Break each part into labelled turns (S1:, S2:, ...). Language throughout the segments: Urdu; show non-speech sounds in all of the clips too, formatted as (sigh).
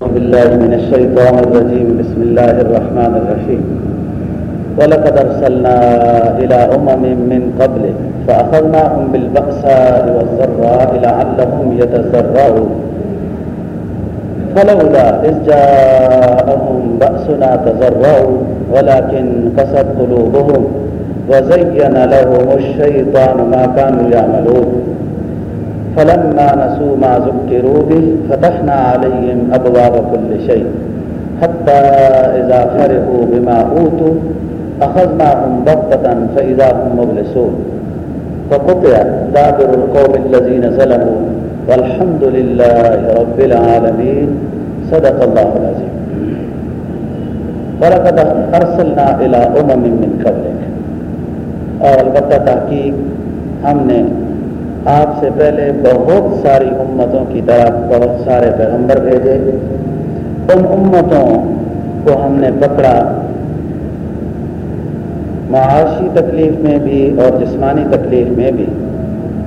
S1: بالله من الشيطان الرجيم. بسم الله الرحمن الرحيم. ولقد أرسلنا إلى أمم من قبلك فأخذناهم بالبأساء والضراء لعلهم يتزرعون فلولا إذ جاءهم بأسنا تزرعوا ولكن قست قلوبهم وزين لهم الشيطان ما كانوا يعملون. فلما نسوا ما ذكروا به فتحنا عليهم أبواب كل شيء. حتى إذا فرحوا بما أوتوا أخذناهم بغتة فإذا هم مبلسون. فقطع دابر القوم الذين ظلموا. والحمد لله رب العالمين. صدق الله العظيم. ولقد أرسلنا إلى أمم من قبلك. اور البتہ تحقیق ہم نے آپ سے پہلے بہت ساری امتوں کی طرف بہت سارے پیغمبر بھیجے۔ ان امتوں کو ہم نے پکڑا۔ معاشی تکلیف میں بھی اور جسمانی تکلیف میں بھی۔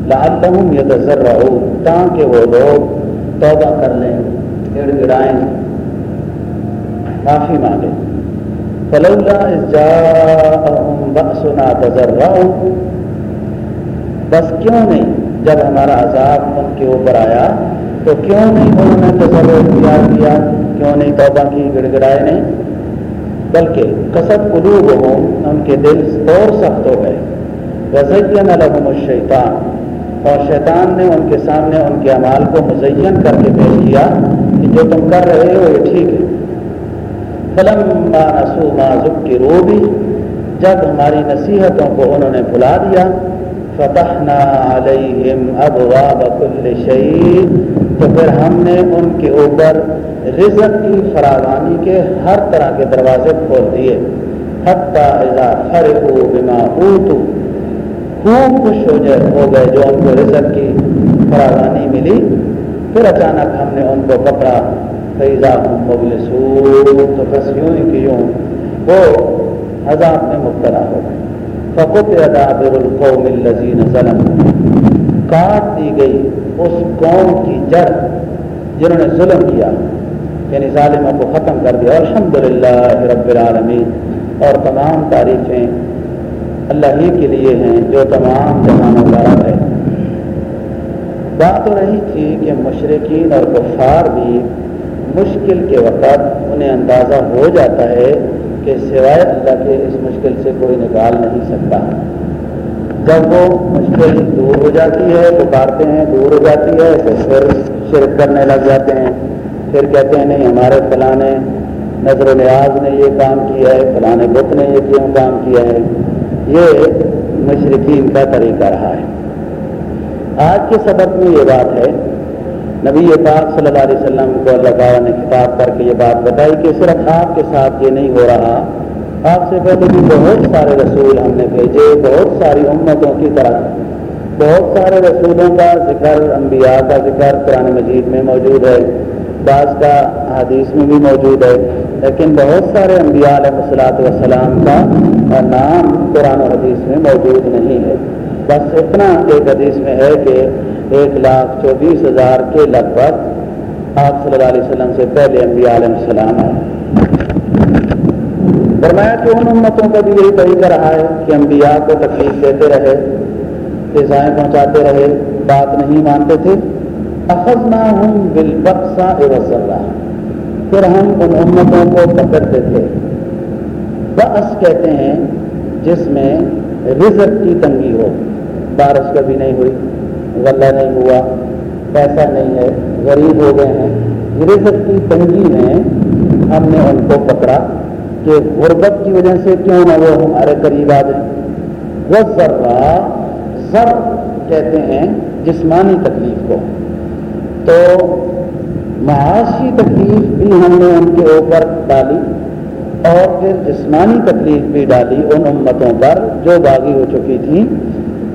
S1: لعلہم یتذرعون تاکہ وہ لوگ توبہ کر لیں، گڑ گڑائیں۔ معافی مانگیں۔ فلولا جاءہم بأسنا تذرعوا بس کیوں نہیں؟ جب ہمارا عذاب ان کے اوپر آیا، تو کیوں نہیں انہوں نے تصور اختیار کیا؟ کیوں نہیں توبہ کی گڑ گڑائے نہیں؟ بلکہ کسب قلوب ہوں ان کے دل اور سخت ہو گئے۔ وزین لهم الشیطان اور شیطان نے ان کے سامنے ان کے اعمال کو مزین کر کے پیش کیا کہ جو تم کر رہے ہو، یہ ٹھیک ہے۔ فلم نسو ما ذکروا بھی جب ہماری نصیحتوں کو انہوں نے بھلا دیا فتحنا علیہم ابواب کل شیء، تو پھر ہم نے ان کے اوپر رزق کی فراوانی کے ہر طرح کے دروازے کھول دیے۔ حتی اذا فرحوا بما اوتوا۔ خوب خوش ہو جائے ہو گئے جو ان کو رزق کی فراوانی ملی۔ پھر اچانک ہم نے ان کو پکڑا۔ فیضا مبلسون۔ تو بس یوں ہی کہ یوں وہ عذاب میں مبتلا ہو گئے۔ فقط ادابر القوم الذین ظلم کاٹ دی گئی اس قوم کی جڑ جنہوں نے ظلم کیا یعنی ظالموں کو ختم کر دیا۔ الحمد رب العالمین، اور تمام تعریفیں اللہ ہی کے لیے ہیں جو تمام جہانوں کا رب ہے۔ بات ہو رہی تھی کہ مشرقین اور کفار بھی مشکل کے وقت انہیں اندازہ ہو جاتا ہے کہ سوائے اللہ کے اس مشکل سے کوئی نکال نہیں سکتا۔ جب وہ مشکل دور ہو جاتی ہے، پکارتے ہیں، دور ہو جاتی ہے تو پھر شرک کرنے لگ جاتے ہیں۔ پھر کہتے ہیں، نہیں، ہمارے فلاں نظر و نیاز نے یہ کام کیا ہے، فلاں بت نے یہ کیوں کام کیا ہے؟ یہ مشرقین کا طریقہ رہا ہے۔ آج کے سبق میں یہ بات ہے نبی پاک صلی اللہ علیہ وسلم کو اللہ تعالیٰ نے خطاب کر کے یہ بات بتائی کہ صرف آپ کے ساتھ یہ نہیں ہو رہا، آپ سے پہلے بھی بہت سارے رسول ہم نے بھیجے، بہت ساری امتوں کی طرح، بہت سارے رسولوں کا ذکر، انبیاء کا ذکر قرآن مجید میں موجود ہے، بعض کا حدیث میں بھی موجود ہے، لیکن بہت سارے انبیاء علیہ السلاۃ والسلام کا نام قرآن و حدیث میں موجود نہیں ہے۔ بس اتنا ایک حدیث میں ہے کہ ایک لاکھ چوبیس ہزار کے لگ بھگ آپ صلی اللہ علیہ وسلم سے پہلے انبیاء علیہ السلام ہے فرمایا کہ ان امتوں کا بھی یہی طریقہ رہا ہے کہ انبیاء کو تکلیف دیتے رہے فضائیں پہنچاتے رہے، بات نہیں مانتے تھے۔ اخذنا ہوں بالبقسا وزلہ پھر ہم ان امتوں کو پکڑتے تھے۔ بس کہتے ہیں جس میں رزق کی تنگی ہو، بارش کبھی نہیں ہوئی۔ غلہ نہیں ہوا، پیسہ نہیں ہے، غریب ہو گئے ہیں۔ رزق کی تنگی میں ہم نے ان کو پکڑا کہ غربت کی وجہ سے کیوں نہ وہ ہمارے قریب آ جائیں۔ وہ ذرا ذر کہتے ہیں جسمانی تکلیف کو۔ تو معاشی تکلیف بھی ہم نے ان کے اوپر ڈالی اور پھر جسمانی تکلیف بھی ڈالی ان امتوں پر جو باغی ہو چکی تھی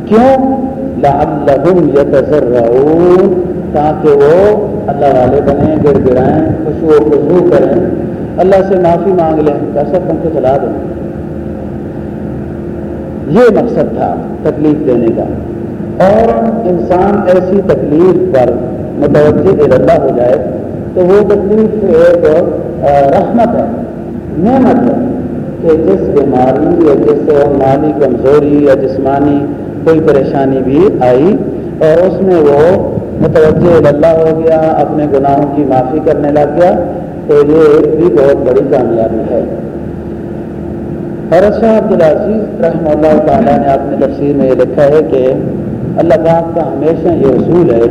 S1: کیوں؟ لعلہم یتذرعون، تاکہ وہ اللہ والے بنیں گڑ گڑائیں خوشو و کریں۔ اللہ سے معافی مانگ لیں کیسا تم کو چلا دیں۔ یہ مقصد تھا تکلیف دینے کا۔ اور انسان ایسی تکلیف پر متوجہ اللہ ہو جائے، تو وہ تکلیف ایک رحمت ہے، نعمت ہے۔ کہ جس بیماری یا جس مالی کمزوری یا جسمانی کوئی پریشانی بھی آئی اور اس میں وہ متوجہ اللہ ہو گیا، اپنے گناہوں کی معافی کرنے لگ گیا تو یہ بھی بہت بڑی کامیابی ہے۔ حضرت شاہ عبدالعزیز رحمہ اللہ تعالیٰ نے اپنے تفسیر میں یہ لکھا ہے کہ اللہ پاک کا ہمیشہ یہ اصول ہے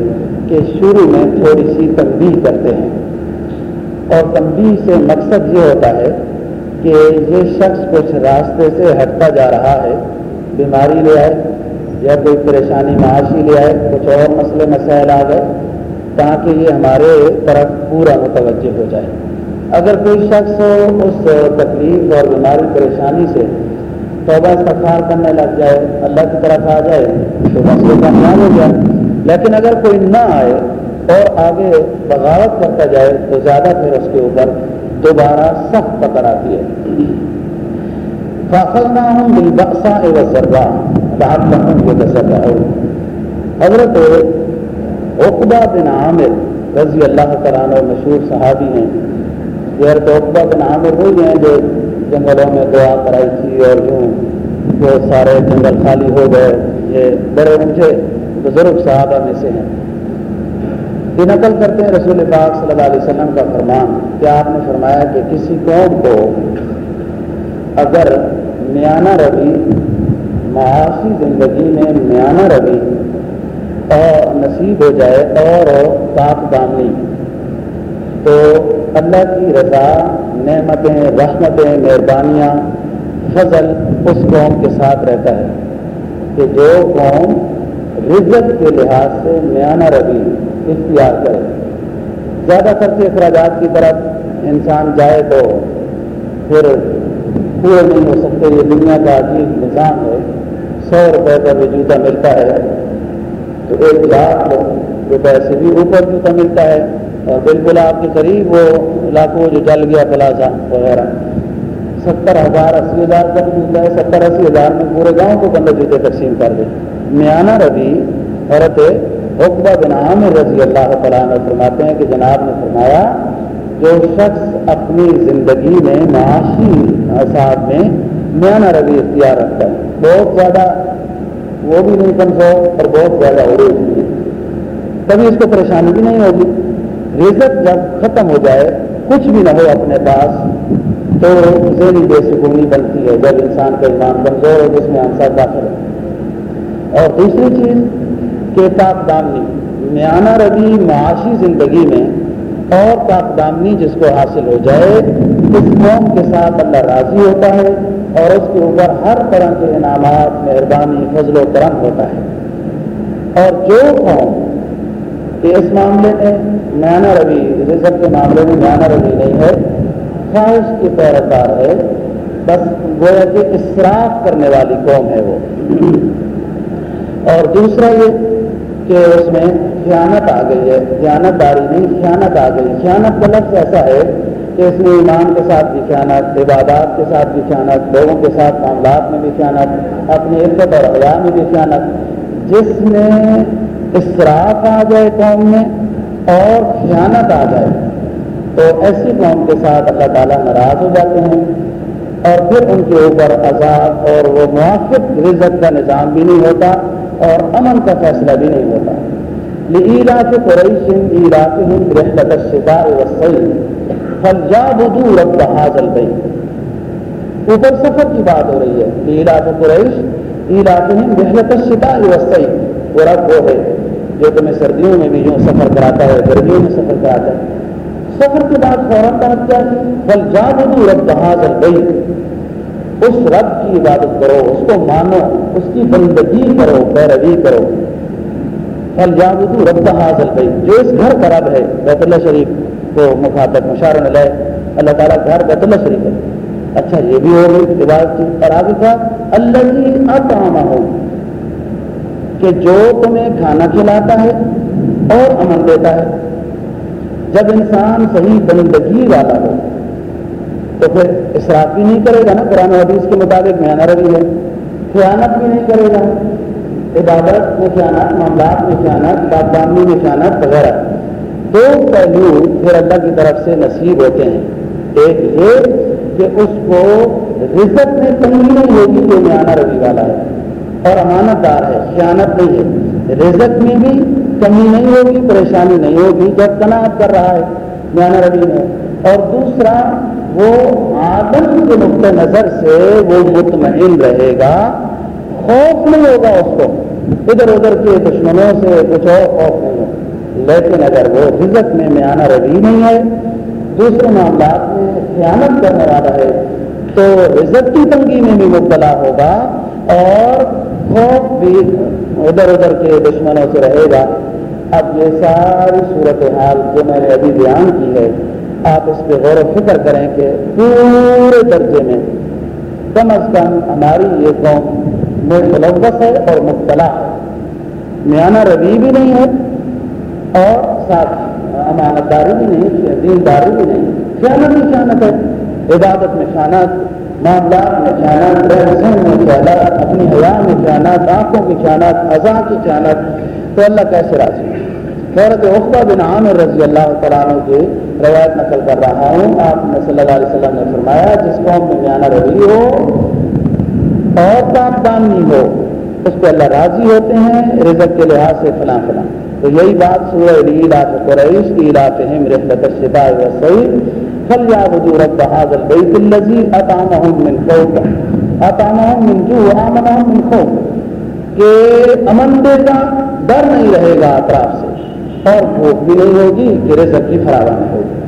S1: کہ شروع میں تھوڑی سی تنبیہ کرتے ہیں۔ اور تنبیہ سے مقصد یہ ہوتا ہے کہ یہ شخص کچھ راستے سے ہٹتا جا رہا ہے، بیماری لے آئے یا کوئی پریشانی معاشی لے آئے، کچھ اور مسئلے، مسائل آ گئے، تاکہ یہ ہمارے طرف پورا متوجہ ہو جائے۔ اگر کوئی شخص اس تکلیف اور بیماری پریشانی سے توبہ استفار کرنے لگ جائے، اللہ کی طرف آ جائے، تو مسئلے کامیاب ہو جائے۔ لیکن اگر کوئی نہ آئے اور آگے بغاوت کرتا جائے، تو زیادہ پھر اس کے اوپر دوبارہ سخت پکڑ آتی ہے۔ فاخذ نہ ہوں دل بخشا حضرت عقبہ بن عامر رضی اللہ تعالیٰ مشہور صحابی ہیں۔ غیر توقبہ کے نام وہی ہیں جو جنگلوں میں دعا کرائی تھی اور یوں وہ سارے جنگل خالی ہو گئے۔ یہ بڑے اونچے بزرگ صحابہ میں سے ہیں۔ یہ نقل کرتے ہیں رسول پاک صلی اللہ علیہ وسلم کا فرمان کہ آپ نے فرمایا کہ کسی قوم کو اگر میانہ روی معاشی زندگی میں میانہ روی، اور نصیب ہو جائے اور پاک دامنی تو اللہ کی رضا، نعمتیں، رحمتیں، مہربانیاں، فضل اس قوم کے ساتھ رہتا ہے کہ جو قوم رزت کے لحاظ سے میانہ روی اختیار کرے۔ زیادہ خرچ اخراجات کی طرف انسان جائے تو پھر پورے نہیں ہو سکتے، یہ دنیا کا عجیب نظام ہے۔ سو روپے کا بھی جوتا ملتا ہے۔ تو ایک لاکھ روپئے سے بھی اوپر جوتا ملتا ہے۔ اور بالکل آپ کے قریب وہ علاقوں جو جل گیا پلازا وغیرہ۔ ستر ہزار اسی ہزار کا بھی ملتا ہے۔ ستر اسی ہزار میں پورے گاؤں کو بندے جوتے تقسیم کر دے میانہ ربی عورت حقبہ بن عامر رضی اللہ تعالیٰ نے فرماتے ہیں کہ جناب نے فرمایا، جو شخص اپنی زندگی میں معاشی حساب میں میانہ ربی اختیار رکھتا ہے بہت زیادہ وہ بھی نہیں کمزور اور بہت زیادہ ہو رہی کبھی اس کو پریشانی بھی نہیں ہوگی رزق جب ختم ہو جائے کچھ بھی نہ ہو اپنے پاس تو ذہنی بے سکونی بنتی ہے جب انسان کا ایمان کمزور ہو جس میں انسر داخل ہے اور دوسری چیز، کہ پاک دامنی میانہ روی معاشی زندگی میں اور پاک دامنی جس کو حاصل ہو جائے، اس قوم کے ساتھ اللہ راضی ہوتا ہے اور اس کے اوپر ہر طرح کے انعامات، مہربانی، فضل و کرم ہوتا ہے۔ اور جو قوم کہ اس معاملے میں میانہ روی رزق کے معاملے میں میانہ روی نہیں ہے، خواہش کی پیروکار ہے، بس گویا کہ اصراف کرنے والی قوم ہے وہ۔ اور دوسرا یہ کہ اس میں خیانت آ گئی ہے خیانت داری نہیں، خیانت آ گئی۔ خیانت کا لفظ ایسا ہے کہ اس میں ایمان کے ساتھ بھی خیانت، عبادات کے ساتھ بھی خیانت، لوگوں کے ساتھ معاملات میں بھی خیانت، اپنی عزت اور حیا میں بھی خیانت۔ جس میں اسراف آ جائے قوم میں اور خیانت آ جائے، تو ایسی قوم کے ساتھ اللہ تعالیٰ ناراض ہو جاتے ہیں اور پھر ان کے اوپر عذاب اور وہ موافق رزت کا نظام بھی نہیں ہوتا اور امن کا فیصلہ بھی نہیں ہوتا۔ علاق قریش علاق ہند رحلت ستار وسعی فلجا بدو رب حاضل گئی اوپر سفر کی بات ہو رہی ہے۔ علاق قریش علاق ہند رحلت ستار وسعی وہ رب وہ ہے جو تمہیں سردیوں میں بھی یوں سفر کراتا ہے، گرمیوں میں سفر کراتا ہے۔ سفر کے بعد فوراً بات کیا جی؟ تھی بل جادو رب حاضر گئی اس رب کی عبادت کرو، اس کو مانو، اس کی بندگی کرو، پیروی کرو۔ فل جادو رب حاضر گئی جو اس گھر کا رب ہے، بیت اللہ شریف کو مخاطب مشار لے اللہ تعالیٰ گھر بیت اللہ شریف ہے۔ اچھا یہ بھی ہو گئی عبادت کی اور آگے تھا اللہ کی اطعامہ ہو کہ جو تمہیں کھانا کھلاتا ہے اور امن دیتا ہے۔ جب انسان صحیح بندگی والا ہو، تو پھر اصراف بھی نہیں کرے گا نا۔ قرآن حدیث کے مطابق میانہ روی ہے۔ خیانت بھی نہیں کرے گا۔ عبادت میں خیانت، معاملات میں خیانت، باغبانی میں خیانت، وغیرہ۔ دو پہلو پھر اللہ کی طرف سے نصیب ہوتے ہیں۔ ایک یہ کہ اس کو رزت میں تنگی نہیں ہوگی جو میانہ روی والا ہے۔ اور امانت دار ہے، خیانت نہیں ہے۔ رزت میں بھی کمی نہیں ہوگی، پریشانی نہیں ہوگی، جب تناب کر رہا ہے میانہ روی میں اور دوسرا، وہ آدم کے نقطۂ نظر سے وہ مطمئن رہے گا، خوف نہیں ہوگا اس کو۔ ادھر ادھر کے دشمنوں سے کچھ اور خوف نہیں لیکن اگر وہ رزت میں میانہ روی نہیں ہے، دوسرے معاملات میں خیانت کرنے والا ہے، تو عزت کی تنگی میں بھی مبتلا ہوگا اور خوف بھی ادھر ادھر کے دشمنوں سے رہے گا۔ اب یہ ساری صورت حال جو میں نے ابھی بیان کی ہے، آپ اس پہ غور و فکر کریں کہ پورے درجے میں کم از کم ہماری یہ قوم میں ملوث ہے اور مبتلا ہے۔ میانہ روی بھی نہیں ہے اور ساتھ امانت داری بھی نہیں دینداری بھی نہیں۔ خیانت بھی خیانت ہے، عبادت میں خیانت، معاملات میں خیانت رہن میں خیالات اپنی حیا میں خیانت، آنکھوں کی خیانت ازاں کی خیانت۔ تو اللہ کیسے راضی؟ حضرت عقبہ بن عامر رضی اللہ تعالیٰ عنہ کی روایت نقل کر رہا ہوں۔ آپ نے صلی اللہ علیہ وسلم نے فرمایا، جس قوم میں میانہ روی ہو، اور پاکدانی ہو، اس پہ اللہ راضی ہوتے ہیں، رزق کے لحاظ سے فلاں فلاں۔ تو یہی بات سورہ علاف قریش کی علاقہم رحلت الشتاء والصيف فليعبدوا رب هذا البيت الذي اطعمهم من خوف اطعمهم من جوع وامنهم من خوف۔ کہ امن دے گا ڈر نہیں رہے گا اطراف سے، اور بھوک بھی نہیں ہوگی کہ رزق کی فراوانی ہوگی۔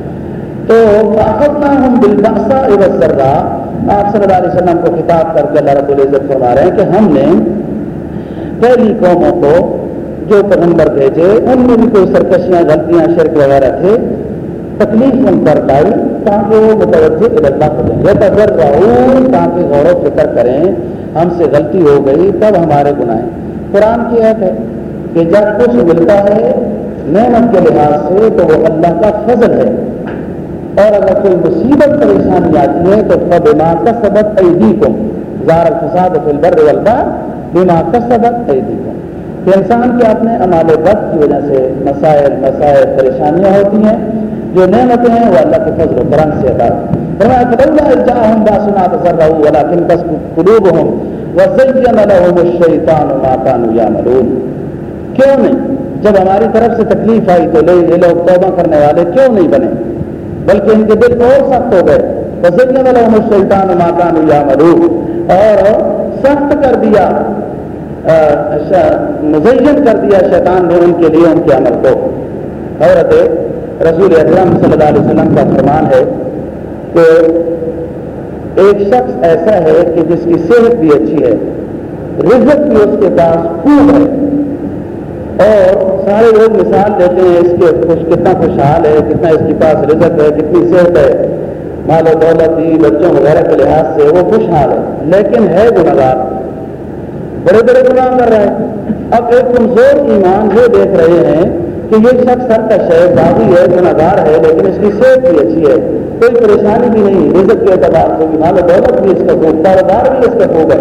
S1: تو فاخذنا ہم بالباسا ابسرا آپ صلی اللہ علیہ وسلم کو خطاب کر کے اللہ رب العزت فرما رہے ہیں کہ ہم نے پہلی قوموں کو جو پیغمبر بھیجے ان میں بھی کوئی سرکشیاں، غلطیاں، شرک وغیرہ تھے، تکلیف ان پر لائی تاکہ وہ متوجہ اللہ کریں یہ تاکہ غور و فکر کریں، ہم سے غلطی ہو گئی، تب ہمارے گناہیں قرآن کی عید ہے کہ جب کچھ ملتا ہے نعمت کے لحاظ سے تو وہ اللہ کا فضل ہے۔ اور اگر کوئی مصیبت پریشانی آتی ہے تو بیما کا سبق عیدی کو زار الفساد البر والبا بیما کا سبق عیدی کو کہ انسان کے اپنے امال بد کی وجہ سے مسائل مسائل، پریشانیاں ہوتی ہیں، جو نعمتیں ہیں، وہ اللہ کے فضل و کرم سے ادا فرمایا باسنا تصر ولكن بس قلوبهم وزين لهم الشيطان ما كانوا يعملون۔ کیوں نہیں؟ جب ہماری طرف سے تکلیف آئی تو لے یہ لوگ توبہ کرنے والے کیوں نہیں بنے؟ بلکہ ان کے دل اور سخت ہو گئے۔ وزن والا شیطان ماکان یا مرو اور سخت کر دیا۔ اچھا، مزین کر دیا شیطان نے ان کے لیے ان کے عمل کو۔ حضرت رسول اکرم صلی اللہ علیہ وسلم کا فرمان ہے کہ ایک شخص ایسا ہے کہ جس کی صحت بھی اچھی ہے رزت بھی اس کے پاس خوب ہے۔ اور سارے لوگ مثال دیتے ہیں، اس کے خوش، کتنا خوشحال ہے، کتنا اس کے پاس رزق ہے، کتنی صحت ہے۔ مال و دولت دی بچوں وغیرہ کے لحاظ سے وہ خوشحال ہے، لیکن ہے گناگار بڑے بڑے گناہ کر رہے ہیں۔ اب ایک کمزور ایمان یہ دیکھ رہے ہیں کہ یہ شخص سر کا شہر بازی ہے گناگار ہے، لیکن اس کی صحت بھی اچھی ہے۔ کوئی پریشانی بھی نہیں رزق کے اعتبار سے مال و دولت بھی اس کا خوب، کاروبار بھی اس کا خوب ہے۔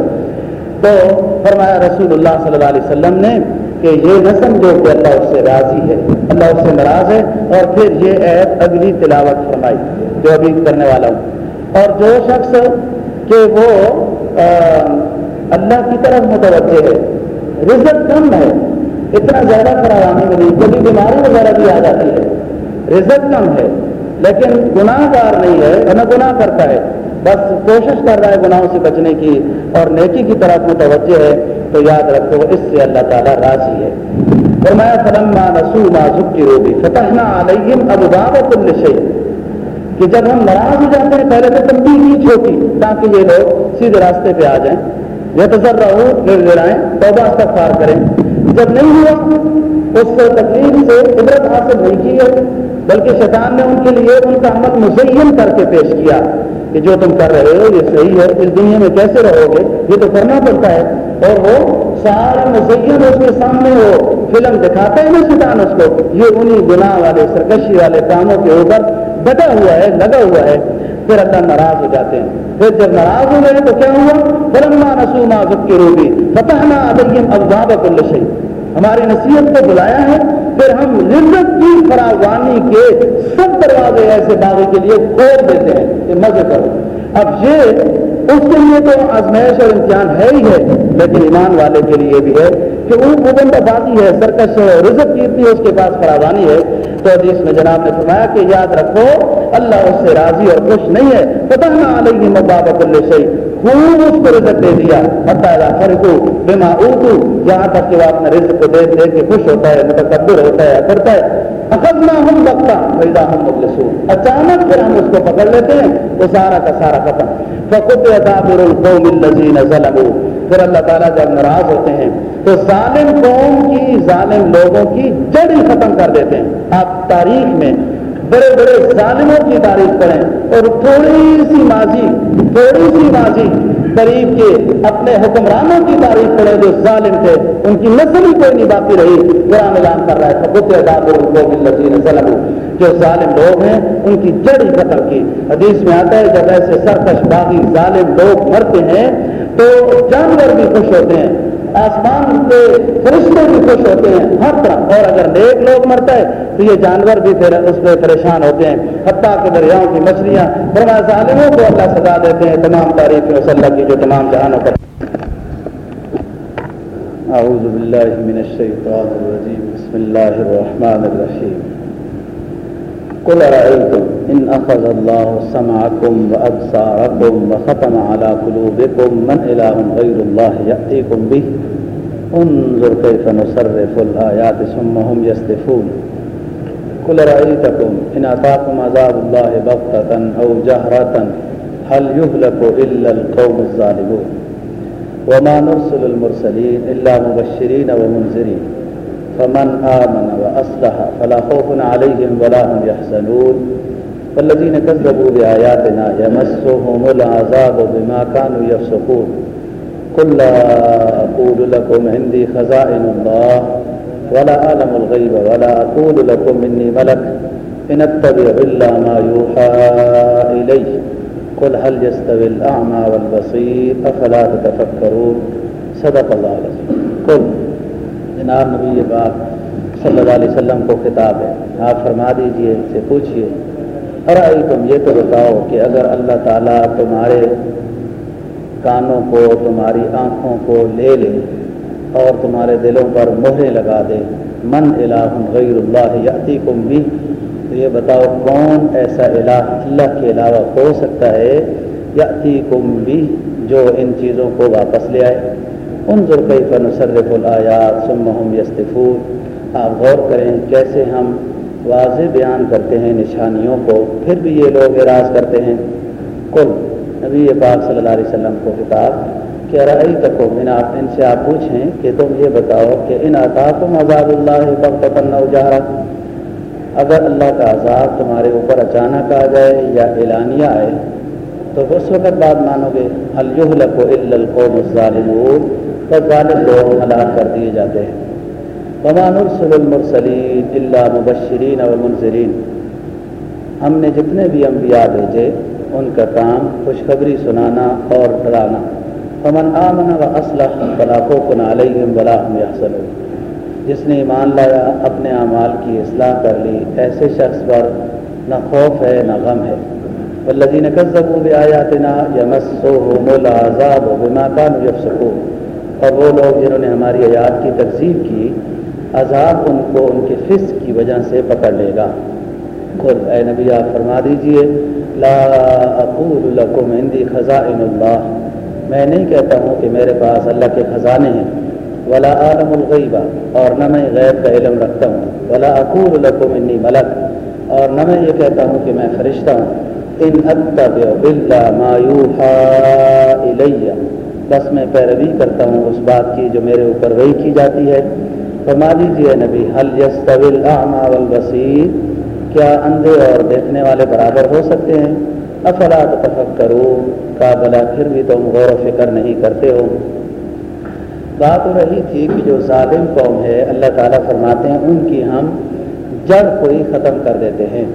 S1: تو فرمایا رسول اللہ صلی اللہ علیہ وسلم نے کہ یہ نہ سمجھو کہ اللہ اس سے راضی ہے۔ اللہ اس سے ناراض ہے۔ اور پھر یہ عید اگلی تلاوت فرمائی، جو ابھی کرنے والا ہوں۔ اور جو شخص کہ وہ اللہ کی طرف متوجہ ہے۔ رزق کم ہے، اتنا زیادہ فراہمی یعنی میں نہیں کبھی بیماری وغیرہ بھی آ جاتی ہے۔ رزق کم ہے، لیکن گناہ گار نہیں ہے نہ گناہ کرتا ہے۔ بس کوشش کر رہا ہے گناہوں سے بچنے کی اور نیکی کی طرف متوجہ ہے۔ تو یاد رکھو، اس سے اللہ تعالیٰ راضی ہے۔ فرمایا، فلما نسو ما ذکروا بھی فتحنا علیہم ابواب کل شیء کہ جب ہم ناراض ہو جاتے ہیں، پہلے تو تنبیہ کی چھوٹی تاکہ یہ لوگ سیدھے راستے پہ آ جائیں۔ یہ تصر رہو گر توبہ استغفار کریں۔ جب نہیں ہوا، اس سے تکلیف سے عبرت حاصل نہیں کی ہے بلکہ شیطان نے ان کے لیے ان کا عمل مزین کر کے پیش کیا کہ جو تم کر رہے ہو، یہ صحیح ہے، اس دنیا میں کیسے رہو گے؟ یہ تو کرنا پڑتا ہے۔ اور وہ سارا مزین اس کے سامنے وہ فلم دکھاتے ہیں نا شیطان اس کو۔ یہ انہی گناہ والے، سرکشی والے کاموں کے اوپر ڈٹا ہوا ہے، لگا ہوا ہے۔ پھر اللہ ناراض ہو جاتے ہیں۔ پھر جب ناراض ہو گئے تو کیا ہوا؟ فلما نسوما ذکر کی روبی فتح نہ ادیم ابواب کل شہید ہماری نصیحت کو بلایا ہے پھر ہم لذت کی فراوانی کے سب دروازے ایسے باغی کے لیے کھول دیتے ہیں کہ مزے کرو۔ اب یہ اس کے لیے تو آزمائش اور امتحان ہے ہی ہے، لیکن ایمان والے کے لیے بھی ہے کہ وہ مبند آبادی ہے، سرکش ہے رزت کی اتنی اس کے پاس فراوانی ہے۔ تو حدیث میں جناب نے فرمایا کہ یاد رکھو، اللہ اس سے راضی اور خوش نہیں ہے۔ پتہ نہ علیہ مبابت اللہ صحیح خوب اس کو رزق دے دیا بتایا فرق بما اوتو یہاں تک کہ وہ اپنے رزق کو دیکھ دیکھ کے خوش ہوتا ہے متکبر ہوتا ہے کرتا ہے اخذنا ہم ہم مبلسون اچانک پھر ہم اس کو پکڑ لیتے ہیں تو سارا کا سارا ختم فقط دابر القوم الذین ظلموا پھر اللہ تعالیٰ جب ناراض ہوتے ہیں تو ظالم قوم کی ظالم لوگوں کی جڑ ہی ختم کر دیتے ہیں آپ تاریخ میں بڑے بڑے ظالموں کی تعریف کریں اور تھوڑی سی ماضی، تھوڑی سی ماضی قریب کے اپنے حکمرانوں کی تعریف کریں جو ظالم تھے، ان کی نسل ہی کوئی نہیں باقی رہی۔ قرآن اعلان کر رہا ہے سبت ادا ظلم جو ظالم لوگ ہیں، ان کی جڑ ہی ختم کی۔ حدیث میں آتا ہے، جب ایسے سرکش باغی ظالم لوگ مرتے ہیں تو جانور بھی خوش ہوتے ہیں، آسمان کے فرشتے بھی خوش ہوتے ہیں، ہر طرح۔ اور اگر نیک لوگ مرتا ہے تو یہ جانور بھی پھر اس پہ پریشان ہوتے ہیں۔ حتیٰ کے دریاؤں کی مچھلیاں فرما ظالموں کو اللہ سزا دیتے ہیں۔ تمام تاریخ اللہ کی جو تمام جہانوں پر۔ اعوذ باللہ من الشیطان الرجیم۔ بسم اللہ الرحمن الرحیم۔ قل رأيتم إن أخذ الله سمعكم وأبصاركم وختم على قلوبكم من إله غير الله يأتيكم به؟ انظر كيف نصرف الآيات ثم هم يستفون قل رأيتكم إن أتاكم عذاب الله بغتة أو جهرة هل يهلك إلا القوم الظالمون؟ وما نرسل المرسلين إلا مبشرين ومنذرين. فمن آمن وأصلح فلا خوف عليهم ولا هم يحزنون. والذين كذبوا بآياتنا يمسهم العذاب بما كانوا يفسقون. قل لا أقول لكم عندي خزائن الله ولا أعلم الغيب ولا أقول لكم إني ملك. إن أتبع إلا ما يوحى إليه قل هل يستوي الأعمى والبصير؟ أفلا تتفكرون؟ صدق الله العظيم. قل جناب نبی بات صلی اللہ علیہ وسلم کو خطاب ہے۔ آپ فرما دیجیے سے پوچھئے۔ اور آئی تم یہ تو بتاؤ کہ اگر اللہ تعالیٰ تمہارے کانوں کو، تمہاری آنکھوں کو لے لے اور تمہارے دلوں پر مہریں لگا دے، من الہ غیر اللہ یاتی کم بھی، تو یہ بتاؤ کون ایسا الہ اللہ کے علاوہ ہو سکتا ہے یاتی کم بھی، جو ان چیزوں کو واپس لے آئے۔ ان ضرقی فن صرف الیات سمہم یستفور آپ غور کریں کیسے ہم واضح بیان کرتے ہیں نشانیوں کو، پھر بھی یہ لوگ اراض کرتے ہیں۔ کل نبی پاک صلی اللہ علیہ وسلم کو کتاب کہ رائی تک ان آپ، ان سے آپ پوچھیں کہ تم یہ بتاؤ کہ ان تم عذاب اللہ بخت اجارہ اگر اللہ کا عذاب تمہارے اوپر اچانک آ جائے یا اعلانیہ آئے، تو اس وقت بعد مانو گے۔ الجہلق القوم الظالمون؟ تو ظالم لوگ ہلاک کر دیے جاتے ہیں۔ بمان السل المرسلین اللہ مبشرین و منظرین ہم نے جتنے بھی انبیاء بھیجے، ان کا کام خوشخبری سنانا اور ڈرانا۔ فمن آمن و اسلح بلاقوں کو علیہم بلاحم یاسل جس نے ایمان لایا، اپنے اعمال کی اصلاح کر لی، ایسے شخص پر نہ خوف ہے، نہ غم ہے۔ والذین کذبوا بآیاتنا یمسوہم العذاب بما كانوا یفسقون اور وہ لوگ جنہوں نے ہماری آیات کی تقسیم کی، عذاب ان کو ان کے فص کی وجہ سے پکڑ لے گا۔ خود اے نبی، آپ فرما دیجیے، لا اقول لکم عندی خزائن اللہ۔ میں نہیں کہتا ہوں کہ میرے پاس اللہ کے خزانے ہیں۔ ولا عالم الغیبہ اور نہ میں غیر کا علم رکھتا ہوں۔ ولا اقول لکم انی ملک، اور نہ میں یہ کہتا ہوں کہ میں فرشتہ ہوں۔ ان اتبع ما یوحا الیہ۔ بس میں پیروی کرتا ہوں، اس بات کی جو میرے اوپر وہی کی جاتی ہے۔ فرما دیجیے نبی حل یس طویل والبصیر؟ کیا اندھے اور دیکھنے والے برابر ہو سکتے ہیں؟ افراد تفق کرو کا بلا پھر بھی تم غور و فکر نہیں کرتے ہو۔ بات رہی تھی کہ جو ظالم قوم ہے، اللہ تعالیٰ فرماتے ہیں، ان کی ہم جڑ کوئی ختم کر دیتے ہیں۔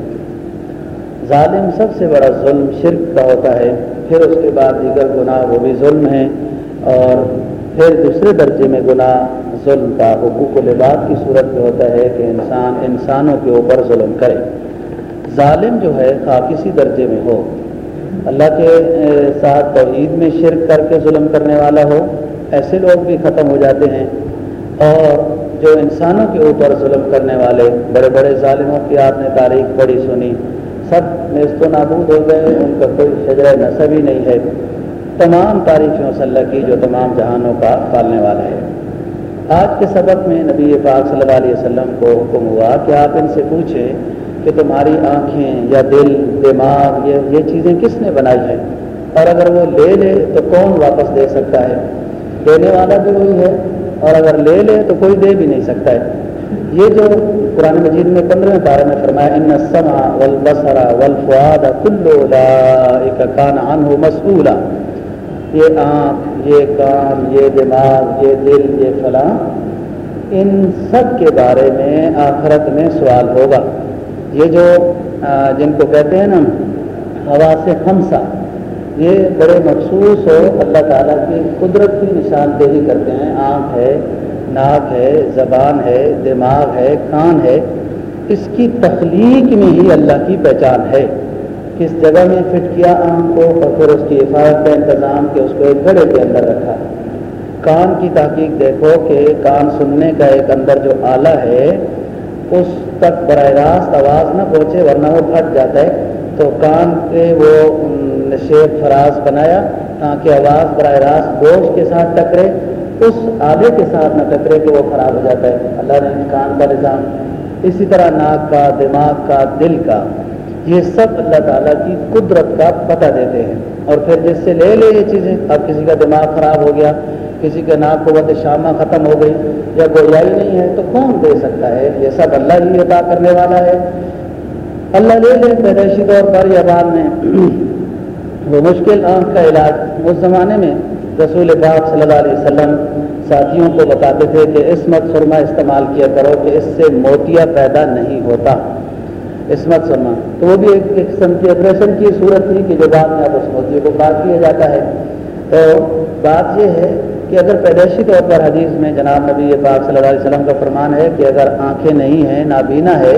S1: ظالم سب سے بڑا ظلم، شرک کا ہوتا ہے۔ پھر اس کے بعد دیگر گناہ وہ بھی ظلم ہیں اور پھر دوسرے درجے میں گناہ ظلم کا حقوق و لباس کی صورت میں ہوتا ہے کہ انسان انسانوں کے اوپر ظلم کرے۔ ظالم جو ہے خواہ کسی درجے میں ہو۔ اللہ کے ساتھ توحید میں شرک کر کے ظلم کرنے والا ہو، ایسے لوگ بھی ختم ہو جاتے ہیں۔ اور جو انسانوں کے اوپر ظلم کرنے والے، بڑے بڑے ظالموں کی آپ نے تاریخ پڑھی، سنی۔ سب نیست و نابود ہو گئے، ان کا کوئی شجر نصب ہی نہیں ہے۔ تمام تاریخ اللہ کی جو تمام جہانوں کا پالنے والا ہے۔ آج کے سبق میں نبی پاک صلی اللہ علیہ وسلم کو حکم ہوا کہ آپ ان سے پوچھیں کہ تمہاری آنکھیں یا دل، دماغ، یہ یہ چیزیں کس نے بنائی ہیں؟ اور اگر وہ لے لے تو کون واپس دے سکتا ہے؟ دینے والا بھی وہی ہے، اور اگر لے لے تو کوئی دے بھی نہیں سکتا ہے۔ یہ جو قرآن مجید میں پندرہ بارے میں فرمایا ان سما ول بسرا ول فواد کلو کان عنہ مسئولہ یہ آنکھ، یہ کان، یہ دماغ، یہ دل، یہ فلاں، ان سب کے بارے میں آخرت میں سوال ہوگا۔ یہ جو جن کو کہتے ہیں نا ہوا سے خمسہ، یہ بڑے مخصوص ہو اللہ تعالیٰ کی قدرت کی نشاندہی کرتے ہیں۔ آنکھ ہے ناک ہے، زبان ہے، دماغ ہے، کان ہے، اس کی تخلیق میں ہی اللہ کی پہچان ہے۔ کس جگہ میں فٹ کیا آنکھ کو، اور پھر اس کی حفاظت کا انتظام کہ اس کو ایک گھڑے کے اندر رکھا۔ کان کی تحقیق دیکھو کہ کان سننے کا ایک اندر جو آلہ ہے، اس تک براہ راست آواز نہ پہنچے ورنہ وہ پھٹ جاتا ہے۔ تو کان کے وہ شیخ فراز بنایا تاکہ آواز براہ راست گوشت کے ساتھ ٹکرے۔ اس آلے کے ساتھ نہ ٹکرے کہ وہ خراب ہو جاتا ہے۔ اللہ نے کان کا نظام، اسی طرح ناک کا، دماغ کا، دل کا، یہ سب اللہ تعالیٰ کی قدرت کا پتہ دیتے ہیں۔ اور پھر جس سے لے لے یہ چیزیں، اب کسی کا دماغ خراب ہو گیا، کسی کا ناک قوت شامہ ختم ہو گئی یا گویائی نہیں ہے، تو کون دے سکتا ہے؟ یہ سب اللہ ہی عطا کرنے والا ہے۔ اللہ لے لے پیدائشی طور پر یا بعد میں۔ (clears throat) وہ مشکل آنکھ کا علاج اس زمانے میں رسول پاک صلی اللہ علیہ وسلم ساتھیوں کو بتاتے تھے کہ عصمت سرما استعمال کیا کرو کہ اس سے موتیا پیدا نہیں ہوتا۔ عصمت سرما تو وہ بھی ایک قسم کی آپریشن کی صورت تھی کہ جو بعد میں اب اس موتی کو کاٹ کیا جاتا ہے۔ تو بات یہ ہے کہ اگر پیدائشی طور پر حدیث میں جناب نبی پاک صلی اللہ علیہ وسلم کا فرمان ہے کہ اگر آنکھیں نہیں ہیں، نابینا ہے،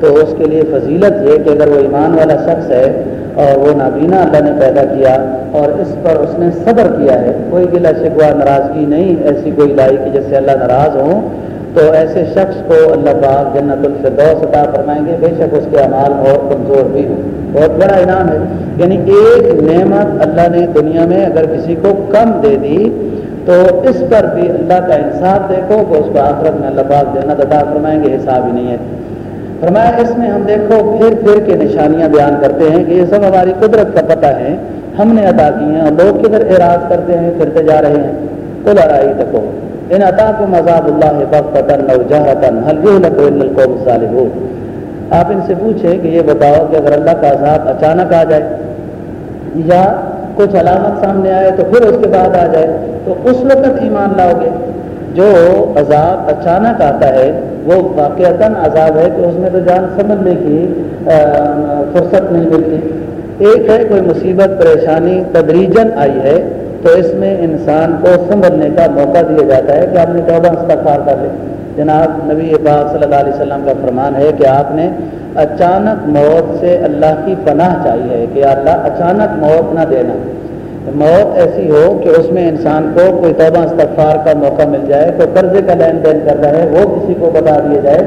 S1: تو اس کے لیے فضیلت یہ کہ اگر وہ ایمان والا شخص ہے اور وہ نابینا اللہ نے پیدا کیا اور اس پر اس نے صبر کیا ہے۔ کوئی گلا شکوا ناراضگی نہیں، ایسی کوئی لائی کہ جس سے اللہ ناراض ہوں۔ تو ایسے شخص کو اللہ پاک جنت الفردوس عطا فرمائیں گے، بے شک اس کے اعمال اور کمزور بھی ہوں بہت بڑا انعام ہے۔ یعنی ایک نعمت اللہ نے دنیا میں اگر کسی کو کم دے دی، تو اس پر بھی اللہ کا انصاف دیکھو کہ اس کو آخرت میں اللہ پاک جنت عطا فرمائیں گے، حساب ہی نہیں ہے۔ فرمایا، اس میں ہم دیکھو، پھر پھر کے نشانیاں بیان کرتے ہیں کہ یہ سب ہماری قدرت کا پتہ ہے، ہم نے عطا کی ہیں اور لوگ کدھر اعراض کرتے ہیں، پھرتے جا رہے ہیں۔ تو لڑائی دیکھو ان عطا کو مذاب اللہ آپ ان سے پوچھیں کہ یہ بتاؤ کہ اگر اللہ کا عذاب اچانک آ جائے یا کچھ علامت سامنے آئے تو پھر اس کے بعد آ جائے، تو اس وقت ایمان لاؤ گے۔ جو عذاب اچانک آتا ہے وہ واقعات عذاب ہے کہ اس میں تو جان سمجھنے کی فرصت نہیں ملتی۔ ایک ہے کوئی مصیبت، پریشانی تدریجن آئی ہے تو اس میں انسان کو سنبھلنے کا موقع دیا جاتا ہے کہ آپ نے توبہ استغفار کر لیں جناب نبی پاک صلی اللہ علیہ وسلم کا فرمان ہے کہ آپ نے اچانک موت سے اللہ کی پناہ چاہیے کہ اللہ اچانک موت نہ دینا۔ موت ایسی ہو کہ اس میں انسان کو کوئی توبہ استغفار کا موقع مل جائے، کوئی قرضے کا لین دین کر رہا ہے، وہ کسی کو بتا دیا جائے،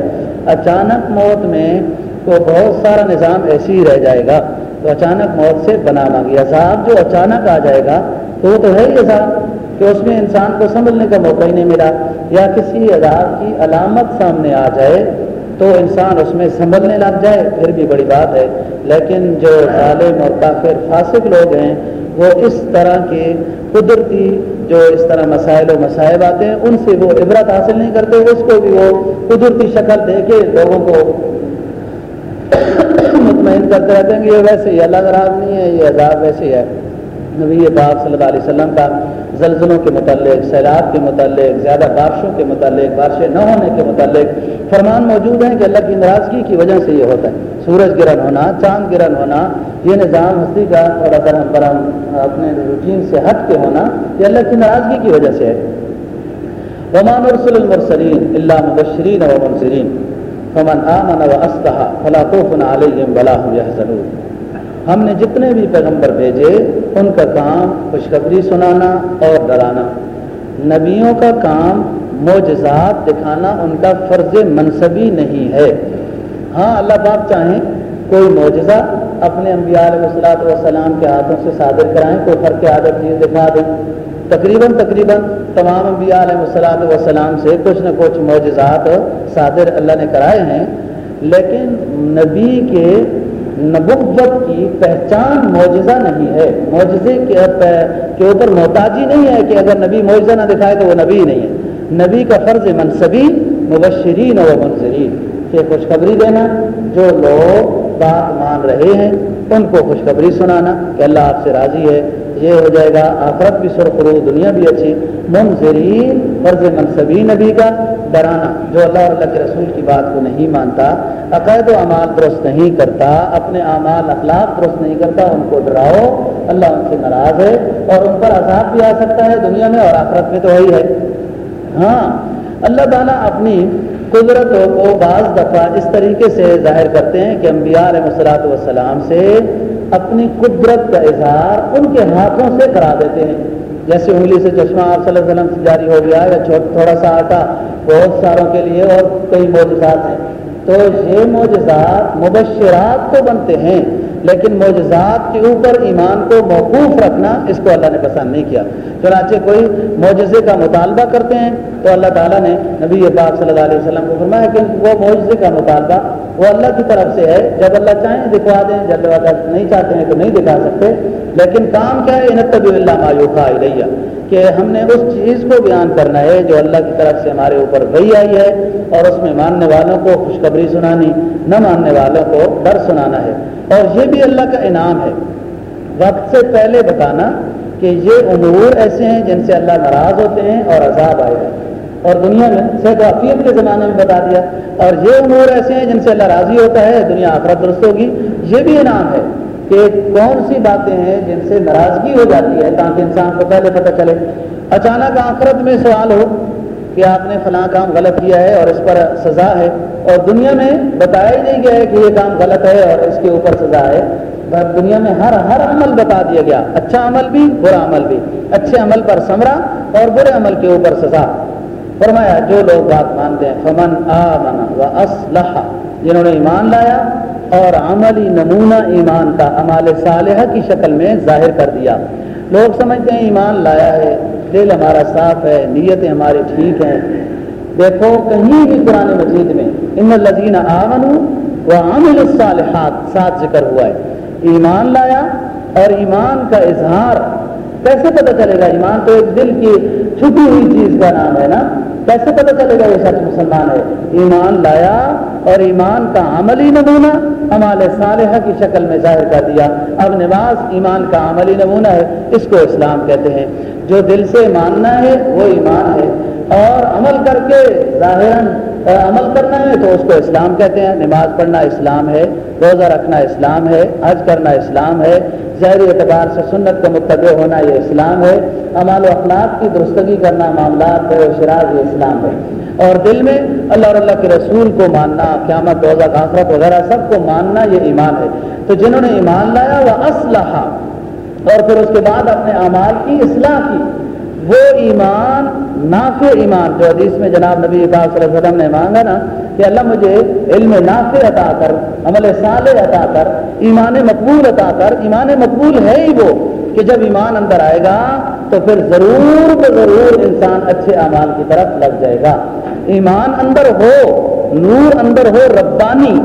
S1: اچانک موت میں تو بہت سارا نظام ایسے ہی رہ جائے گا۔ تو اچانک موت سے بنا مانگی۔ عذاب جو اچانک آ جائے گا، تو وہ تو ہے ہی عذاب کہ اس میں انسان کو سنبھلنے کا موقع ہی نہیں ملا۔ یا کسی عذاب کی علامت سامنے آ جائے تو انسان اس میں سنبھلنے لگ جائے، پھر بھی بڑی بات ہے۔ لیکن جو ظالم اور کافر فاسق لوگ ہیں وہ اس طرح کے قدرتی جو اس طرح مسائل و مسائب آتے ہیں، ان سے وہ عبرت حاصل نہیں کرتے، اس کو بھی وہ قدرتی شکل دے کے لوگوں کو (coughs) مطمئن کرتے رہتے ہیں کہ یہ ویسے ہی الگ راز نہیں ہے، یہ عذاب ویسے ہی ہے۔ نبی پاک صلی اللہ علیہ وسلم کا زلزلوں کے متعلق، سیلاب کے متعلق، زیادہ بارشوں کے متعلق، بارشیں نہ ہونے کے متعلق فرمان موجود ہیں کہ اللہ کی ناراضگی کی وجہ سے یہ ہوتا ہے۔ سورج گرہن ہونا، چاند گرہن ہونا، یہ نظام ہستی کا اور اگر ہم پر ہم اپنے روٹین سے ہٹ کے ہونا، یہ اللہ کی ناراضگی کی وجہ سے ہے۔ ومان رسول المرسلین اللہ مبشرین و منصرین فمن آمن و اسلحہ فلا خوف علیہم ولا هم يحزنون۔ ہم نے جتنے بھی پیغمبر بھیجے، ان کا کام خوشخبری سنانا اور ڈرانا۔ نبیوں کا کام معجزات دکھانا ان کا فرض منصبی نہیں ہے۔ ہاں اللہ پاک چاہیں کوئی معجزہ اپنے انبیاء علیہ وسلاۃ والسلام کے ہاتھوں سے صادر کرائیں، کوئی فرق عادت چیز دکھا دیں۔ تقریباً تقریباً تمام انبیاء علیہ وسلاۃ والسلام سے کچھ نہ کچھ معجزات صادر اللہ نے کرائے ہیں۔ لیکن نبی کے نبوت کی پہچان معجزہ نہیں ہے۔ معجزے کے اوپر محتاجی نہیں ہے کہ اگر نبی معجزہ نہ دکھائے تو وہ نبی نہیں ہے۔ نبی کا فرض منصبی مبشرین و منظرین کہ خوشخبری دینا، جو لوگ بات مان رہے ہیں، ان کو خوشخبری سنانا کہ اللہ آپ سے راضی ہے۔ یہ ہو جائے گا، آخرت بھی سرخرو دنیا بھی اچھی۔ منظرین، فرض منصبی نبی کا ڈرانا جو اللہ اللہ کے رسول کی بات کو نہیں مانتا، عقائد و اعمال درست نہیں کرتا، اپنے اعمال، اخلاق درست نہیں کرتا، ان کو ڈراؤ، اللہ ان سے ناراض ہے اور ان پر عذاب بھی آ سکتا ہے دنیا میں اور آخرت میں تو وہی ہے۔ ہاں اللہ تعالیٰ اپنی قدرتوں کو بعض دفعہ اس طریقے سے ظاہر کرتے ہیں کہ انبیاء علیہ مسلاط والسلام سے اپنی قدرت کا اظہار ان کے ہاتھوں سے کرا دیتے ہیں۔ جیسے انگلی سے چشمہ آپ صلی اللہ علیہ وسلم سے جاری ہو گیا یا تھوڑا سا آٹا، بہت ساروں کے لیے اور کئی معجزات ہیں۔ تو یہ معجزات مبشرات تو بنتے ہیں۔ لیکن معجزات کے اوپر ایمان کو موقوف رکھنا اس کو اللہ نے پسند نہیں کیا۔ چنانچہ کوئی معجزے کا مطالبہ کرتے ہیں تو اللہ تعالیٰ نے نبی پاک صلی اللہ علیہ وسلم کو فرمایا کہ وہ معجزے کا مطالبہ وہ اللہ کی طرف سے ہے۔ جب اللہ چاہیں دکھوا دیں، جب اللہ نہیں چاہتے ہیں تو نہیں دکھا سکتے۔ لیکن کام کیا ہے؟ انتب اللہ مایوخا علیہ کہ ہم نے اس چیز کو بیان کرنا ہے جو اللہ کی طرف سے ہمارے اوپر وہی آئی ہے اور اس میں ماننے والوں کو خوشخبری سنانی، نہ ماننے والوں کو ڈر سنانا ہے۔ اور یہ بھی اللہ کا انعام ہے۔ وقت سے پہلے بتانا کہ یہ امور ایسے ہیں جن سے اللہ ناراض ہوتے ہیں اور عذاب آئے گا اور دنیا میں صحت عافیت کے زمانے میں بتا دیا۔ اور یہ امور ایسے ہیں جن سے اللہ راضی ہوتا ہے، دنیا آخرت درست ہوگی۔ یہ بھی انعام ہے کہ کون سی باتیں ہیں جن سے ناراضگی ہو جاتی ہے تاکہ انسان کو پہلے پتہ چلے۔ اچانک آخرت میں سوال ہو کہ آپ نے فلاں کام غلط کیا ہے اور اس پر سزا ہے۔ اور دنیا میں بتایا ہی نہیں گیا ہے کہ یہ کام غلط ہے اور اس کے اوپر سزا ہے دنیا میں ہر ہر عمل بتا دیا گیا۔ اچھا عمل بھی، برا عمل بھی۔ اچھے عمل پر سمرا اور برے عمل کے اوپر سزا۔ فرمایا، جو لوگ بات مانتے ہیں، فمن آمن و اسلحہ جنہوں نے ایمان لایا اور عملی نمونہ ایمان کا عمال صالحہ کی شکل میں ظاہر کر دیا۔ لوگ سمجھتے ہیں، ایمان لایا ہے، دل ہمارا صاف ہے، نیتیں ہماری ٹھیک ہیں۔ دیکھو، کہیں بھی قرآن مجید میں ان الزین آمن و عامل الصالحات، ساتھ ذکر ہوا ہے۔ ایمان لایا اور ایمان کا اظہار کیسے پتہ چلے گا؟ ایمان تو ایک دل کی چھپی ہوئی چیز کا نام ہے نا۔ کیسے پتہ چلے گا یہ سچ مسلمان ہے؟ ایمان لایا اور ایمان کا عملی نمونہ ہمارے صالحہ کی شکل میں ظاہر کر دیا۔ اب نماز ایمان کا عملی نمونہ ہے، اس کو اسلام کہتے ہیں۔ جو دل سے ماننا ہے، وہ ایمان ہے۔ اور عمل کر کے ظاہر عمل کرنا ہے تو اس کو اسلام کہتے ہیں، نماز پڑھنا اسلام ہے، روزہ رکھنا اسلام ہے، حج کرنا اسلام ہے ظاہری اعتبار سے سنت کا متبع ہونا یہ اسلام ہے امال و اخلاق کی درستگی کرنا معاملات و شراز یہ اسلام ہے۔ اور دل میں اللہ اور اللہ کے رسول کو ماننا، قیامت، روزہ، آخرت وغیرہ سب کو ماننا یہ ایمان ہے۔ تو جنہوں نے ایمان لایا، وہ اسلحہ اور پھر اس کے بعد اپنے اعمال کی اصلاح کی۔ وہ ایمان، نافع ایمان جو حدیث میں جناب نبی پاک صلی اللہ علیہ وسلم نے مانگا نا کہ اللہ مجھے علم نافع عطا کر، عمل صالح عطا کر، ایمان مقبول عطا کر، ایمان مقبول ہے ہی وہ کہ جب ایمان اندر آئے گا تو پھر ضرور ضرور انسان اچھے اعمال کی طرف لگ جائے گا۔ ایمان اندر ہو، نور اندر ہو، ربانی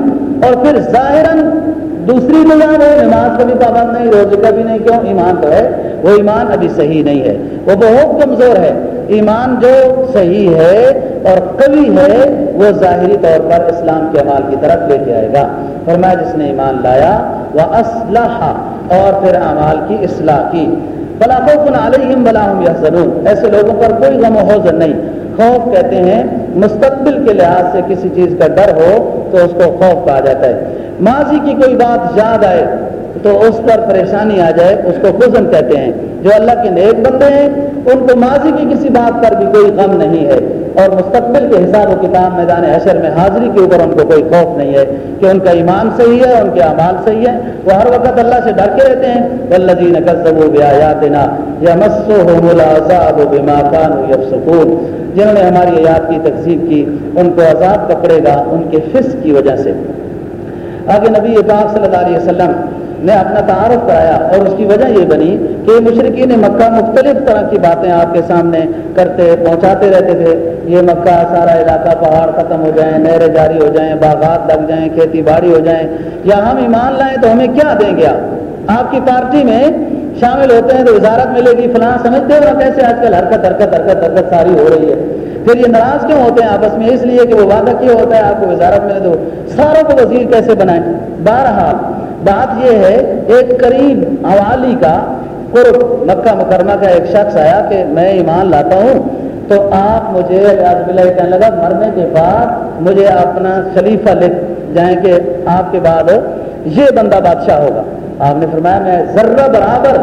S1: اور پھر ظاہراً دوسری نظام ہے، نماز کا بھی پابند نہیں، روزے کا بھی نہیں، کیوں؟ ایمان تو ہے۔ وہ ایمان ابھی صحیح نہیں ہے۔ وہ بہت کمزور ہے۔ ایمان جو صحیح ہے اور قوی ہے، وہ ظاہری طور پر اسلام کے عمال کی طرف لے کے آئے گا۔ فرمایا، جس نے ایمان لایا وہ اسلحہ اور پھر اعمال کی اصلاح کی۔ بلا خوف علیہم بلا ہم ایسے لوگوں پر کوئی غم و حوضن نہیں۔ خوف کہتے ہیں، مستقبل کے لحاظ سے کسی چیز کا ڈر ہو تو اس کو خوف کہا جاتا ہے۔ ماضی کی کوئی بات یاد آئے تو اس پر پریشانی آ جائے، اس کو خزن کہتے ہیں۔ جو اللہ کے نیک بندے ہیں، ان کو ماضی کی کسی بات پر بھی کوئی غم نہیں ہے۔ اور مستقبل کے حساب و کتاب میدان حشر میں حاضری کے اوپر ان کو کوئی خوف نہیں ہے کہ ان کا ایمان صحیح ہے، ان کے اعمال صحیح ہے وہ ہر وقت اللہ سے ڈر کے رہتے ہیں۔ والذین کذبوا بآیاتنا یمسهم العذاب بما كانوا يفسقون۔ جنہوں نے ہماری آیات کی تکذیب کی، ان کو عذاب پکڑے گا، ان کے فسق کی وجہ سے۔ آگے نبی پاک صلی اللہ علیہ وسلم نے اپنا تعارف کرایا اور اس کی وجہ یہ بنی کہ مشرقین مکہ مختلف طرح کی باتیں آپ کے سامنے کرتے، پہنچاتے رہتے تھے۔ یہ مکہ سارا علاقہ پہاڑ ختم ہو جائیں، نہریں جاری ہو جائیں، باغات لگ جائیں، کھیتی باڑی ہو جائیں۔ یا ہم ایمان لائیں تو ہمیں کیا دیں گے آپ؟ کی پارٹی میں شامل ہوتے ہیں تو وزارت ملے گی، فلاں سمجھتے ہو کیسے آج کل حرکت حرکت حرکت حرکت ساری ہو رہی ہے۔ پھر یہ ناراض کیوں ہوتے ہیں آپس میں؟ اس لیے کہ وہ وعدہ کیا ہوتا ہے آپ کو وزارت ملے تو ساروں کو وزیر کیسے بنائیں؟ بہرحال بات یہ ہے، ایک قریب حوالی کا قرب مکہ مکرمہ کا ایک شخص آیا کہ میں ایمان لاتا ہوں، تو آپ مجھے کہنے لگا، مرنے کے بعد مجھے اپنا خلیفہ لکھ جائیں کہ آپ کے بعد یہ بندہ بادشاہ ہوگا۔ آپ نے فرمایا، میں ذرہ برابر،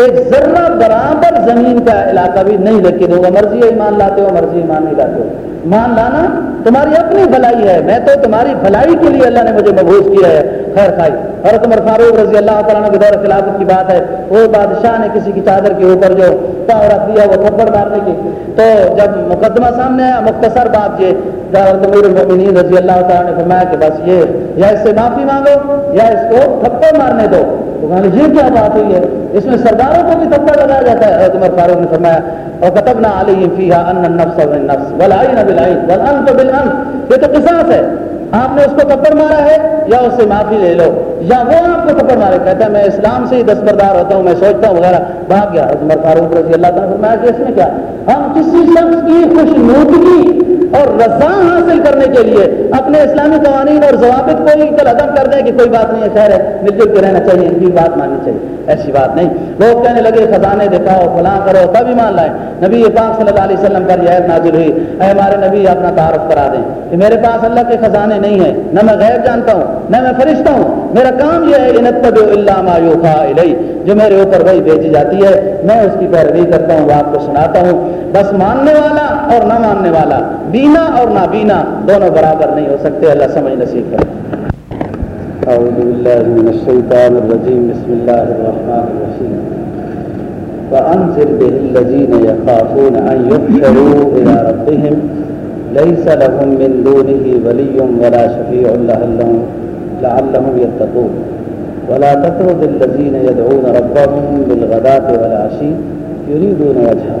S1: ایک ذرہ برابر زمین کا علاقہ بھی نہیں لکھ کے دوں گا مرضی ایمان لاتے ہو، مرضی ایمان نہیں لاتے ہو۔ مان لانا تمہاری اپنی بھلائی ہے۔ میں تو تمہاری بھلائی کے لیے اللہ نے مجھے محبوس کیا ہے۔ خیر خائی حضرت عمر فاروق رضی اللہ تعالیٰ کے دور خلافت کی بات ہے۔ وہ بادشاہ نے کسی کی چادر کے اوپر جو پاؤں رکھ دیا، وہ تھپڑ مارنے کی تو جب مقدمہ سامنے آیا، مختصر بات یہ المؤمنین رضی اللہ تعالیٰ نے فرمایا کہ بس یہ یا اس سے معافی مانگو یا اس کو تھپڑ مارنے دو۔ تو یہ کیا بات ہوئی ہے؟ اس میں سرداروں کو بھی تھپڑ لگایا جاتا ہے۔ حضرت عمر فاروق نے فرمایا وكتبنا عليهم فيها ان النفس بالنفس والعين بالعين والانف بالانف یہ تو قصاص ہے. آپ نے اس کو تھپڑ مارا ہے یا اس سے معافی لے لو؟ یا وہ آپ کو تھپڑ مارے، کہتا ہے میں اسلام سے ہی دستبردار ہوتا ہوں، میں سوچتا ہوں وغیرہ۔ بھاگ گیا، عمر فاروق رضی اللہ تعالیٰ فرمایا کہ اس میں کیا؟ ہم کسی شخص کی خوش نوٹگی اور رضا حاصل کرنے کے لیے اپنے اسلامی قوانین اور ضوابط کو ہی کل ادب کر دیں کہ کوئی بات نہیں ہے، خیر ہے، مل جل کے رہنا چاہیے، ان کی بات ماننی چاہیے۔ ایسی بات نہیں۔ لوگ کہنے لگے، خزانے دکھاؤ، فلاں کرو، تب ایمان لائیں۔ نبی پاک صلی اللہ علیہ وسلم پر یہ نازل ہوئی۔ اے ہمارے نبی، اپنا تعارف کرا دیں کہ میرے پاس اللہ کے خزانے نہیں ہیں۔ نہ میں غیر جانتا ہوں، نہ میں فرشتہ ہوں۔ میرا کام یہ ہے انتب اللہ مایوخا علیہ جو میرے اوپر وہی بھیجی جاتی ہے، میں اس کی پیروی کرتا ہوں، وہ آپ کو سناتا ہوں۔ بس ماننے والا اور نہ ماننے والا بینا اور نہ بینا دونوں برابر نہیں ہو سکتے اللہ سمجھ نصیب کرے۔
S2: أعوذ بالله من الشيطان الرجيم بسم الله الرحمن الرحيم فأنزل به الذين يخافون أن يحشروا إلى ربهم ليس لهم من دونه ولي ولا شفيع لعلهم, لعلهم يتقون ولا تطرد الذين يدعون ربهم بالغداة والعشي يريدون وجهه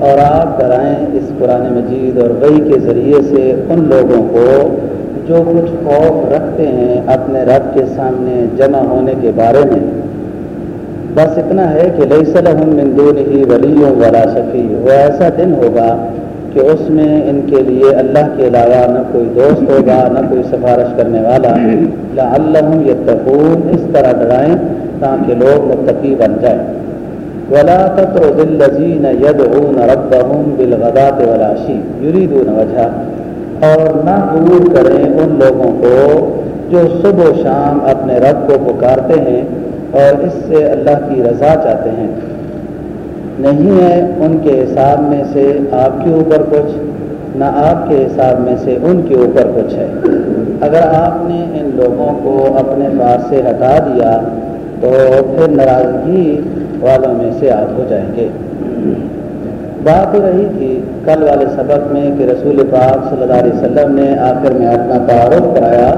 S2: اور آپ کرائیں اس قرآن مجید اور وہی کے ذریعے سے ان لوگوں کو جو کچھ خوف رکھتے ہیں اپنے رب کے سامنے جمع ہونے کے بارے میں۔ بس اتنا ہے کہ لئی صلحم مندون ہی ولیوں والا شفیع۔ وہ ایسا دن ہوگا کہ اس میں ان کے لیے اللہ کے علاوہ نہ کوئی دوست ہوگا، نہ کوئی سفارش کرنے والا۔ اللہ یتقون۔ اس طرح ڈرائیں تاکہ لوگ متقی بن جائیں۔ ولا تطرد الذين يدعون ربهم بالغداة والعشي يريدون وجهه اور نہ قبول کریں ان لوگوں کو جو صبح و شام اپنے رب کو پکارتے ہیں اور اس سے اللہ کی رضا چاہتے ہیں۔ نہیں ہے ان کے حساب میں سے آپ کے اوپر کچھ، نہ آپ کے حساب میں سے ان کے اوپر کچھ ہے۔ اگر آپ نے ان لوگوں کو اپنے پاس سے ہٹا دیا تو پھر ناراضگی والوں میں سے آپ ہو جائیں گے۔ بات رہی تھی کل والے سبق میں کہ رسول پاک صلی اللہ علیہ وسلم نے آخر میں اپنا تعارف کرایا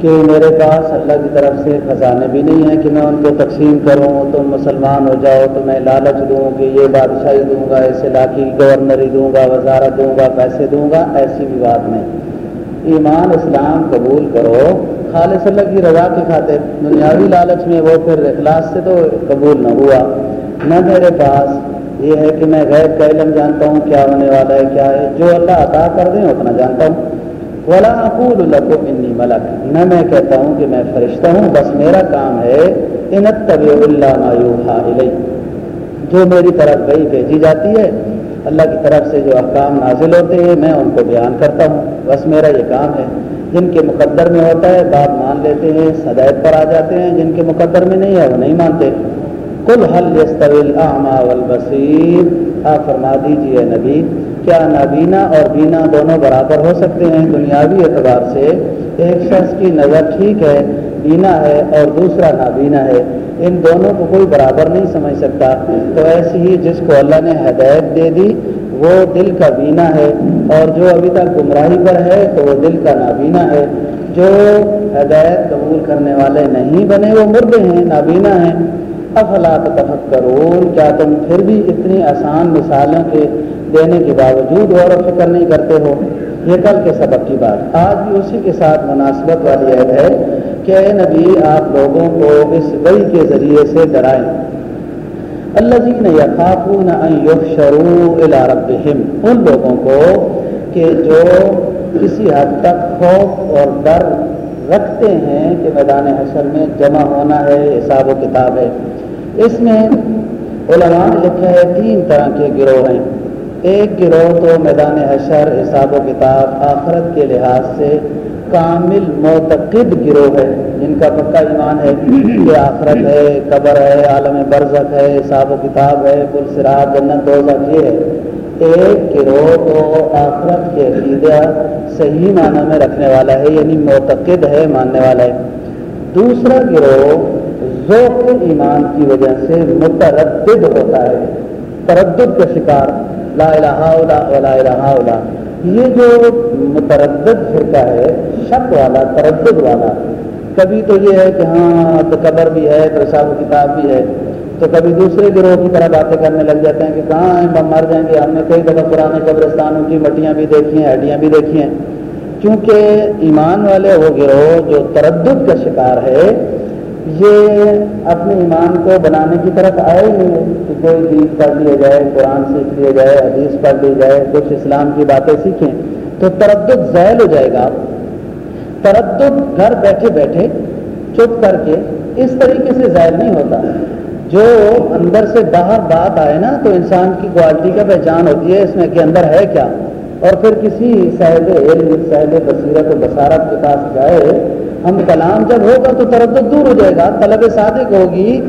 S2: کہ میرے پاس اللہ کی طرف سے خزانے بھی نہیں ہیں کہ میں ان کو تقسیم کروں، تم مسلمان ہو جاؤ تو میں لالچ دوں کہ یہ بادشاہی دوں گا ایسے علاقی گورنری دوں گا، وزارت دوں گا، پیسے دوں گا، ایسی بھی بات نہیں۔ ایمان اسلام قبول کرو۔ خالص اللہ کی رضا کے خاطر دنیاوی لالچ میں وہ پھر اخلاص سے تو قبول نہ ہوا۔
S1: نہ میرے پاس یہ ہے کہ میں غیر کا علم جانتا ہوں، کیا ہونے والا ہے، کیا ہے۔ جو اللہ عطا کر دیں اتنا جانتا ہوں۔ ولا اقول لكم انی ملک نہ میں کہتا ہوں کہ میں فرشتہ ہوں، بس میرا کام ہے ان طبی اللہ مایوحا علیہ جو میری طرف گئی بھیجی جاتی ہے، اللہ کی طرف سے جو احکام نازل ہوتے ہیں، میں ان کو بیان کرتا ہوں۔ بس میرا یہ کام ہے۔ جن کے مقدر میں ہوتا ہے بات مان لیتے ہیں ہدایت پر آ جاتے ہیں، جن کے مقدر میں نہیں ہے، وہ نہیں مانتے۔ کل حل یستویل اعما والبصیر آپ فرما دیجیے نبی، کیا نابینا اور بینا دونوں برابر ہو سکتے ہیں دنیاوی اعتبار سے؟ ایک شخص کی نظر ٹھیک ہے، بینا ہے اور دوسرا نابینا ہے۔ ان دونوں کو کوئی برابر نہیں سمجھ سکتا۔ تو ایسی ہی جس کو اللہ نے ہدایت دے دی وہ دل کا بینا ہے اور جو ابھی تک گمراہی پر ہے تو وہ دل کا نابینا ہے۔ جو ہدایت قبول کرنے والے نہیں بنے وہ مردے ہیں، نابینا ہیں۔ افلا تفکرون کیا تم پھر بھی اتنی آسان مثالوں کے دینے کے باوجود غور و فکر نہیں کرتے ہو؟ یہ کل کے سبق کی بات۔ آج بھی اسی کے ساتھ مناسبت والی عید ہے کہ اے نبی، آپ لوگوں کو اس وئی کے ذریعے سے ڈرائیں۔ اللہ جی نے یقافون شروع ربہم ان لوگوں کو کہ جو کسی حد تک خوف اور ڈر رکھتے ہیں کہ میدان حشر میں جمع ہونا ہے، حساب و کتاب ہے۔ اس میں علماء نے لکھا ہے تین طرح کے گروہ ہیں۔ ایک گروہ تو میدان حشر، حساب و کتاب، آخرت کے لحاظ سے کامل معتقد گروہ ہے۔ جن کا پکا ایمان ہے کہ آخرت ہے قبر ہے عالم برزخ ہے حساب و کتاب ہے پل سراب جنت دو یہ ہے۔ ایک گروہ تو آخرت کے عقیدہ صحیح معنی میں رکھنے والا ہے یعنی معتقد ہے ماننے والا ہے۔ دوسرا گروہ ذوق ایمان کی وجہ سے متردد ہوتا ہے۔ تردد کا شکار۔ لا الہ الا ولا الہ الا یہ جو متردد فرقہ ہے شک والا تردد والا۔ کبھی تو یہ ہے کہ ہاں تو قبر بھی ہے تو حساب و کتاب بھی ہے، تو کبھی دوسرے گروہ کی طرح باتیں کرنے لگ جاتے ہیں کہ کہاں ہیں، ہم مر جائیں گے، ہم نے کئی دفعہ پرانے قبرستانوں کی مٹیاں بھی دیکھی ہیں، ہڈیاں بھی دیکھی ہیں۔ کیونکہ ایمان والے وہ گروہ جو تردد کا شکار ہے، یہ اپنے ایمان کو بنانے کی طرف آئے نہیں کہ کوئی دین پڑھ لیا جائے، قرآن سیکھ لیا جائے، حدیث پڑھ لی جائے، کچھ اسلام کی باتیں سیکھیں، تو تردد ذیل ہو جائے گا۔ تردد گھر بیٹھے بیٹھے چپ کر کے اس طریقے سے ظاہر نہیں ہوتا۔ جو اندر سے باہر بات آئے نا تو انسان کی کوالٹی کا پہچان ہوتی ہے اس میں کہ اندر ہے کیا۔ اور پھر کسی صاحب علم، صاحب بصیرت و بصارت کے پاس جائے ہم کلام جب ہوگا تو تردد دور ہو جائے گا، طلب صادق ہوگی۔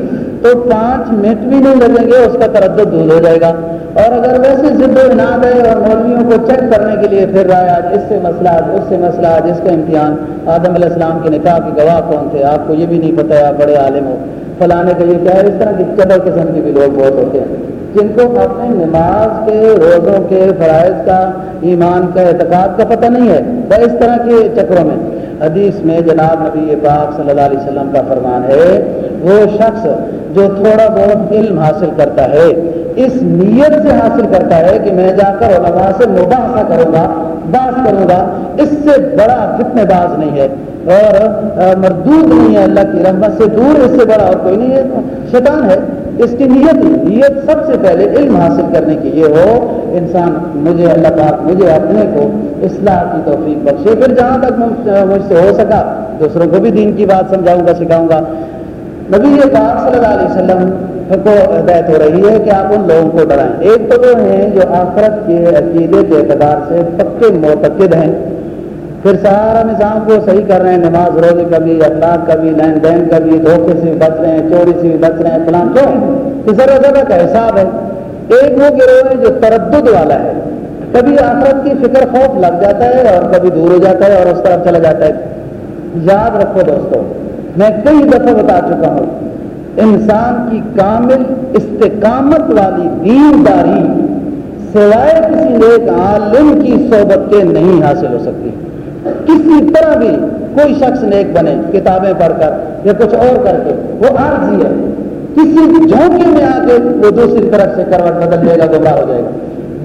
S1: تو پانچ منٹ بھی نہیں لگیں گے، اس کا تردد دور ہو جائے گا۔ اور اگر ویسے ضد و اناد ہے اور مولویوں کو چیک کرنے کے لیے پھر رہا ہے آج اس سے مسئلہ، آج اس سے مسئلہ، آج اس کا امتحان۔ آدم علیہ السلام کے نکاح کے گواہ کون تھے؟ آپ کو یہ بھی نہیں پتہ، آپ بڑے عالم ہو۔ فلانے کا یہ کیا ہے اس طرح کی قدر قسم کے بھی لوگ بہت ہوتے ہیں۔ جن کو اپنے نماز کے، روزوں کے، فرائض کا، ایمان کا، اعتقاد کا پتہ نہیں ہے، وہ اس طرح کے چکروں میں۔ حدیث میں جناب نبی پاک صلی اللہ علیہ وسلم کا فرمان ہے، وہ شخص جو تھوڑا بہت علم حاصل کرتا ہے، اس نیت سے حاصل کرتا ہے کہ میں جا کر علماء سے مباحثہ کروں گا بات کروں گا، اس سے بڑا فتنے باز نہیں ہے۔ اور مردود نہیں ہے، اللہ کی رحمت سے دور اس سے بڑا اور کوئی نہیں ہے۔ شیطان ہے، اس کی نیت نیت سب سے پہلے علم حاصل کرنے کی یہ ہو۔ انسان مجھے اللہ پاک مجھے اپنے کو اصلاح کی توفیق بخشے، پھر جہاں تک مجھ سے ہو سکا، دوسروں کو بھی دین کی بات سمجھاؤں گا، سکھاؤں گا۔ نبی پاک صلی اللہ علیہ وسلم کو ہدایت ہو رہی ہے کہ آپ ان لوگوں کو ڈرائیں ایک تو وہ ہیں جو آخرت کے عقیدے کے اعتبار سے پکے معتقد ہیں۔ پھر سارا نظام کو صحیح کر رہے ہیں، نماز روزے کا بھی، اخلاق کا بھی، لین دین کا بھی، دھوکے سے بھی بچ رہے ہیں، چوری سے بھی بچ رہے ہیں، فلاں کیوں کہ ذرا ذرا کا حساب ہے۔ ایک وہ گروہ ہے جو تردد والا ہے، کبھی آخرت کی فکر خوف لگ جاتا ہے اور کبھی دور ہو جاتا ہے اور اس طرف چلا جاتا ہے۔ یاد رکھو دوستوں میں کئی دفعہ بتا چکا ہوں، انسان کی کامل استقامت والی دینداری سوائے کسی ایک عالم کی صحبت کے نہیں حاصل ہو سکتی۔ کسی طرح بھی کوئی شخص نیک بنے، کتابیں پڑھ کر یا کچھ اور کر کے، وہ عارضی ہے۔ کسی جھونکے میں آ کے وہ دوسری طرف سے کروٹ بدل جائے گا گمراہ ہو جائے گا۔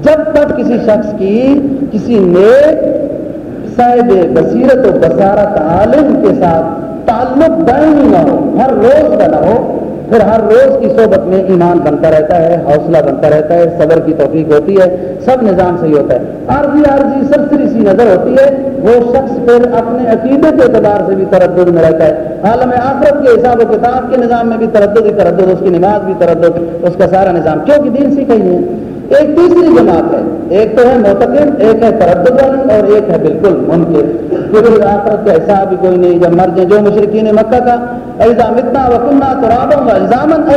S1: جب تک کسی شخص کی کسی نیک صاحب بصیرت و بصارت عالم کے ساتھ تعلق دائمی نہ ہو، ہر روز کا نہ ہو پھر ہر روز کی صحبت میں ایمان بنتا رہتا ہے، حوصلہ بنتا رہتا ہے، صبر کی توفیق ہوتی ہے، سب نظام صحیح ہوتا ہے۔ عارضی عارضی سرسری سی نظر ہوتی ہے، وہ شخص پھر اپنے عقیدے کے اعتبار سے بھی تردد میں رہتا ہے۔ عالم آخرت کے حساب و کتاب کے نظام میں بھی تردد ہی تردد، اس کی نماز بھی تردد، اس کا سارا نظام۔ کیونکہ دین سیکھا ہی ہے۔ ایک تیسری جماعت ہے۔ ایک تو ہے معتقد ایک ہے تردد والی اور ایک ہے بالکل ممکن کیونکہ آخرت کا حساب بھی کوئی نہیں، جب مر جائیں جو مشرقین مکہ کا ایزام اتنا وکنہ ترابوں ایزامن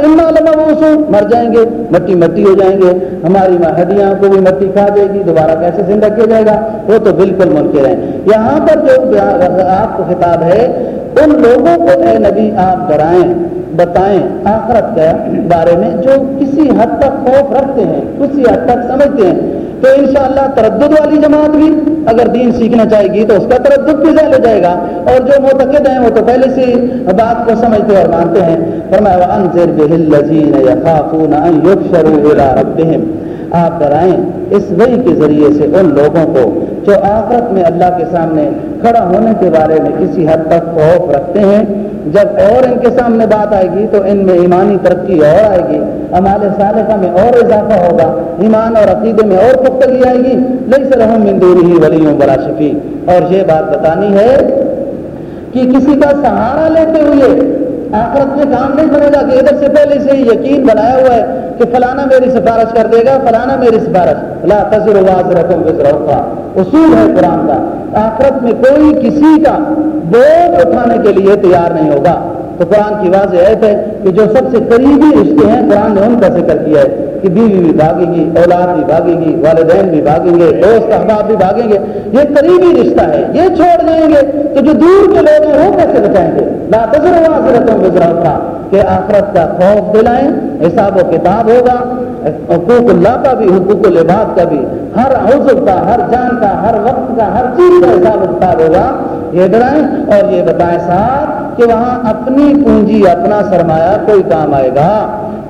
S1: مر جائیں گے، مٹی مٹی ہو جائیں گے۔ ہماری ہڈیاں کو بھی مٹی کھا جائے گی، دوبارہ کیسے زندہ کیا جائے گا؟ وہ تو بالکل ممکن ہے یہاں پر جو آپ کو خطاب ہے، ان لوگوں کو اے نبی آپ ڈرائیں۔ بتائیں آخرت کے بارے میں جو کسی حد تک خوف رکھتے ہیں، کسی حد تک سمجھتے ہیں تو انشاءاللہ تردد والی جماعت بھی اگر دین سیکھنا چاہے گی تو اس کا تردد بھی ظاہر ہو جائے گا۔ اور جو معتقد ہیں وہ تو پہلے سے بات کو سمجھتے اور مانتے ہیں۔ فرمایا وانذر به الذين يخافون ان يحشروا الى ربهم۔ آپ ڈرائیں اس وحی کے ذریعے سے ان لوگوں کو جو آخرت میں اللہ کے سامنے کھڑا ہونے کے بارے میں کسی حد تک خوف رکھتے ہیں۔ جب اور ان کے سامنے بات آئے گی تو ان میں ایمانی ترقی اور آئے گی۔ ہمارے صالحہ میں اور اضافہ ہوگا۔ ایمان اور عقیدے میں اور پختگی آئے گی۔ لئی سے رحم مندوری ہی ولیوں بڑا شفیع۔ اور یہ بات بتانی ہے کہ کسی کا سہارا لیتے ہوئے آخرت میں کام نہیں بنے گا کہ ادھر سے پہلے سے یقین بنایا ہوا ہے کہ فلانا میری سفارش کر دے گا، فلانا میری سفارش۔ لا تذر رقم کا اصول ہے قرآن کا۔ آخرت میں کوئی کسی کا بوجھ اٹھانے کے لیے تیار نہیں ہوگا۔ تو قرآن کی واضح ایپ ہے کہ جو سب سے قریبی رشتے ہیں، قرآن نے ان کا ذکر کیا ہے کہ بیوی بھی بھاگے گی، اولاد بھی بھاگے گی، والدین بھی بھاگیں گے، دوست، احباب بھی بھاگیں گے۔ یہ قریبی رشتہ ہے۔ یہ چھوڑ جائیں گے تو جو دور کے لوگ ہیں، وہ کیسے بچائیں گے؟ لا تجربہ تھا کہ آخرت کا خوف دلائیں، حساب و کتاب ہوگا۔ حقوق اللہ کا بھی، حقوق العباد کا بھی۔ ہر حضر کا، ہر جان کا ہر وقت کا ہر چیز کا حساب کتاب ہوگا، یہ ڈرائیں اور یہ بتائیں صاحب کہ وہاں اپنی پونجی، اپنا سرمایہ کوئی کام آئے گا،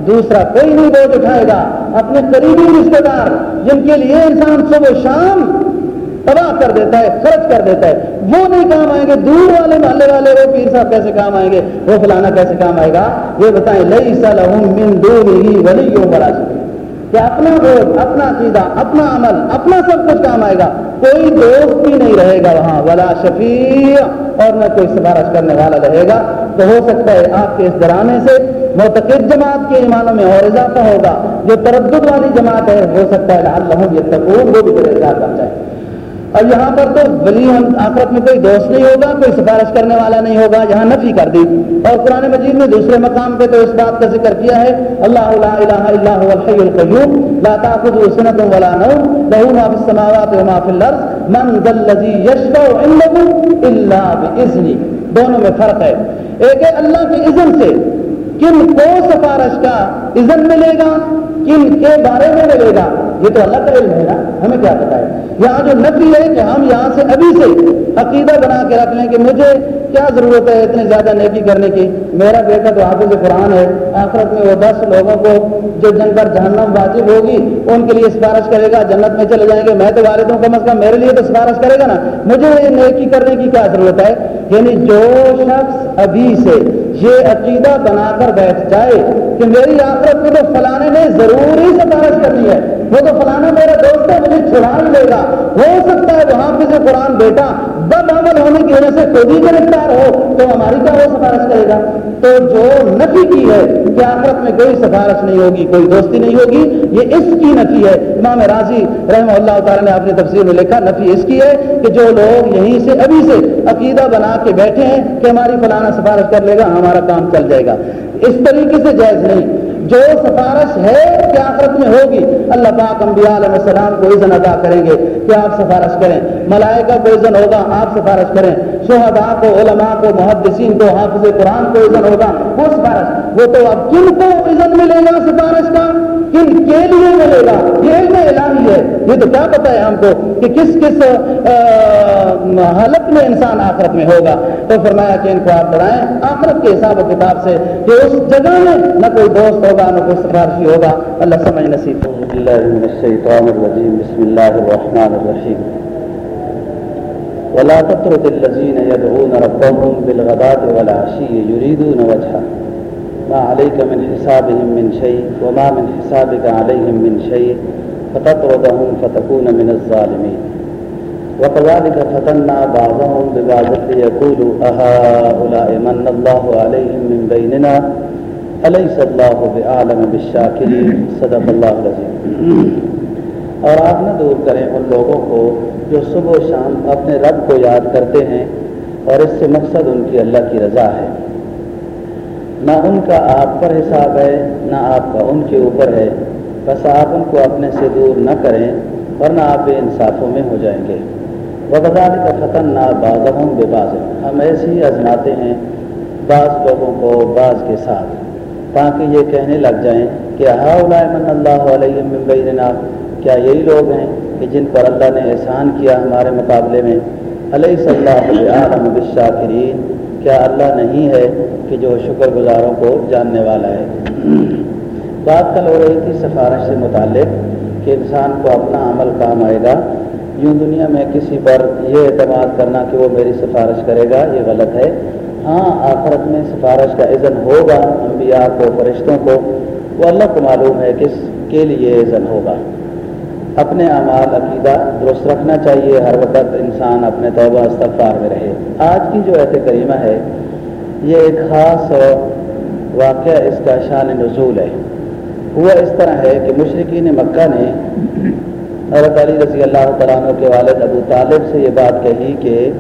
S1: دوسرا کوئی نہیں بوجھ اٹھائے گا، اپنے قریبی رشتے دار جن کے لیے انسان صبح شام تباہ کر دیتا ہے، خرچ کر دیتا ہے، وہ نہیں کام آئیں گے، دور والے محلے والے، وہ پیر صاحب کیسے کام آئیں گے، وہ فلانا کیسے کام آئے گا، یہ بتائیں لئی من دون ہی ولیوں بڑا کہ اپنا روز، اپنا عقیدہ اپنا عمل، اپنا سب کچھ کام آئے گا۔ کوئی دوست بھی نہیں رہے گا وہاں، ولا شفیع، اور نہ کوئی سفارش کرنے والا رہے گا۔ تو ہو سکتا ہے آپ کے اس ڈرامے سے معتقد جماعت کے ایمانوں میں اور اضافہ ہوگا۔ جو تردد والی جماعت ہے، ہو سکتا ہے اللہ یہ وہ بھی گرفتار بن جائے۔ اور یہاں پر تو ولی آخرت میں کوئی دوست نہیں ہوگا، کوئی سفارش کرنے والا نہیں ہوگا، یہاں نفی کر دی۔ اور قرآن مجید میں دوسرے مقام پہ تو اس بات کا ذکر کیا ہے، اللہ لا الہ الا هو الحی القیوم، لا تاخذ سنت ولا نوم له ما في السماوات وما في الارض، من ذا الذي يشفع عنده الا باذنه دونوں میں فرق ہے۔ ایک ہے اللہ کے اذن سے، کن کو سفارش کا اذن ملے گا، کن کے بارے میں ملے گا۔ یہ تو اللہ کا علم ہے نا، ہمیں کیا پتا ہے۔ یہاں جو نفی ہے کہ ہم یہاں سے ابھی سے عقیدہ بنا کے رکھ لیں کہ مجھے کیا ضرورت ہے اتنے زیادہ نیکی کرنے کی۔ میرا بیٹا تو حافظ قرآن ہے، آخرت میں وہ دس لوگوں کو جو جن پر جہنم واجب ہوگی، ان کے لیے سفارش کرے گا، جنت میں چلے جائیں گے۔ میں تو والدوں کم از کم میرے لیے تو سفارش کرے گا نا۔ مجھے نیکی کرنے کی کیا ضرورت ہے؟ یعنی جو شخص ابھی سے یہ عقیدہ بنا کر بیٹھ جائے کہ میری آخرت کو تو فلانے نے ضروری سفارش کرنی ہے۔ وہ تو فلانا میرا دوست ہے، مجھے چھڑا لے گا۔ ہو سکتا ہے وہاں پہ سے قرآن بیٹا، بد عمل ہونے کی وجہ سے کوئی بھی گرفتار ہو، تو ہماری کیا وہ سفارش کرے گا؟ تو جو نفی کی ہے کہ آخرت میں کوئی سفارش نہیں ہوگی، کوئی دوستی نہیں ہوگی؟ یہ اس کی نفی ہے۔ امام راضی رحم اللہ تعالیٰ نے اپنی تفسیر میں لکھا، نفی اس کی ہے کہ جو لوگ یہیں سے ابھی سے عقیدہ بنا کے بیٹھے ہیں کہ ہماری فلانا سفارش کر لے گا، ہمارا کام چل جائے گا۔ اس طریقے سے جائز نہیں۔ جو سفارش ہے کہ آخرت میں ہوگی، اللہ پاک انبیاء علیہ السلام کو اذن ادا کریں گے کہ آپ سفارش کریں۔ ملائکہ کو اذن ہوگا، آپ سفارش کریں۔ شہداء کو، علماء کو، محدثین کو، حافظ قرآن کو اذن ہوگا، وہ سفارش۔ وہ تو اب کن کو اذن ملے گا سفارش کا؟ کن کے لیے ملے گا۔ یہ علم اعلانی ہے۔ یہ تو کیا پتا ہے ہم کو کہ کس کس حالت میں انسان آخرت میں ہوگا۔ تو فرمایا کہ ان کو آپ بڑھائیں آخرت کے حساب و کتاب سے کہ اس جگہ میں نہ کوئی دوست ہوگا، نہ کوئی سفارشی ہوگا۔ اللہ سمجھ نصیب
S2: بسم اللہ الرحمن الرحیم۔ ولا تطرد الذين يدعون ربهم بالغداة والعشي يريدون وجهه
S1: ما عليك من حسابهم من شيء وما من حسابك عليهم من شيء فتطردهم فتكون من الظالمين. وكذلك فتنا بعضهم ببعض ليقولوا أهؤلاء من الله عليهم من بيننا؟ أليس الله بأعلم بالشاكرين؟ صدق الله العظيم. اور آپ نہ دور کریں ان لوگوں کو جو صبح و شام اپنے رب کو یاد کرتے ہیں اور اس سے مقصد ان کی اللہ کی رضا ہے۔ نہ ان کا آپ پر حساب ہے، نہ آپ کا ان کے اوپر ہے۔ بس آپ ان کو اپنے سے دور نہ کریں، ورنہ آپ بے انصافوں میں ہو جائیں گے۔ وبزاد کا فتن نہ باز بے باز ہم ایسے ہی آزماتے ہیں بعض لوگوں کو بعض کے ساتھ۔ تاکہ یہ کہنے لگ جائیں کہ ہا من اللہ علیہ ممبئی کیا یہی لوگ ہیں کہ جن پر اللہ نے احسان کیا ہمارے مقابلے میں؟ علیہ صلی اللہ عالم بالشاکرین۔ کیا اللہ نہیں ہے کہ جو شکر گزاروں کو جاننے والا ہے؟ بات کل ہو رہی تھی سفارش سے متعلق کہ انسان کو اپنا عمل کام آئے گا یوں دنیا میں کسی پر یہ اعتماد کرنا کہ وہ میری سفارش کرے گا، یہ غلط ہے۔ ہاں آخرت میں سفارش کا عزن ہوگا، انبیاء کو، فرشتوں کو۔ وہ اللہ کو معلوم ہے کس کے لیے عزن ہوگا۔ اپنے اعمال، عقیدہ درست رکھنا چاہیے۔ ہر وقت انسان اپنے توبہ، استغفار میں رہے۔ آج کی جو ایت کریمہ ہے، یہ ایک خاص واقعہ اس کا شان نزول ہے۔ ہوا اس طرح ہے کہ مشرقین مکہ نے حضرت علی رضی اللہ تعالیٰ عنہ کے والد ابو طالب سے یہ بات کہی کہ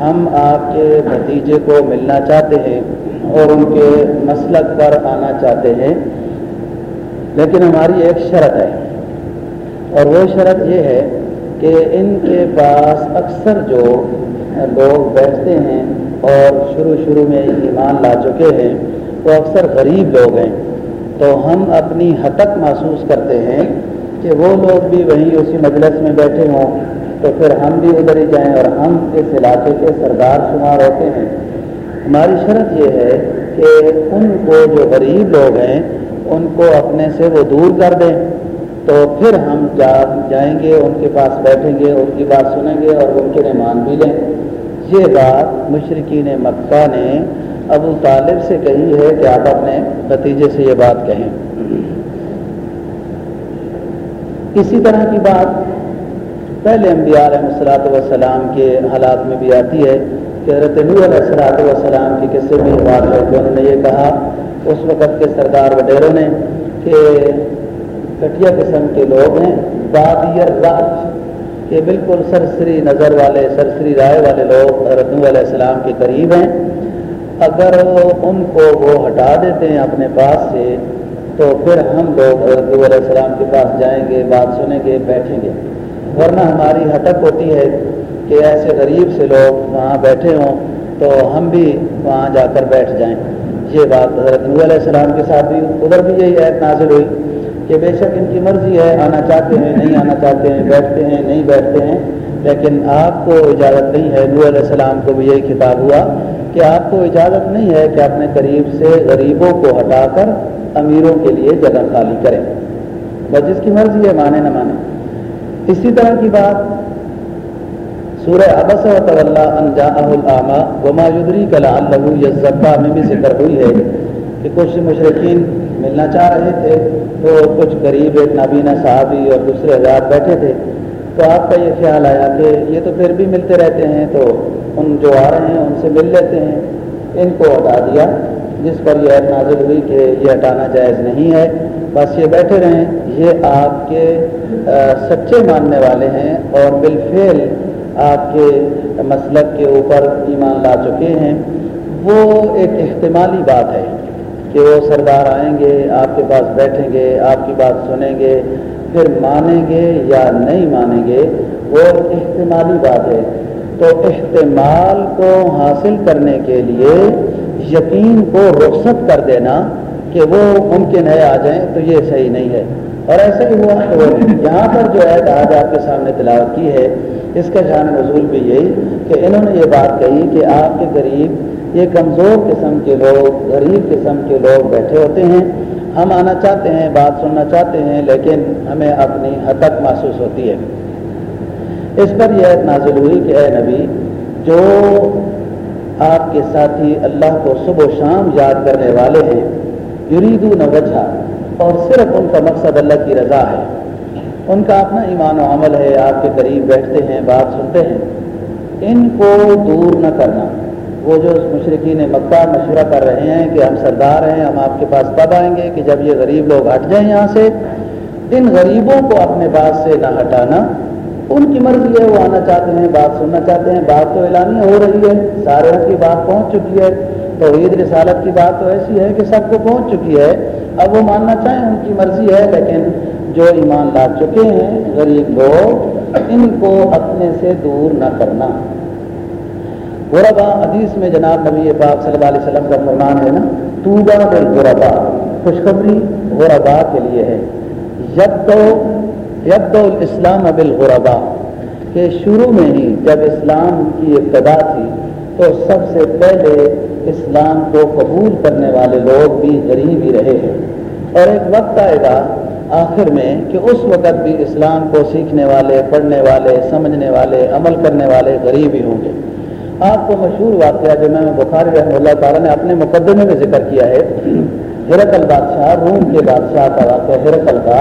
S1: ہم آپ کے بھتیجے کو ملنا چاہتے ہیں اور ان کے مسلک پر آنا چاہتے ہیں، لیکن ہماری ایک شرط ہے۔ اور وہ شرط یہ ہے کہ ان کے پاس اکثر جو لوگ بیٹھتے ہیں اور شروع شروع میں ایمان لا چکے ہیں، وہ اکثر غریب لوگ ہیں۔ تو ہم اپنی حتک محسوس کرتے ہیں کہ وہ لوگ بھی وہیں اسی مجلس میں بیٹھے ہوں۔ تو پھر ہم بھی ادھر ہی جائیں اور ہم اس علاقے کے سردار شمار ہوتے ہیں۔ ہماری شرط یہ ہے کہ ان کو جو غریب لوگ ہیں، ان کو اپنے سے وہ دور کر دیں۔ تو پھر ہم جا جائیں گے، ان کے پاس بیٹھیں گے، ان کی بات سنیں گے اور ان کے نعمان بھی لیں۔ یہ بات مشرقین مکہ نے ابو طالب سے کہی ہے کہ آپ اپنے نتیجے سے یہ بات کہیں۔ اسی طرح کی بات پہلے انبیاء علیہ السلاۃ والسلام کے حالات میں بھی آتی ہے کہ حضرت نور علیہ السلاۃ والسلام کی قصے میں بات ہے کہ انہوں نے یہ کہا، اس وقت کے سردار وڈیروں نے کہ کٹیا قسم کے لوگ ہیں بادیر راج یہ بالکل سرسری نظر والے، سرسری رائے والے لوگ ردو علیہ السلام کے قریب ہیں۔ اگر ان کو وہ ہٹا دیتے ہیں اپنے پاس سے، تو پھر ہم لوگ ردو علیہ السلام کے پاس جائیں گے، بات سنیں گے، بیٹھیں گے۔ ورنہ ہماری ہٹک ہوتی ہے کہ ایسے غریب سے لوگ وہاں بیٹھے ہوں، تو ہم بھی وہاں جا کر بیٹھ جائیں۔ یہ بات حضرت علیہ السلام کے ساتھ بھی، ادھر بھی یہی عید نازل ہوئی۔ کہ بے شک ان کی مرضی ہے، آنا چاہتے ہیں، نہیں آنا چاہتے ہیں، بیٹھتے ہیں، نہیں بیٹھتے ہیں، لیکن آپ کو اجازت نہیں ہے نور علیہ السلام کو بھی یہی خطاب ہوا کہ آپ کو اجازت نہیں ہے کہ اپنے قریب سے غریبوں کو ہٹا کر امیروں کے لیے جگہ خالی کریں۔ بس جس کی مرضی ہے، مانے نہ مانے۔ اسی طرح کی بات سورہ ابس و طلّہ انجا العامہ گما یدری کلا اللہ یزبا میں بھی ذکر ہوئی ہے کہ کچھ مشرقین ملنا چاہ رہے تھے، تو کچھ قریب ایک نابینا صحابی اور دوسرے حضرات بیٹھے تھے۔ تو آپ کا یہ خیال آیا کہ یہ تو پھر بھی ملتے رہتے ہیں، تو ان جو آ رہے ہیں ان سے مل لیتے ہیں۔ ان کو ہٹا دیا، جس پر یہ نازل ہوئی کہ یہ ہٹانا جائز نہیں ہے۔ بس یہ بیٹھے رہیں۔ یہ آپ کے سچے ماننے والے ہیں اور بالفعل آپ کے مسلک کے اوپر ایمان لا چکے ہیں۔ وہ ایک احتمالی بات ہے۔ کہ وہ سردار آئیں گے، آپ کے پاس بیٹھیں گے، آپ کی بات سنیں گے، پھر مانیں گے یا نہیں مانیں گے، وہ احتمالی بات ہے۔ تو احتمال کو حاصل کرنے کے لیے یقین کو رخصت کر دینا کہ وہ ممکن ہے آ جائیں تو یہ صحیح نہیں ہے۔ اور ایسا ہی ہوا تو یہاں پر جو ہے آج آپ کے سامنے تلاوت کی ہے، اس کا شان نزول بھی یہی کہ انہوں نے یہ بات کہی کہ آپ کے قریب یہ کمزور قسم کے لوگ، غریب قسم کے لوگ بیٹھے ہوتے ہیں۔ ہم آنا چاہتے ہیں، بات سننا چاہتے ہیں، لیکن ہمیں اپنی حدت محسوس ہوتی ہے۔ اس پر یہ نازل ہوئی کہ اے نبی، جو آپ کے ساتھی اللہ کو صبح و شام یاد کرنے والے ہیں یریدو نہ وجہ اور صرف ان کا مقصد اللہ کی رضا ہے۔ ان کا اپنا ایمان و عمل ہے، آپ کے قریب بیٹھتے ہیں، بات سنتے ہیں۔ ان کو دور نہ کرنا۔ وہ جو مشرقین مکہ مشورہ کر رہے ہیں کہ ہم سردار ہیں، ہم آپ کے پاس تب آئیں گے کہ جب یہ غریب لوگ ہٹ جائیں یہاں سے، ان غریبوں کو اپنے پاس سے نہ ہٹانا۔ ان کی مرضی ہے، وہ آنا چاہتے ہیں، بات سننا چاہتے ہیں۔ بات تو اعلانیہ ہو رہی ہے سارے کی بات پہنچ چکی ہے۔ تو عید رسالت کی بات تو ایسی ہے کہ سب کو پہنچ چکی ہے۔ اب وہ ماننا چاہیں ان کی مرضی ہے، لیکن جو ایمان لا چکے ہیں، غریب لوگ، ان کو اپنے سے دور نہ کرنا۔ غربا، حدیث میں جناب نبی پاک صلی اللہ علیہ وسلم کا فرمان ہے نا توبہ بالغربا، خوشخبری غربا کے لیے ہے۔ ید تو ید الاسلام بالغربا، کہ شروع میں ہی جب اسلام کی ابتدا تھی، تو سب سے پہلے اسلام کو قبول کرنے والے لوگ بھی غریب ہی رہے ہیں۔ اور ایک وقت آئے گا آخر میں کہ اس وقت بھی اسلام کو سیکھنے والے، پڑھنے والے، سمجھنے والے، عمل کرنے والے غریب ہی ہوں گے۔ آپ کو مشہور واقعہ جو میں بخاری رحمۃ اللہ تعالیٰ نے اپنے مقدمے میں ذکر کیا ہے ہرکل بادشاہ، روم کے بادشاہ کا واقعہ حرت کا،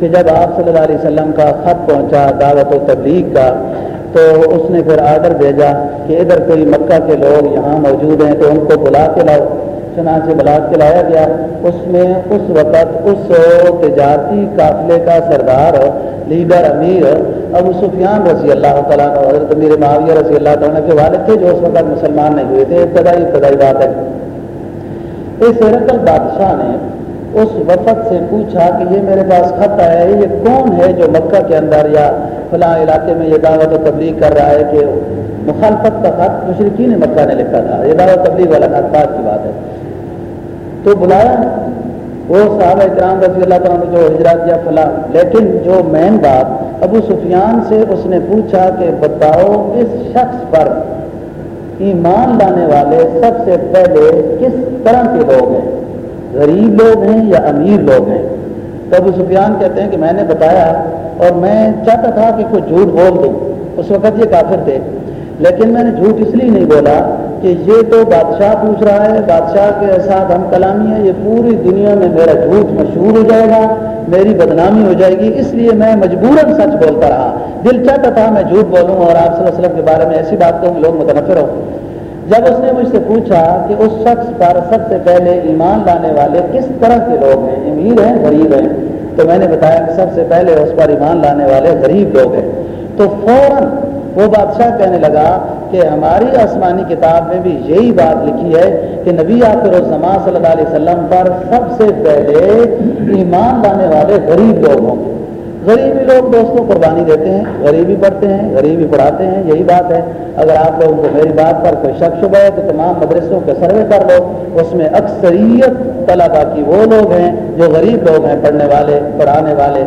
S1: کہ جب آپ صلی اللہ علیہ وسلم کا خط پہنچا دعوت و تبلیغ کا، تو اس نے پھر آرڈر بھیجا کہ ادھر کوئی مکہ کے لوگ یہاں موجود ہیں تو ان کو بلا کے لاؤ۔ چنانچہ بلا کے لایا گیا، اس میں اس وقت اس تجارتی قافلے کا سردار، لیڈر، امیر ابو سفیان رضی اللہ تعالیٰ حضرت امیر معاویہ رضی اللہ تعالیٰ کے والد تھے، جو اس وقت مسلمان نہیں ہوئے تھے، ابتدائی ابتدائی بات ہے۔ اس رقل بادشاہ نے اس وفد سے پوچھا کہ یہ میرے پاس خط آیا ہے، یہ کون ہے جو مکہ کے اندر یا فلاں علاقے میں یہ دعوت و تبلیغ کر رہا ہے کہ مخالفت کا خط مشرقین مکہ نے لکھا تھا۔ یہ دعوت تبلیغ والا خط بات کی بات ہے۔ تو بلایا۔ وہ صحابہ اکرام رضی اللہ تعالیٰ نے جو ہجرات کیا فلاں لیکن جو مین بات، ابو سفیان سے اس نے پوچھا کہ بتاؤ اس شخص پر ایمان لانے والے سب سے پہلے کس طرح کے لوگ ہیں؟ غریب لوگ ہیں یا امیر لوگ ہیں؟ تو ابو سفیان کہتے ہیں کہ میں نے بتایا اور میں چاہتا تھا کہ کوئی جھوٹ بول دوں۔ اس وقت یہ کافر تھے، لیکن میں نے جھوٹ اس لیے نہیں بولا کہ یہ تو بادشاہ پوچھ رہا ہے، بادشاہ کے ساتھ ہم کلامی ہے یہ پوری دنیا میں میرا جھوٹ مشہور ہو جائے گا، میری بدنامی ہو جائے گی، اس لیے میں مجبوراً سچ بولتا رہا۔ دل چاہتا تھا میں جھوٹ بولوں اور آپ صلی اللہ علیہ وسلم کے بارے میں ایسی بات کہوں، لوگ متنفر ہوں۔ جب اس نے مجھ سے پوچھا کہ اس شخص پر سب سے پہلے ایمان لانے والے کس طرح کے لوگ ہیں، امیر ہیں، غریب ہیں؟ تو میں نے بتایا کہ سب سے پہلے اس پر ایمان لانے والے غریب لوگ ہیں۔ تو فوراً وہ بادشاہ کہنے لگا کہ ہماری آسمانی کتاب میں بھی یہی بات لکھی ہے کہ نبی آخر الزمان صلی اللہ علیہ وسلم پر سب سے پہلے ایمان لانے والے غریب لوگ ہوں گے۔ غریبی لوگ دوستوں قربانی دیتے ہیں، غریبی پڑھتے ہیں، غریبی پڑھاتے ہیں، یہی بات ہے۔ اگر آپ لوگوں کو میری بات پر کوئی شک شبہ ہے تو تمام مدرسوں کے سروے کر لو۔ اس میں اکثریت طلبا کی وہ لوگ ہیں جو غریب لوگ ہیں، پڑھنے والے، پڑھانے والے۔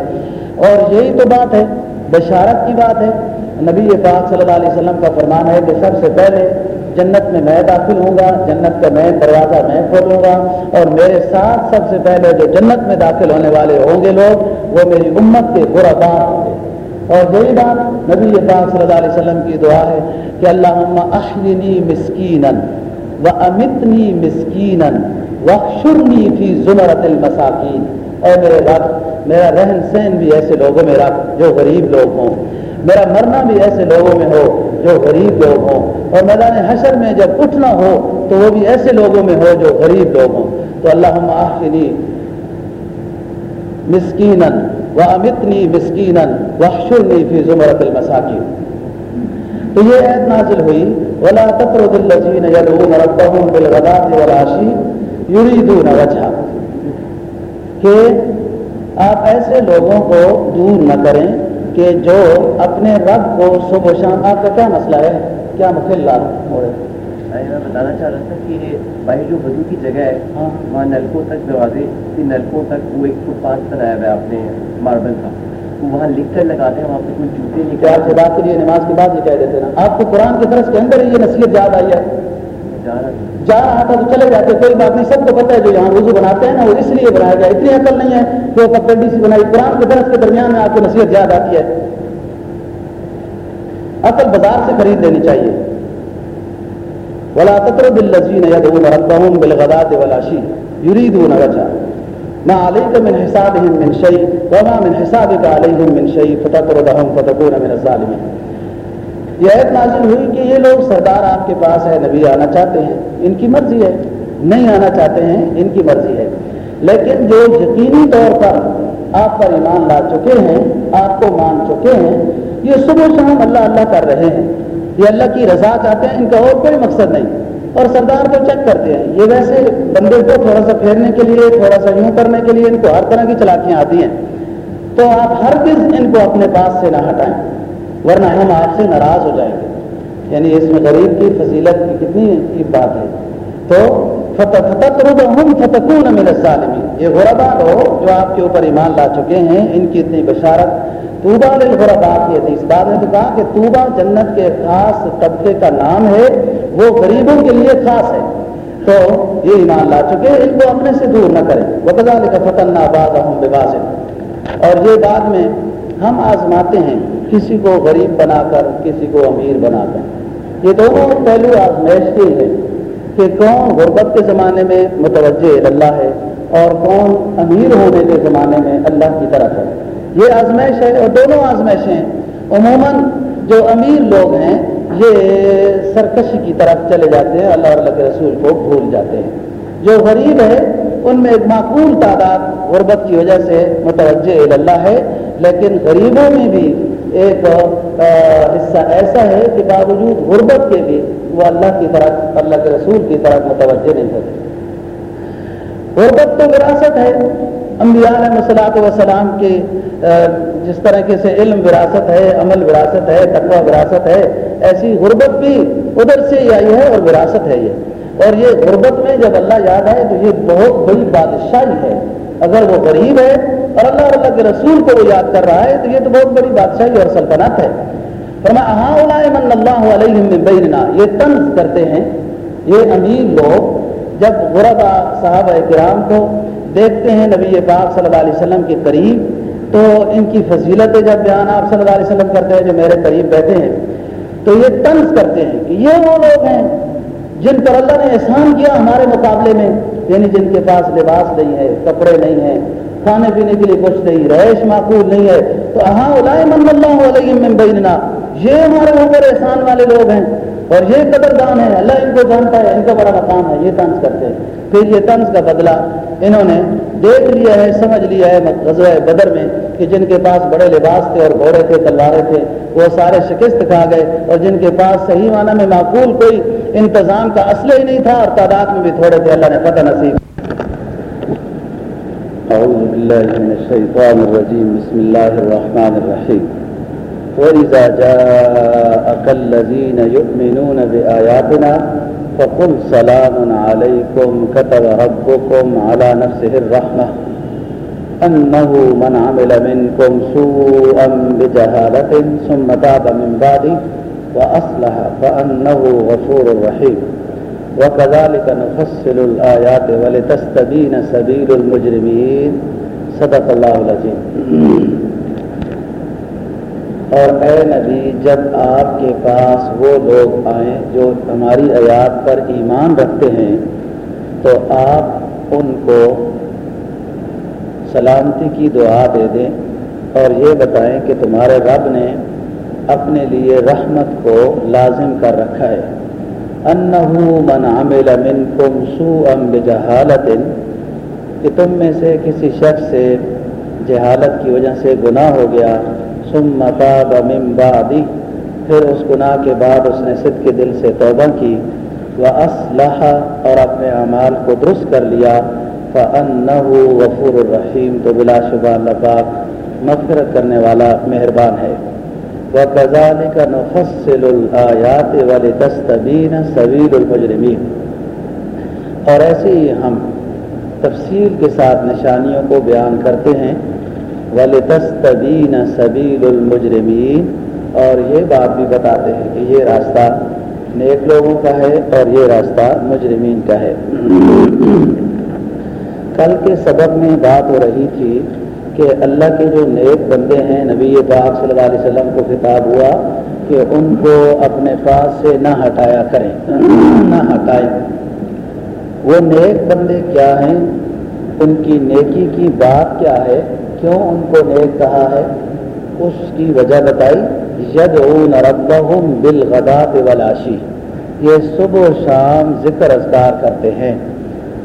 S1: اور یہی تو بات ہے، بشارت کی بات ہے۔ نبی پاک صلی اللہ علیہ وسلم کا فرمان ہے کہ سب سے پہلے جنت میں میں داخل ہوں گا، جنت کا میں دروازہ میں کھولوں گا، اور میرے ساتھ سب سے پہلے جو جنت میں داخل ہونے والے ہوں گے لوگ، وہ میری امت کے برا بار ہوں گے۔ اور یہی بات نبی پاک صلی اللہ علیہ وسلم کی دعا ہے کہ اللہ احلنی مسکین و امتنی مسکین وخشرنی فی زمرت المساکین۔ اور میرے رب میرا رہن سہن بھی ایسے لوگوں میں رکھ جو غریب لوگ ہوں۔ میرا مرنا بھی ایسے لوگوں میں ہو جو غریب لوگ ہوں۔ اور میدان حشر میں جب اٹھنا ہو تو وہ بھی ایسے لوگوں میں ہو جو غریب لوگ ہوں۔ تو اللہ آخری مسکین و امتنی مسکین وحشرنی فی زمرت المساکین۔ تو یہ عید نازل ہوئی، ولا تطرد الذین یدعون ربهم بالغداۃ والعشی یریدون وجهہ کہ آپ ایسے لوگوں کو دور نہ کریں کہ جو اپنے رب کو صبح و شام آپ کا کیا مسئلہ ہے؟ کیا مخل لا ہو رہے
S2: میں بتانا چاہ رہا تھا کہ بھائی جو بدو کی جگہ ہے ہاں۔ وہاں نلکوں تک دروازے نلکوں تک وہ ایک فٹ پاتھ بنایا ہوا ہے آپ نے ماربل کا۔ وہاں لکھ کر لگاتے ہیں وہاں پہ کوئی جوتے نہیں
S1: آپ سے بات کریے نماز کے بعد یہ کہہ دیتے نا؟ آپ کو قرآن کے درس کے اندر یہ نصیحت یاد آئی ہے؟ جا رہا ہاں تھا تو چلے جاتے کوئی بات نہیں، سب کو پتہ ہے جو یہاں وضو بناتے ہیں نا، وہ اس لیے بنایا گیا۔ اتنی عقل نہیں ہے کہ وہ پگڈی سی بنائی۔ قرآن کے درس کے درمیان میں آپ کو نصیحت یاد آتی ہے۔ عقل بازار سے خرید لینی چاہیے۔ ولا تطرد الذين يدعون ربهم بالغداة والعشي۔ يريدون وجهه۔ ما عليك من حسابهم من شيء وما من حسابك عليهم من شيء فتطردهم فتكون من الظالمين۔ یہ عید نازل ہوئی کہ یہ لوگ سردار آپ کے پاس ہے، نبی آنا چاہتے ہیں۔ ان کی مرضی ہے۔ نہیں آنا چاہتے ہیں، ان کی مرضی ہے۔ لیکن جو یقینی طور پر آپ پر ایمان لا چکے ہیں، آپ کو مان چکے ہیں، یہ صبح شام اللہ اللہ کر رہے ہیں۔ یہ اللہ کی رضا چاہتے ہیں، ان کا اور کوئی مقصد نہیں۔ اور سردار کو چیک کرتے ہیں۔ یہ ویسے بندے کو تھوڑا سا پھیرنے کے لیے، تھوڑا سا یوں کرنے کے لیے، ان کو ہر طرح کی چلاکیاں آتی ہیں۔ تو آپ ہر کس ان کو اپنے پاس سے نہ ہٹائیں۔ ورنہ ہم آپ سے ناراض ہو جائیں گے۔ یعنی اس میں غریب کی فضیلت کی کتنی بات ہے۔ تو فتح فتح ہم فتقون من الظالمین۔ یہ غربا لوگ جو آپ کے اوپر ایمان لا چکے ہیں، ان کی اتنی بشارت۔ توبہ للغربا کی حدیث بعد نے تو کہا کہ توبہ جنت کے خاص طبقے کا نام ہے، وہ غریبوں کے لیے خاص ہے۔ تو یہ ایمان لا چکے، ان کو اپنے سے دور نہ کریں۔ وہ کزا لکھا فتن آباد ہم اور یہ بعد میں ہم آزماتے ہیں کسی کو غریب بنا کر، کسی کو امیر بنا کر۔ یہ دونوں پہلو آزمائش کے ہے کہ کون غربت کے زمانے میں متوجہ اللہ ہے اور کون امیر ہونے کے زمانے میں اللہ کی طرف ہے۔ یہ آزمائش ہے اور دونوں آزمائشیں عموماً جو امیر لوگ ہیں، یہ سرکشی کی طرف چلے جاتے ہیں، اللہ اللہ کے رسول کو بھول جاتے ہیں۔ جو غریب ہے، ان میں ایک معقول تعداد غربت کی وجہ سے متوجہ اللہ ہے، لیکن غریبوں میں بھی ایک حصہ ایسا ہے کہ باوجود غربت کے بھی وہ اللہ کی طرف، اللہ کے رسول کی طرف متوجہ نہیں ہوتے۔ غربت تو وراثت ہے۔ انبیاء علیہ مسلاط وسلام کے جس طریقے سے علم وراثت ہے، عمل وراثت ہے، تقوی وراثت ہے، ایسی غربت بھی ادھر سے ہی آئی ہے اور وراثت ہے یہ۔ اور یہ غربت میں جب اللہ یاد آئے تو یہ بہت بڑی بادشاہی ہے۔ اگر وہ غریب ہے اور اللہ اور اللہ کے رسول کو وہ یاد کر رہا ہے، تو یہ تو بہت بڑی بادشاہی اور سلطنت ہے۔ من اللہ علیہ یہ طنز کرتے ہیں۔ یہ امیر لوگ جب غربا صحابہ کرام کو دیکھتے ہیں نبی پاک صلی اللہ علیہ وسلم کے قریب، تو ان کی فضیلتیں جب بیان آپ صلی اللہ علیہ وسلم کرتے ہیں، جو میرے قریب بیٹھے ہیں، تو یہ طنز کرتے ہیں کہ یہ وہ لوگ ہیں جن پر اللہ نے احسان کیا ہمارے مقابلے میں یعنی جن کے پاس لباس نہیں ہے، کپڑے نہیں ہیں کھانے پینے کے لیے کچھ نہیں، رہائش معقول نہیں ہے۔ تو ہاں من اللہ علیہ بیننا۔ یہ ہمارے اوپر احسان والے لوگ ہیں اور یہ قدر دان ہے اللہ ان کو جانتا ہے، ان کا بڑا مقام ہے، یہ طنز کرتے ہیں۔ پھر یہ طنز کا بدلہ انہوں نے دیکھ لیا ہے، سمجھ لیا ہے غزوہ بدر میں کہ جن کے پاس بڑے لباس تھے اور گھوڑے تھے تلوارے تھے، وہ سارے شکست کھا گئے اور جن کے پاس صحیح معنی میں معقول کوئی انتظام کا اصل ہی نہیں تھا اور تعداد میں بھی تھوڑے تھے، اللہ نے فتح نصیب۔
S2: أعوذ بالله من الشيطان الرجيم. بسم الله الرحمن الرحيم. وإذا جاءك الذين يؤمنون بآياتنا فقل سلام عليكم كتب ربكم على نفسه الرحمة أنه من عمل منكم سوءا بجهالة ثم تاب من بعده وأصلح فأنه غفور رحيم. وكذلك نفصل الآيات ولتستبين سبيل المجرمين صدق الله العظيم اور اے نبی، جب آپ کے پاس وہ لوگ آئیں جو ہماری آیات پر ایمان رکھتے ہیں، تو آپ ان کو سلامتی کی دعا دے دیں اور یہ بتائیں کہ تمہارے رب نے اپنے لیے رحمت کو لازم کر رکھا ہے۔ انہو من عمل منکم سوءا بجہالت کہ تم میں سے کسی شخص سے جہالت کی وجہ سے گناہ ہو گیا، ثم تاب من بعدی پھر اس گناہ کے بعد اس نے صد کے دل سے توبہ کی وہ اسلحہ اور اپنے اعمال کو درست کر لیا، فَأَنَّهُ غفور الرحیم تو بلا شبہ اللہ پاک مغفرت کرنے والا مہربان ہے۔ وَكَذَلِكَ نُفَصِّلُ الْآيَاتِ وَلِتَسْتَبِينَ سَبِيلُ الْمُجْرِمِينَ۔ اور ایسے ہی ہم تفصیل کے ساتھ نشانیوں کو بیان کرتے ہیں۔ ولتستبین سبیل المجرمین اور یہ بات بھی بتاتے ہیں کہ یہ راستہ نیک لوگوں کا ہے اور یہ راستہ مجرمین کا ہے۔ کل کے سبق میں بات ہو رہی تھی کہ
S1: اللہ کے جو نیک بندے ہیں، نبی پاک صلی اللہ علیہ وسلم کو خطاب ہوا کہ ان کو اپنے پاس سے نہ ہٹایا کریں۔ نہ ہٹائیں۔ وہ نیک بندے کیا ہیں؟ ان کی نیکی کی بات کیا ہے؟ کیوں ان کو نیک کہا ہے؟ اس کی وجہ بتائی۔ ید ربهم بالغدات والعشی۔ یہ صبح و شام ذکر اذکار کرتے ہیں۔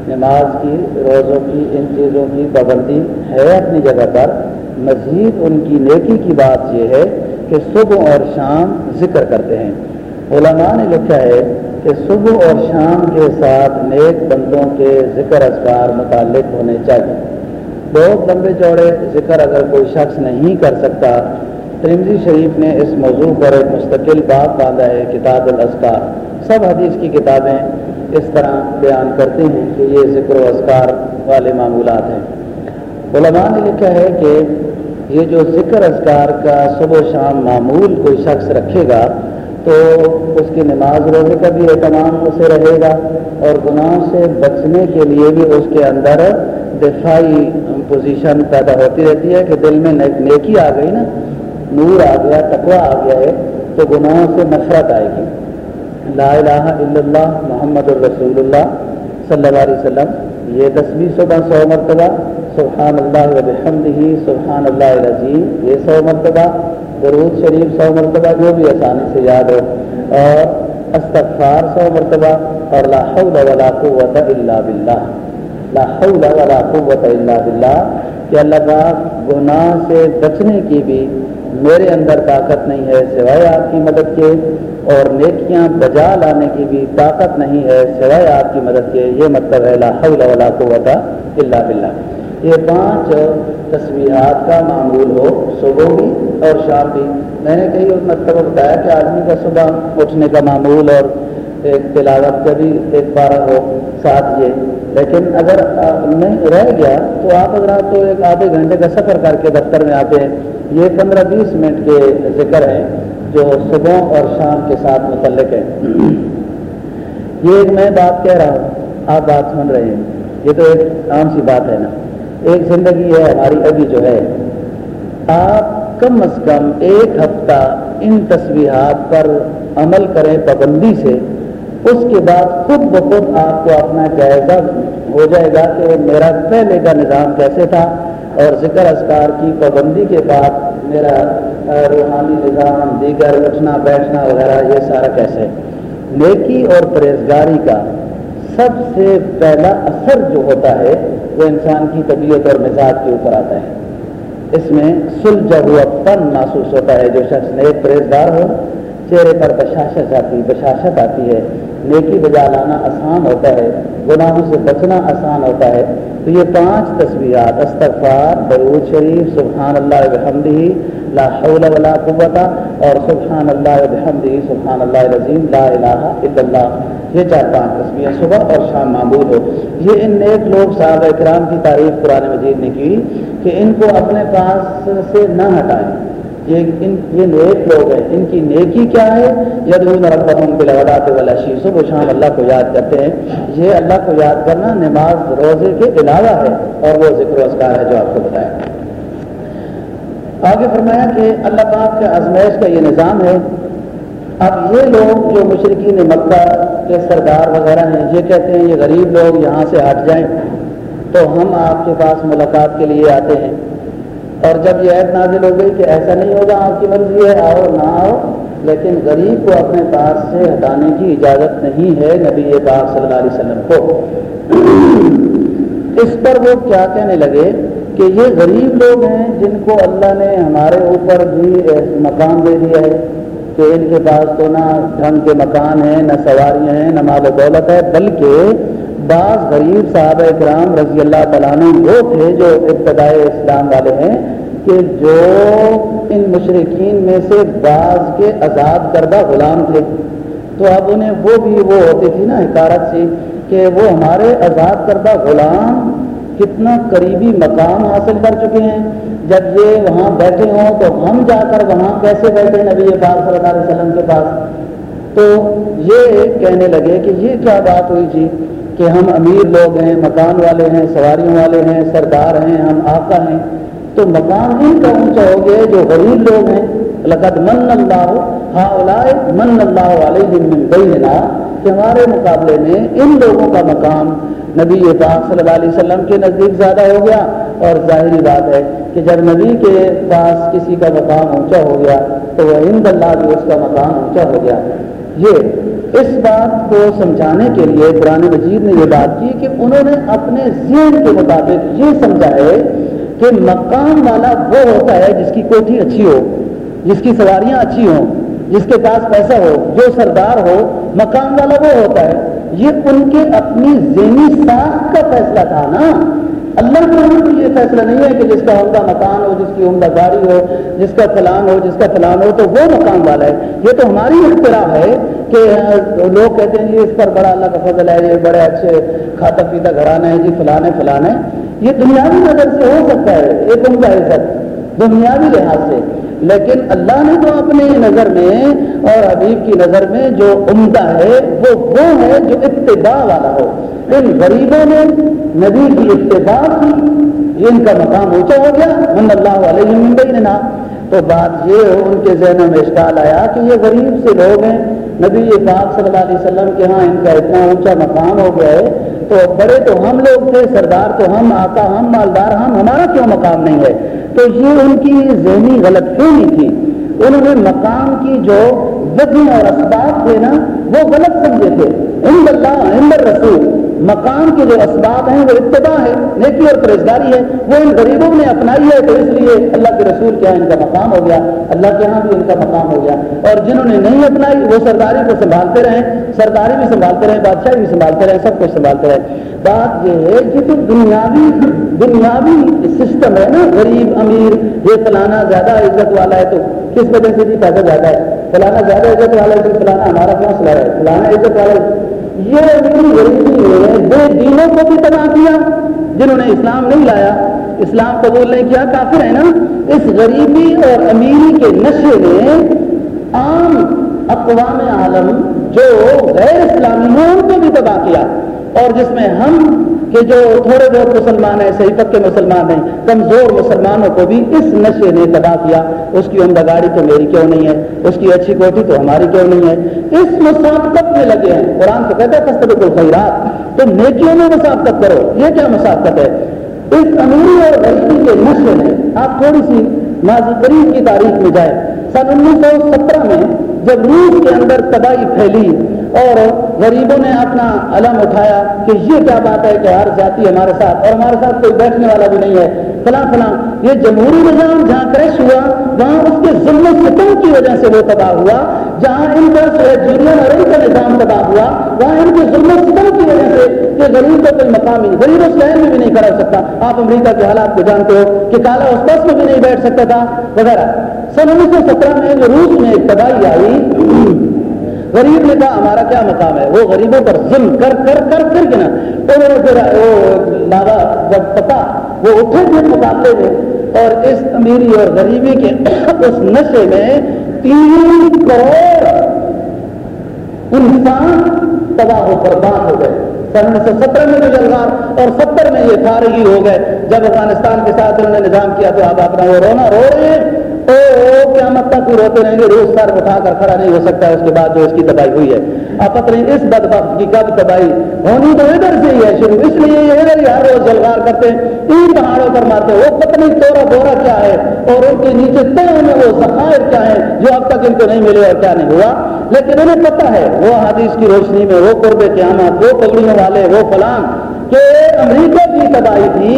S1: نماز کی، روزوں کی، ان چیزوں کی پابندی ہے اپنی جگہ پر۔ مزید ان کی نیکی کی بات یہ ہے کہ صبح اور شام ذکر کرتے ہیں۔ علماء نے لکھا ہے کہ صبح اور شام کے ساتھ نیک بندوں کے ذکر اذکار متعلق ہونے چاہیے۔ بہت لمبے چوڑے ذکر اگر کوئی شخص نہیں کر سکتا ترمزی شریف نے اس موضوع پر ایک مستقل بات باندھا ہے، کتاب الاذکار۔ سب حدیث کی کتابیں اس طرح بیان کرتے ہیں کہ یہ ذکر و اذکار والے معمولات ہیں۔ علماء نے لکھا ہے کہ یہ جو ذکر اذکار کا صبح و شام معمول کوئی شخص رکھے گا تو اس کی نماز روزے کا بھی اہتمام اسے رہے گا اور گناہوں سے بچنے کے لیے بھی اس کے اندر دفاعی پوزیشن پیدا ہوتی رہتی ہے کہ دل میں نیکی آ گئی نا، نور آ گیا تقوا آ گیا ہے، تو گناہوں سے نفرت آئے گی۔ لا الہ الا اللہ محمد الرسول اللہ صلی اللہ علیہ وسلم، یہ دسویں صبح سو مرتبہ، سبحان اللہ وبحمدہ سبحان اللہ العظیم، یہ سو مرتبہ، درود شریف سو مرتبہ، جو بھی آسانی سے یاد ہو۔ اور استغفار سو مرتبہ، اور لا حول ولا قوت الا باللہ۔ لا حول ولا قوت الا باللہ، کہ اللہ پاک گناہ سے بچنے کی بھی میرے اندر طاقت نہیں ہے، سوائے آپ کی مدد کے، اور نیکیاں بجا لانے کی بھی طاقت نہیں ہے، سوائے آپ کی مدد کے۔ یہ مطلب ہے، لا حول ولا قوت الا باللہ۔ یہ پانچ تصویرات کا معمول ہو، صبح بھی اور شام بھی۔ میں نے کئی مطلب بتایا کہ آدمی کا صبح اٹھنے کا معمول اور ایک تلاوت کا بھی ایک بارہ ہو، ساتھ یہ۔ لیکن اگر نہیں رہ گیا، تو آپ اگر آپ تو ایک آدھے گھنٹے کا سفر کر کے دفتر میں آتے ہیں۔ یہ پندرہ بیس منٹ کے ذکر ہیں جو صبح اور شام کے ساتھ متعلق ہے یہ ایک میں بات کہہ رہا ہوں، آپ بات سن رہے ہیں۔ یہ تو ایک عام سی بات ہے نا۔ ایک زندگی ہے، ہماری ابھی جو ہے۔ آپ کم از کم ایک ہفتہ ان تصویرات پر عمل کریں پابندی سے۔ اس کے بعد خود بخود آپ کو اپنا جائزہ ہو جائے گا کہ میرا پہلے کا نظام کیسے تھا اور ذکر اذکار کی پابندی کے بعد میرا روحانی نظام، دیگر اٹھنا بیٹھنا وغیرہ یہ سارا کیسے؟ نیکی اور پرہیزگاری کا سب سے پہلا اثر جو ہوتا ہے وہ انسان کی طبیعت اور مزاج کے اوپر آتا ہے۔ اس میں سلجھا ہوا پن محسوس ہوتا ہے جو شخص نیک پرہیزگار ہو چہرے پر بشاشت آتی بشاشت آتی ہے۔ نیکی بجا لانا آسان ہوتا ہے، گناہوں سے بچنا آسان ہوتا ہے۔ تو یہ پانچ تصویرات استغفار، درود شریف سبحان اللہ بحمدی لا حول ولا قوت اور سبحان اللہ بحمدی سبحان اللہ العظیم، لا الہ الا اللہ۔ یہ چار پانچ تصویریں صبح اور شام معمول ہو۔ یہ ان نیک لوگ صاحب اکرام کی تعریف قرآن مجید نے کی کہ ان کو اپنے پاس سے نہ ہٹائیں۔ یہ ان یہ نیک لوگ ہیں۔ ان کی نیکی کیا ہے؟ یدون ربهم بالغدات والعشی صبح و شام اللہ کو یاد کرتے ہیں۔ یہ اللہ کو یاد کرنا نماز روزے کے علاوہ ہے اور وہ ذکر و اذکار ہے جو آپ کو بتایا۔ آگے فرمایا کہ اللہ پاک کے آزمائش کا یہ نظام ہے۔ اب یہ لوگ جو مشرقین مکہ کے سردار وغیرہ ہیں، یہ کہتے ہیں یہ غریب لوگ یہاں سے ہٹ جائیں۔ تو ہم آپ کے پاس ملاقات کے لیے آتے ہیں۔ اور جب یہ عید نازل ہو گئی کہ ایسا نہیں ہوگا آپ کی مرضی ہے، آؤ، نہ آؤ، لیکن غریب کو اپنے پاس سے ہٹانے کی اجازت نہیں ہے نبی پاک صلی اللہ علیہ وسلم کو۔ (clears throat) اس پر وہ کیا کہنے لگے کہ یہ غریب لوگ ہیں جن کو اللہ نے ہمارے اوپر بھی مقام دے دیا ہے کہ ان کے پاس تو نہ ڈھنگ کے مکان ہیں، نہ سواریاں ہیں، نہ مال و دولت ہے، بلکہ بعض غریب صاحب اکرام رضی اللہ تعالیٰ نے وہ تھے جو ابتدائے اسلام والے ہیں کہ جو ان مشرقین میں سے بعض کے آزاد کردہ غلام تھے۔ تو اب انہیں وہ بھی وہ ہوتی تھی نا حکارت سی کہ وہ ہمارے آزاد کردہ غلام کتنا قریبی مقام حاصل کر چکے ہیں۔ جب یہ وہاں بیٹھے ہوں تو ہم جا کر وہاں کیسے بیٹھے نبی پاک صلی اللہ علیہ وسلم کے پاس؟ تو یہ کہنے لگے کہ یہ کیا بات ہوئی تھی کہ ہم امیر لوگ ہیں، مکان والے ہیں، سواریوں والے ہیں، سردار ہیں، ہم آقا ہیں۔ تو مقام ان کا اونچا ہو گیا جو غریب لوگ ہیں۔ لقد من اللہ ہاں من اللہ علیہ من بیننا، کہ ہمارے مقابلے میں ان لوگوں کا مقام نبی پاک صلی اللہ علیہ وسلم کے نزدیک زیادہ ہو گیا۔ اور ظاہری بات ہے کہ جب نبی کے پاس کسی کا مقام اونچا ہو گیا، تو وہ ہند اللہ بھی اس کا مقام اونچا ہو گیا۔ یہ اس بات کو سمجھانے کے لیے قرآن مجید نے یہ بات کی کہ انہوں نے اپنے ذہن کے مطابق یہ سمجھا ہے کہ مقام والا وہ ہوتا ہے جس کی کوٹھی اچھی ہو، جس کی سواریاں اچھی ہوں، جس کے پاس پیسہ ہو، جو سردار ہو، مقام والا وہ ہوتا ہے۔ یہ ان کے اپنی ذہنی ساخت کا فیصلہ تھا نا۔ اللہ کے یہاں یہ فیصلہ نہیں ہے کہ جس کا عمدہ مکان ہو، جس کی عمدہ گاڑی ہو، جس کا فلان ہو، جس کا فلان ہو، تو وہ مکان والا ہے۔ یہ تو ہماری اختراع ہے کہ لوگ کہتے ہیں جی اس پر بڑا اللہ کا فضل ہے، یہ بڑے اچھے کھاتا پیتا گھرانا ہے جی فلانے فلانے یہ دنیاوی نظر سے ہو سکتا ہے، ایک عمدہ عزت۔ دنیاوی لحاظ سے۔ لیکن اللہ نے تو اپنی نظر میں اور حبیب کی نظر میں جو عمدہ ہے، وہ وہ ہے جو اتباع والا ہو۔ ان غریبوں نے نبی کی اتباع کی یہ ان کا مقام اونچا ہو گیا۔ من اللہ علیہ نا تو بات یہ ہو، ان کے ذہنوں میں اشکال آیا کہ یہ غریب سے لوگ ہیں۔ نبی پاک صلی اللہ علیہ وسلم کے ہاں ان کا اتنا اونچا مقام ہو گیا ہے۔ تو بڑے تو ہم لوگ تھے، سردار تو ہم، آقا ہم، مالدار ہم، ہمارا کیوں مقام نہیں ہے؟ تو یہ ان کی ذہنی غلط فہمی تھی۔ انہوں نے مقام کی جو وزن اور اسباب تھے نا، وہ غلط سمجھے تھے۔ ان اللہ رسول مقام کے جو اسباب ہیں وہ اتباع ہے نیکی اور پرہزگاری ہے وہ ان غریبوں نے اپنائی ہے تو اس لیے اللہ کے رسول کیا ان کا مقام ہو گیا۔ اللہ کے ہاں بھی ان کا مقام ہو گیا۔ اور جنہوں نے نہیں اپنائی، وہ سرداری کو سنبھالتے رہے سرداری بھی سنبھالتے رہے بادشاہی بھی سنبھالتے رہے سب کچھ سنبھالتے رہے بات یہ ہے کہ جو دنیاوی دنیاوی سسٹم ہے نا، غریب، امیر، یہ فلانا زیادہ عزت والا ہے تو کس وجہ سے بھی پیسہ زیادہ ہے؟ فلانا زیادہ عزت والا ہے تو فلانا ہمارا کون ہے؟ فلانا عزت والا ہے۔ یہ غریبی ہے بے دینوں کو بھی تباہ کیا جنہوں نے اسلام نہیں لایا۔ اسلام قبول نہیں کیا کافر ہے نا؟ اس غریبی اور امیری کے نشے نے عام اقوام عالم جو غیر اسلامی ہیں ان کو بھی تباہ کیا اور جس میں ہم کہ جو تھوڑے بہت مسلمان ہیں، صحیح پکے مسلمان ہیں، کمزور مسلمانوں کو بھی اس نشے نے تباہ کیا۔ اس کی عمدہ گاڑی تو میری کیوں نہیں ہے؟ اس کی اچھی کوٹی تو ہماری کیوں نہیں ہے؟ اس مسابقت میں لگے ہیں۔ قرآن تو کہتے ہیں کستر خیرات تو نیکیوں میں مسابقت کرو۔ یہ کیا مسابقت ہے؟ اس امیری اور غریبی کے نشے نے آپ تھوڑی سی ماضی قریب کی تاریخ میں جائے سن انیس سو سترہ میں جب روس کے اندر تباہی پھیلی اور غریبوں نے اپنا علم اٹھایا کہ یہ کیا بات ہے کہ ہر جاتی ہمارے ساتھ اور ہمارے ساتھ کوئی بیٹھنے والا بھی نہیں ہے۔ فلاں فلاں، یہ جمہوری نظام جہاں کریش ہوا، وہاں اس کے ظلم ستم کی وجہ سے وہ تباہ ہوا، جہاں ان کا یونین اور ان کا نظام تباہ ہوا، وہاں ان کے ظلم ستم کی وجہ سے کہ غریب کا کوئی مقام غریب اس لہر میں بھی نہیں کھڑا ہو سکتا۔ آپ امریکہ کے حالات کو جانتے ہو کہ کالا اس بس میں بھی نہیں بیٹھ سکتا تھا۔ وغیرہ۔ سن انیس سو سترہ میں جو روس میں ایک تباہی آئی۔ غریب نے کہا، ہمارا کیا مقام ہے؟ وہ غریبوں پر ظلم کر کر کر کر کے نا پھر وہ جب پتا، وہ اٹھے تھے مقابلے میں، اور اس امیری اور غریبی کے (coughs) اس نشے میں تین کروڑ انسان تباہ ہو برباد ہو گئے۔ سن انیس سو سترہ میں جو اور ستر میں یہ فارغی ہو گئے۔ جب افغانستان کے ساتھ انہوں نے نظام کیا تو آپ اپنا وہ رونا رو رہے ہیں۔ قیامت تک روتے رہیں گے روز سر اٹھا کر کھڑا نہیں ہو سکتا ہے اس کے بعد جو اس کی تباہی ہوئی ہے۔ آپ پتہ نہیں اس بد کی کب تباہی؟ ہونی تو ادھر سے ہی ہے شروع، اس لیے یہ ادھر ہی ہر روز جلغار کرتے ہیں تین پہاڑوں پر مارتے وہ پتہ نہیں تورا بورا کیا ہے اور ان کے نیچے تے میں وہ ذخائر کیا ہے جو اب تک ان کو نہیں ملے اور کیا نہیں ہوا۔ لیکن انہیں پتہ ہے، وہ حدیث کی روشنی میں وہ قرب قیامت، وہ پگڑیوں والے، وہ فلان کہ امریکہ کی تباہی تھی،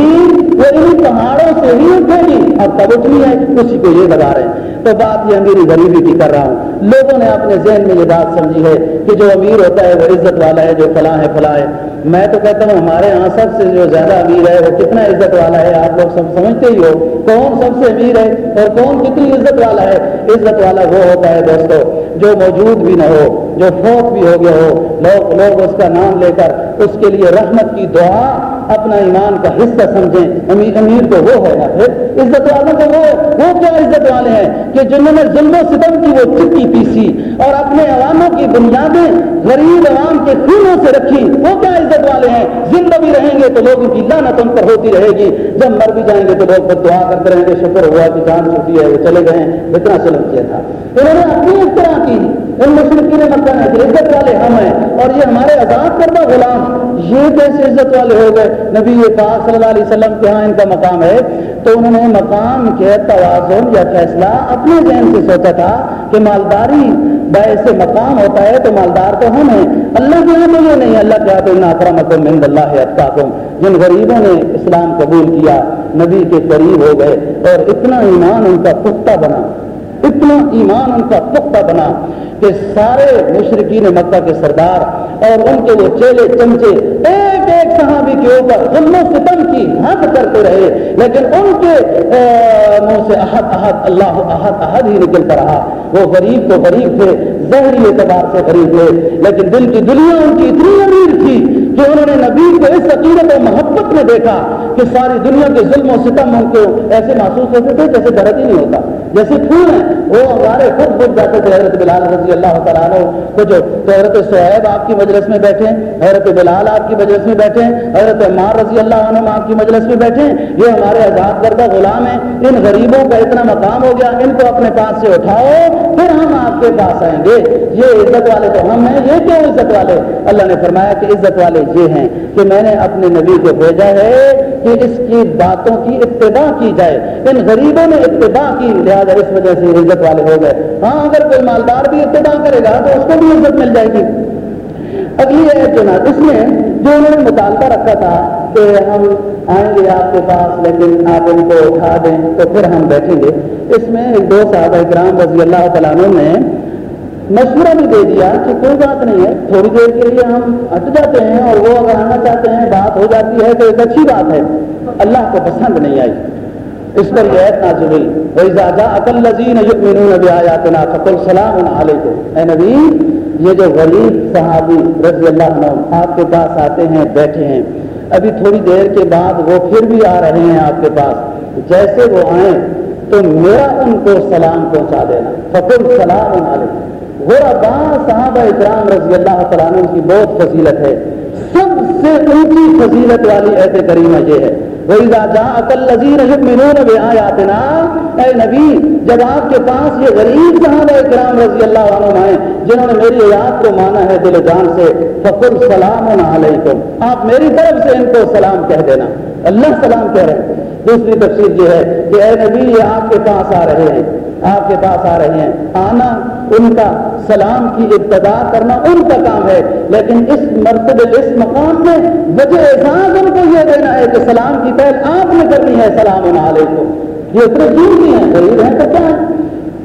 S1: وہ ان پہاڑوں سے ہی اٹھے گی۔ اب تب اٹھنی ہے، اسی کو یہ لگا رہے ہیں۔ تو بات یہ میری غریبی کی کر رہا ہوں۔ لوگوں نے اپنے ذہن میں یہ بات سمجھی ہے کہ جو امیر ہوتا ہے، وہ عزت والا ہے، جو فلاں ہے فلاں ہے۔ میں تو کہتا ہوں، ہمارے یہاں سب سے جو زیادہ امیر ہے، وہ کتنا عزت والا ہے؟ آپ لوگ سب سمجھتے ہی ہو۔ کون سب سے امیر ہے اور کون کتنی عزت والا ہے؟ عزت والا وہ ہوتا ہے دوستو، جو موجود بھی نہ ہو۔ جو فوت بھی ہو گیا ہو، لوگ لوگ اس کا نام لے کر اس کے لیے رحمت کی دعا اپنا ایمان کا حصہ سمجھیں۔ امیر امیر تو وہ ہے نا پھر۔ عزت والوں کو وہ وہ کیا عزت والے ہیں کہ جنہوں نے ظلم و ستم کی وہ چکی پیسی اور اپنے عواموں کی بنیادیں غریب عوام کے خونوں سے رکھی۔ وہ کیا عزت والے ہیں؟ زندہ بھی رہیں گے تو لوگوں کی لانت ان پر ہوتی رہے گی۔ جب مر بھی جائیں گے تو لوگ دعا کرتے رہیں گے۔ شکر ہوا کہ جان چھوٹی ہے، وہ چلے گئے ہیں۔ اتنا سلم کیا تھا۔ انہوں نے اپنی اس طرح کی ان مشرقین مکہ نے عزت والے ہم ہیں اور یہ ہمارے آزاد کردہ غلام یہ کیسے عزت والے ہو گئے؟ نبی پاک صلی اللہ علیہ وسلم کے ہاں ان کا مقام ہے۔ تو انہوں نے مقام کے توازن یا فیصلہ اپنے ذہن سے سوچا تھا کہ مالداری باعث مقام ہوتا ہے تو مالدار تو ہم ہیں۔ اللہ کے یہاں تو یہ نہیں، اللہ کے یہاں تو اکرمکم عند اللہ اتقاکم۔ جن غریبوں نے اسلام قبول کیا، نبی کے قریب ہو گئے اور اتنا ایمان ان کا پختہ بنا۔ اتنا ایمان ان کا پختہ بنا کہ سارے مشرقین مکہ کے سردار اور ان کے وہ چیلے چمچے ایک ایک صحابی کے اوپر ظلم و ستم کی حد کرتے رہے، لیکن ان کے منہ سے احد احد، اللہ احد احد ہی نکلتا رہا۔ وہ غریب تو غریب تھے ظہری اعتبار سے غریب تھے، لیکن دل کی دنیا ان کی اتنی امیر تھی کہ انہوں نے نبی کو اس عقیدت و محبت میں دیکھا کہ ساری دنیا کے ظلم و ستم ان کو ایسے محسوس ہوتے تھے جیسے درد ہی نہیں ہوتا۔ جیسے پھول ہیں وہ ہمارے خود بج جاتے تھے۔ حضرت بلال رضی اللہ تعالیٰ کو جو تو حضرت صحیب آپ کی مجلس میں بیٹھے، حضرت بلال آپ کی مجلس میں بیٹھے، حضرت عمار رضی اللہ عنہ آپ کی مجلس میں بیٹھے۔ یہ ہمارے آزاد کردہ غلام ہیں۔ ان غریبوں کا اتنا مقام ہو گیا، ان کو اپنے پاس سے اٹھاؤ، پھر ہم آپ کے پاس آئیں گے۔ یہ عزت والے تو ہم ہیں، یہ کیوں عزت والے؟ اللہ نے فرمایا کہ عزت والے یہ ہیں کہ میں نے اپنے نبی کو بھیجا ہے کہ اس کی باتوں کی اتباع کی جائے۔ ان غریبوں نے اتباع کی۔ لہٰذا اس وجہ سے عزت والے ہو گئے۔ ہاں اگر کوئی مالدار بھی اتباع کرے گا تو اس کو بھی عزت مل جائے گی۔ اگلی ہے جناب، اس میں جو انہوں نے مطالبہ رکھا تھا کہ ہم آئیں گے آپ کے پاس، لیکن آپ ان کو اٹھا دیں تو پھر ہم بیٹھیں گے۔ اس میں دو صاحب اکرام رضی اللہ تعالیٰ نے مشورہ بھی دے دیا کہ کوئی بات نہیں ہے، تھوڑی دیر کے لیے ہم ہٹ جاتے ہیں اور وہ اگر آنا چاہتے ہیں، بات ہو جاتی ہے تو ایک اچھی بات ہے۔ اللہ کو پسند نہیں آئی۔ اس پر یہ نازل ہوئی۔ وہی زیادہ عقل لذین نبی آیات نا فکل سلام علیکم اے نبی، یہ جو غریب صحابی رضی اللہ عنہ آپ کے پاس آتے ہیں، بیٹھے ہیں، ابھی تھوڑی دیر کے بعد وہ پھر بھی آ رہے ہیں آپ کے پاس۔ جیسے وہ آئیں تو میرا ان کو سلام پہنچا دینا۔ فکل سلام علیکم غربا صحابہ اکرام رضی اللہ تعالیٰ کی بہت فضیلت ہے۔ سب سے اونچی فضیلت والی ایت کریمہ یہ ہے۔ اے نبی، جب آپ کے پاس یہ غریب صحابہ اکرام رضی اللہ عنہ آئے، جنہوں نے میری یاد کو مانا ہے دل جان سے، فقل سلام علیکم آپ میری طرف سے ان کو سلام کہہ دینا۔ اللہ سلام کہہ رہے ہیں۔ دوسری تفصیل یہ ہے کہ اے نبی، یہ آپ کے پاس آ رہے ہیں۔ آپ کے پاس آ رہے ہیں۔ آنا، ان کا سلام کی ابتدا کرنا ان کا کام ہے، لیکن اس مرتبہ، اس مقام میں وجہ احساس ان کو یہ دینا ہے کہ سلام کی پہل آپ نے کرنی ہے، سلام علیکم۔ یہ اتنے دور کی ہیں، غریب ہیں تو کیا ہے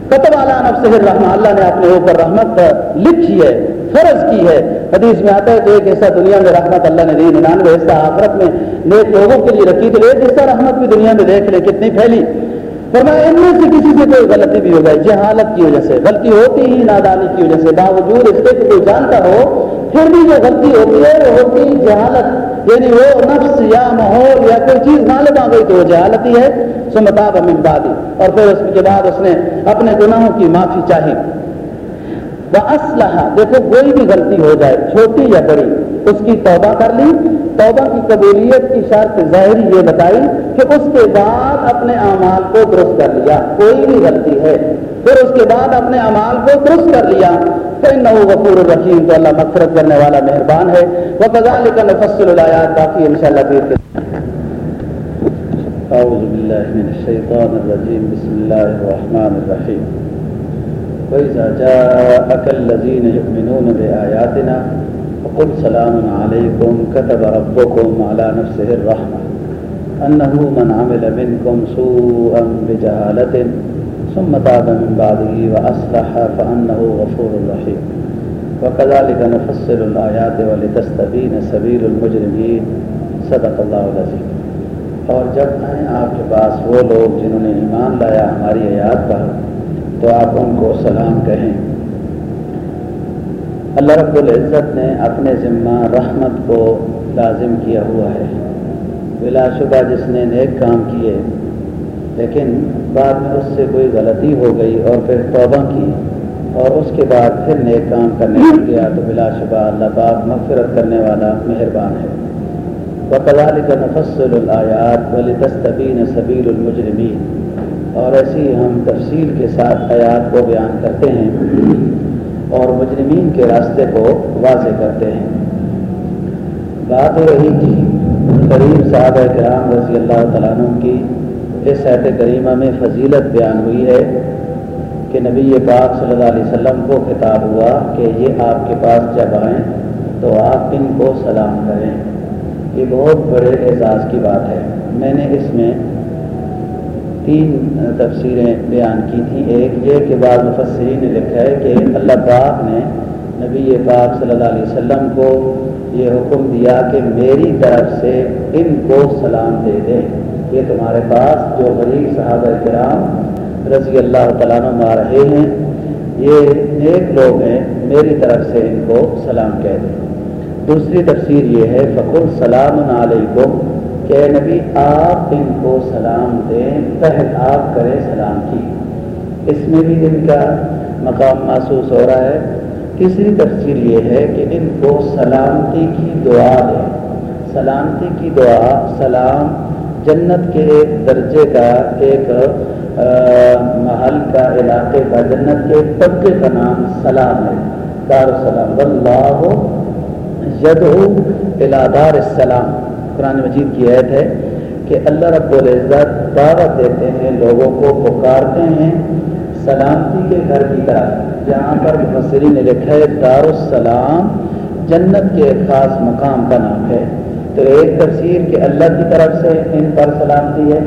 S1: قطب والا نفس الرحمہ اللہ نے اپنے اوپر رحمت لکھی ہے، فرض کی ہے۔ حدیث میں آتا ہے کہ ایک حصہ دنیا میں رحمت اللہ نے دی، ننانوے حصہ آخرت میں، نیک لوگوں کے لیے رکھی تو ایک حصہ رحمت بھی دنیا میں دیکھ لے، کتنی پھیلی۔ فرمایا، ان میں سے کسی سے کوئی غلطی بھی ہو گئی جہالت کی وجہ سے، غلطی ہوتی ہی نادانی کی وجہ سے، باوجود اس کے کوئی جانتا ہو، پھر بھی جو غلطی ہوتی ہے، وہ ہوتی جہالت یعنی وہ نفس یا ماحول یا کوئی چیز غالب آ گئی تو وہ جہالت ہی ہے سو متاب امبادی اور پھر اس کے بعد اس نے اپنے گناہوں کی معافی چاہی۔ اسلحہ دیکھو، کوئی بھی غلطی ہو جائے، چھوٹی یا بڑی اس کی توبہ کر لی۔ توبہ کی قبولیت کی شرط ظاہری یہ بتائی کہ اس کے بعد اپنے اعمال کو درست کر لیا۔ کوئی بھی غلطی ہے۔ پھر اس کے بعد اپنے اعمال کو درست کر لیا۔ تو ان غفور الرحیم تو اللہ مغفرت کرنے والا مہربان ہے۔ وہ کزال کا نفصل الایات باقی ان شاء اللہ پھر
S2: أعوذ بالله من الشيطان الرجيم بسم الله الرحمن الرحيم وإذا جاءك الذين يؤمنون بآياتنا فقل سلام عليكم كتب ربكم على نفسه الرحمة أنه من عمل منكم سوءا بجهالة ثم تاب من بعده وأصلح فأنه غفور رحيم وكذلك نفصل الآيات ولتستبين سبيل المجرمين صدق الله العظيم اور جب آئیں آپ کے پاس وہ لوگ جنہوں نے ایمان لایا ہماری آیات پر، تو آپ ان کو سلام کہیں۔
S1: اللہ رب العزت نے اپنے ذمہ رحمت کو لازم کیا ہوا ہے۔ بلا شبہ جس نے نیک کام کیے، لیکن بعد میں اس سے کوئی غلطی ہو گئی اور پھر توبہ کی اور اس کے بعد پھر نیک کام کرنے لگ گیا، تو بلا شبہ اللہ پاک مغفرت کرنے والا مہربان ہے۔ بقلال کا نفصل الیات ولی تصطبین سبیل المجرمین۔ اور ایسی ہم تفصیل کے ساتھ آیات کو بیان کرتے ہیں۔ اور مجرمین کے راستے کو واضح کرتے ہیں۔ بات ہو رہی تھی کریم صاحب کرام رضی اللہ تعالیٰ عنہ کی، اس عہد کریمہ میں فضیلت بیان ہوئی ہے کہ نبی پاک صلی اللہ علیہ وسلم کو خطاب ہوا کہ یہ آپ کے پاس جب آئیں تو آپ ان کو سلام کریں۔ یہ بہت بڑے اعزاز کی بات ہے۔ میں نے اس میں تین تفسیریں بیان کی تھیں۔ ایک یہ کہ بعض مفسرین نے لکھا ہے کہ اللہ پاک نے نبی پاک صلی اللہ علیہ وسلم کو یہ حکم دیا کہ میری طرف سے ان کو سلام دے دیں یہ تمہارے پاس جو غریب صحابہ کرام رضی اللہ تعالیٰ نما رہے ہیں، یہ نیک لوگ ہیں، میری طرف سے ان کو سلام کہہ دیں دوسری تفسیر یہ ہے فخر سلام علیکم کہ نبی آپ ان کو سلام دیں پہل آپ کریں سلام کی۔ اس میں بھی ان کا مقام محسوس ہو رہا ہے۔ تیسری تفصیل یہ ہے کہ ان کو سلامتی کی دعا دیں۔ سلامتی کی دعا، سلام جنت کے ایک درجے کا، ایک محل کا، علاقے کا، جنت کے ایک طبقے کا نام سلام ہے۔ دار السلام اللہ ید الادار السلام۔ قرآن مجید کی عید ہے کہ اللہ رب العزت دعوت دیتے ہیں لوگوں کو پکارتے ہیں سلامتی کے گھر کی طرف۔ جہاں پر مفسری نے لکھا ہے دار السلام جنت کے خاص مقام کا نام ہے۔ تو ایک تفسیر کہ اللہ کی طرف سے ان پر سلامتی ہے،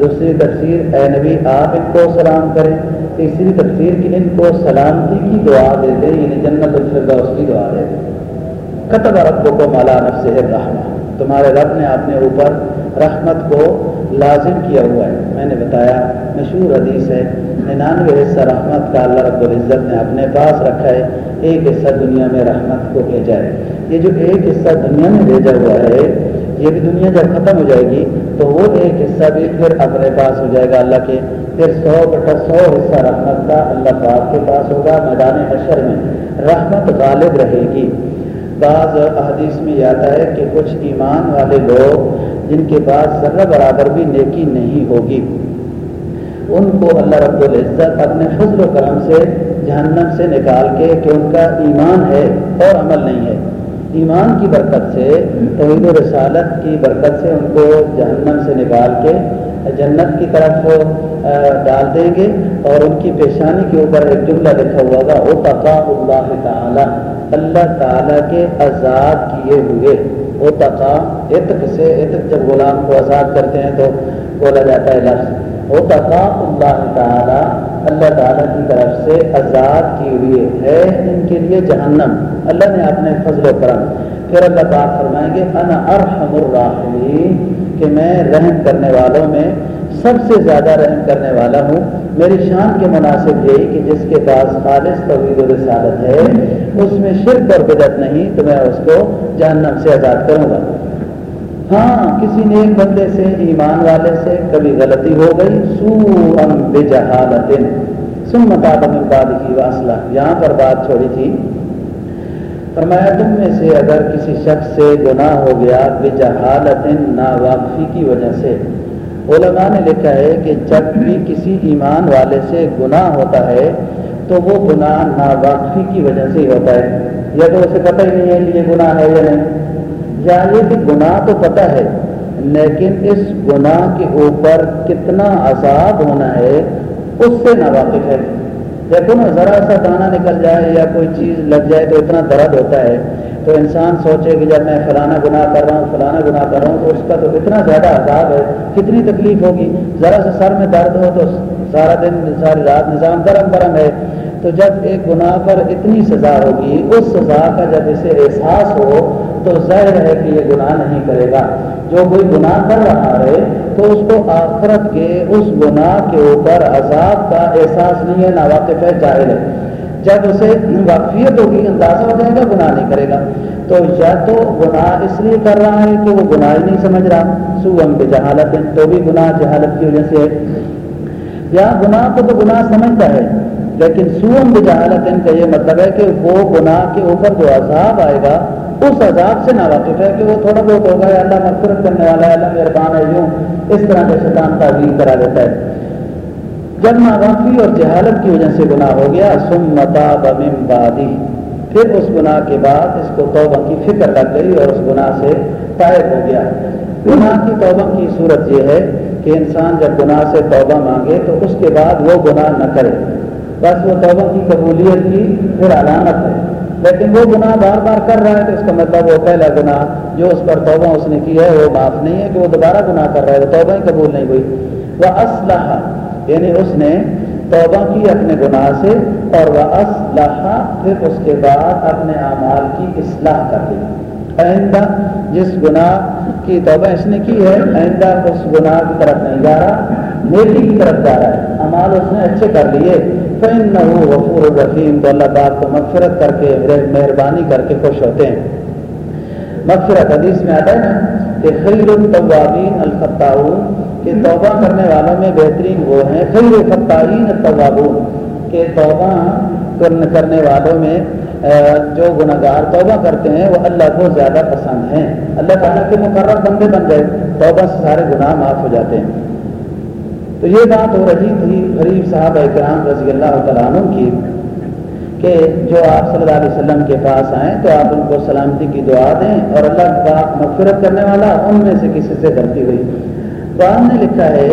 S1: دوسری تفسیر، اے نبی، آپ ان کو سلام کریں۔ تیسری تفسیر کہ ان کو سلامتی کی دعا دے دیں یعنی جنت الفردوس کی دعا دے دیں۔ قطب رب کو مالا نفس ہے رحمہ تمہارے رب نے اپنے اوپر رحمت کو لازم کیا ہوا ہے۔ میں نے بتایا، مشہور حدیث ہے، ننانوے حصہ رحمت کا اللہ رب العزت نے اپنے پاس رکھا ہے، ایک حصہ دنیا میں رحمت کو بھیجا ہے۔ یہ جو ایک حصہ دنیا میں بھیجا ہوا ہے، یہ بھی دنیا جب ختم ہو جائے گی، تو وہ ایک حصہ بھی پھر اپنے پاس ہو جائے گا۔ اللہ کے پھر سو بٹا سو حصہ رحمت کا اللہ پاک کے پاس ہوگا، میدان اشر میں۔ رحمت غالب رہے گی۔ بعض احادیث میں یہ آتا ہے کہ کچھ ایمان والے لوگ جن کے پاس ذرہ برابر بھی نیکی نہیں ہوگی، ان کو اللہ رب العزت اپنے فضل و کرم سے جہنم سے نکال کے کہ ان کا ایمان ہے اور عمل نہیں ہے۔ ایمان کی برکت سے، توحید و رسالت کی برکت سے ان کو جہنم سے نکال کے جنت کی طرف ڈال دیں گے اور ان کی پیشانی کے اوپر ایک جملہ لکھا ہوا گا او تقا اللہ تعالیٰ اللہ تعالیٰ کے آزاد کیے ہوئے او تقا عطق سے عطق جب غلام کو آزاد کرتے ہیں تو بولا جاتا ہے لفظ۔ ہوتا تھا اللہ تعالیٰ اللہ تعالیٰ کی طرف سے آزاد کی ہوئی ہے، ان کے لیے جہنم۔ اللہ نے اپنے فضل و کرم۔ پھر اللہ پاک فرمائیں گے، انا ارحم الراحمین کہ میں رحم کرنے والوں میں سب سے زیادہ رحم کرنے والا ہوں۔ میری شان کے مناسب یہی کہ جس کے پاس خالص توحید و رسالت ہے، اس میں شرک اور بدت نہیں، تو میں اس کو جہنم سے آزاد کروں گا۔ ہاں کسی نیک بندے سے ایمان والے سے کبھی غلطی ہو گئی؟ سو ام بے جہالت کی واسلہ یہاں پر بات چھوڑی تھی۔ فرمایا، تم میں سے اگر کسی شخص سے گناہ ہو گیا بے جہالت نا واقفی کی وجہ سے۔ علماء نے لکھا ہے کہ جب بھی کسی ایمان والے سے گناہ ہوتا ہے، تو وہ گناہ نا واقفی کی وجہ سے ہی ہوتا ہے۔ یا تو اسے پتہ ہی نہیں ہے کہ یہ گناہ ہے یا نہیں۔ یہ کہ گناہ تو پتہ ہے، لیکن اس گناہ کے اوپر کتنا عذاب ہونا ہے، اس سے ناواقف ہے۔ دیکھو نا ذرا سا دانہ نکل جائے یا کوئی چیز لگ جائے تو اتنا درد ہوتا ہے۔ تو انسان سوچے کہ جب میں فلانا گناہ کر رہا ہوں، فلانا گناہ کر رہا ہوں، تو اس کا تو اتنا زیادہ عذاب ہے، کتنی تکلیف ہوگی۔ ذرا سا سر میں درد ہو تو سارا دن، ساری رات نظام گرم گرم ہے۔ تو جب ایک گناہ پر اتنی سزا ہوگی، اس سزا کا جب اسے احساس ہو تو ظاہر ہے کہ یہ گناہ نہیں کرے گا۔ جو کوئی گناہ کر رہا ہے، تو اس کو آخرت کے اس گناہ کے اوپر عذاب کا احساس نہیں ہے نا واقف ہے، جاہل ہے۔ جب اسے واقفیت ہوگی، اندازہ ہو جائے گا گناہ نہیں کرے گا۔ تو یا تو گناہ اس لیے کر رہا ہے کہ وہ گناہ ہی نہیں سمجھ رہا۔ سو ہم پہ جہالت ہے تو بھی گناہ جہالت کی وجہ سے ہے۔ یا گناہ کو تو گناہ سمجھتا ہے۔ لیکن سوم جہالت ان کا یہ مطلب ہے کہ وہ گناہ کے اوپر جو عذاب آئے گا، اس عذاب سے نہ واقف ہے کہ وہ تھوڑا بہت ہوگا، یا اللہ مغفرت کرنے والا ہے، اللہ مہربان ہے، یوں اس طرح کا شیطان تعبیر کرا دیتا ہے۔ جب ناواقفی اور جہالت کی وجہ سے گناہ ہو گیا سمتا بم بادی پھر اس گناہ کے بعد اس کو توبہ کی فکر لگ گئی اور اس گناہ سے طائب ہو گیا۔ گناہ کی توبہ کی صورت یہ ہے کہ انسان جب گناہ سے توبہ مانگے تو اس کے بعد وہ گناہ نہ کرے۔ بس وہ توبہ کی قبولیت کی پھر علامت ہے۔ لیکن وہ گناہ بار بار کر رہا ہے تو اس کا مطلب وہ پہلا گناہ جو اس پر توبہ اس نے کی ہے وہ معاف نہیں ہے کہ وہ دوبارہ گناہ کر رہا ہے توبہ ہی قبول نہیں ہوئی۔ وہ اسلحہ یعنی اس نے توبہ کی اپنے گناہ سے اور وہ اسلحہ پھر اس کے بعد اپنے اعمال کی اصلاح کر دی۔ آئندہ جس گناہ کی توبہ اس نے کی ہے، آئندہ اس گناہ کی طرف نہیں جا رہا نیکی کی طرف جا رہا ہے۔ امال اس نے اچھے کر لیے۔ فن نہ ہو غفور الرحیم تو اللہ پاک کو مغفرت کر کے مہربانی کر کے خوش ہوتے ہیں۔ مغفرت حدیث میں آتا ہے نا کہ خیر الطوابین الفتاؤن کہ توبہ کرنے والوں میں بہترین وہ ہیں، خیر فتعین الطوابون کہ توبہ کرنے والوں میں جو گناہ گار توبہ کرتے ہیں، وہ اللہ کو زیادہ پسند ہیں۔ اللہ تعالیٰ کے مقرر بندے بن گئے توبہ سے سارے گناہ معاف ہو جاتے ہیں۔ تو یہ بات ہو رہی تھی غریب صاحب اکرام رضی اللہ تعالیٰ عنہ کی کہ جو آپ صلی اللہ علیہ وسلم کے پاس آئیں تو آپ ان کو سلامتی کی دعا دیں اور اللہ پاک مغفرت کرنے والا ان میں سے کسی سے غلطی ہوئی۔ قرآن نے لکھا ہے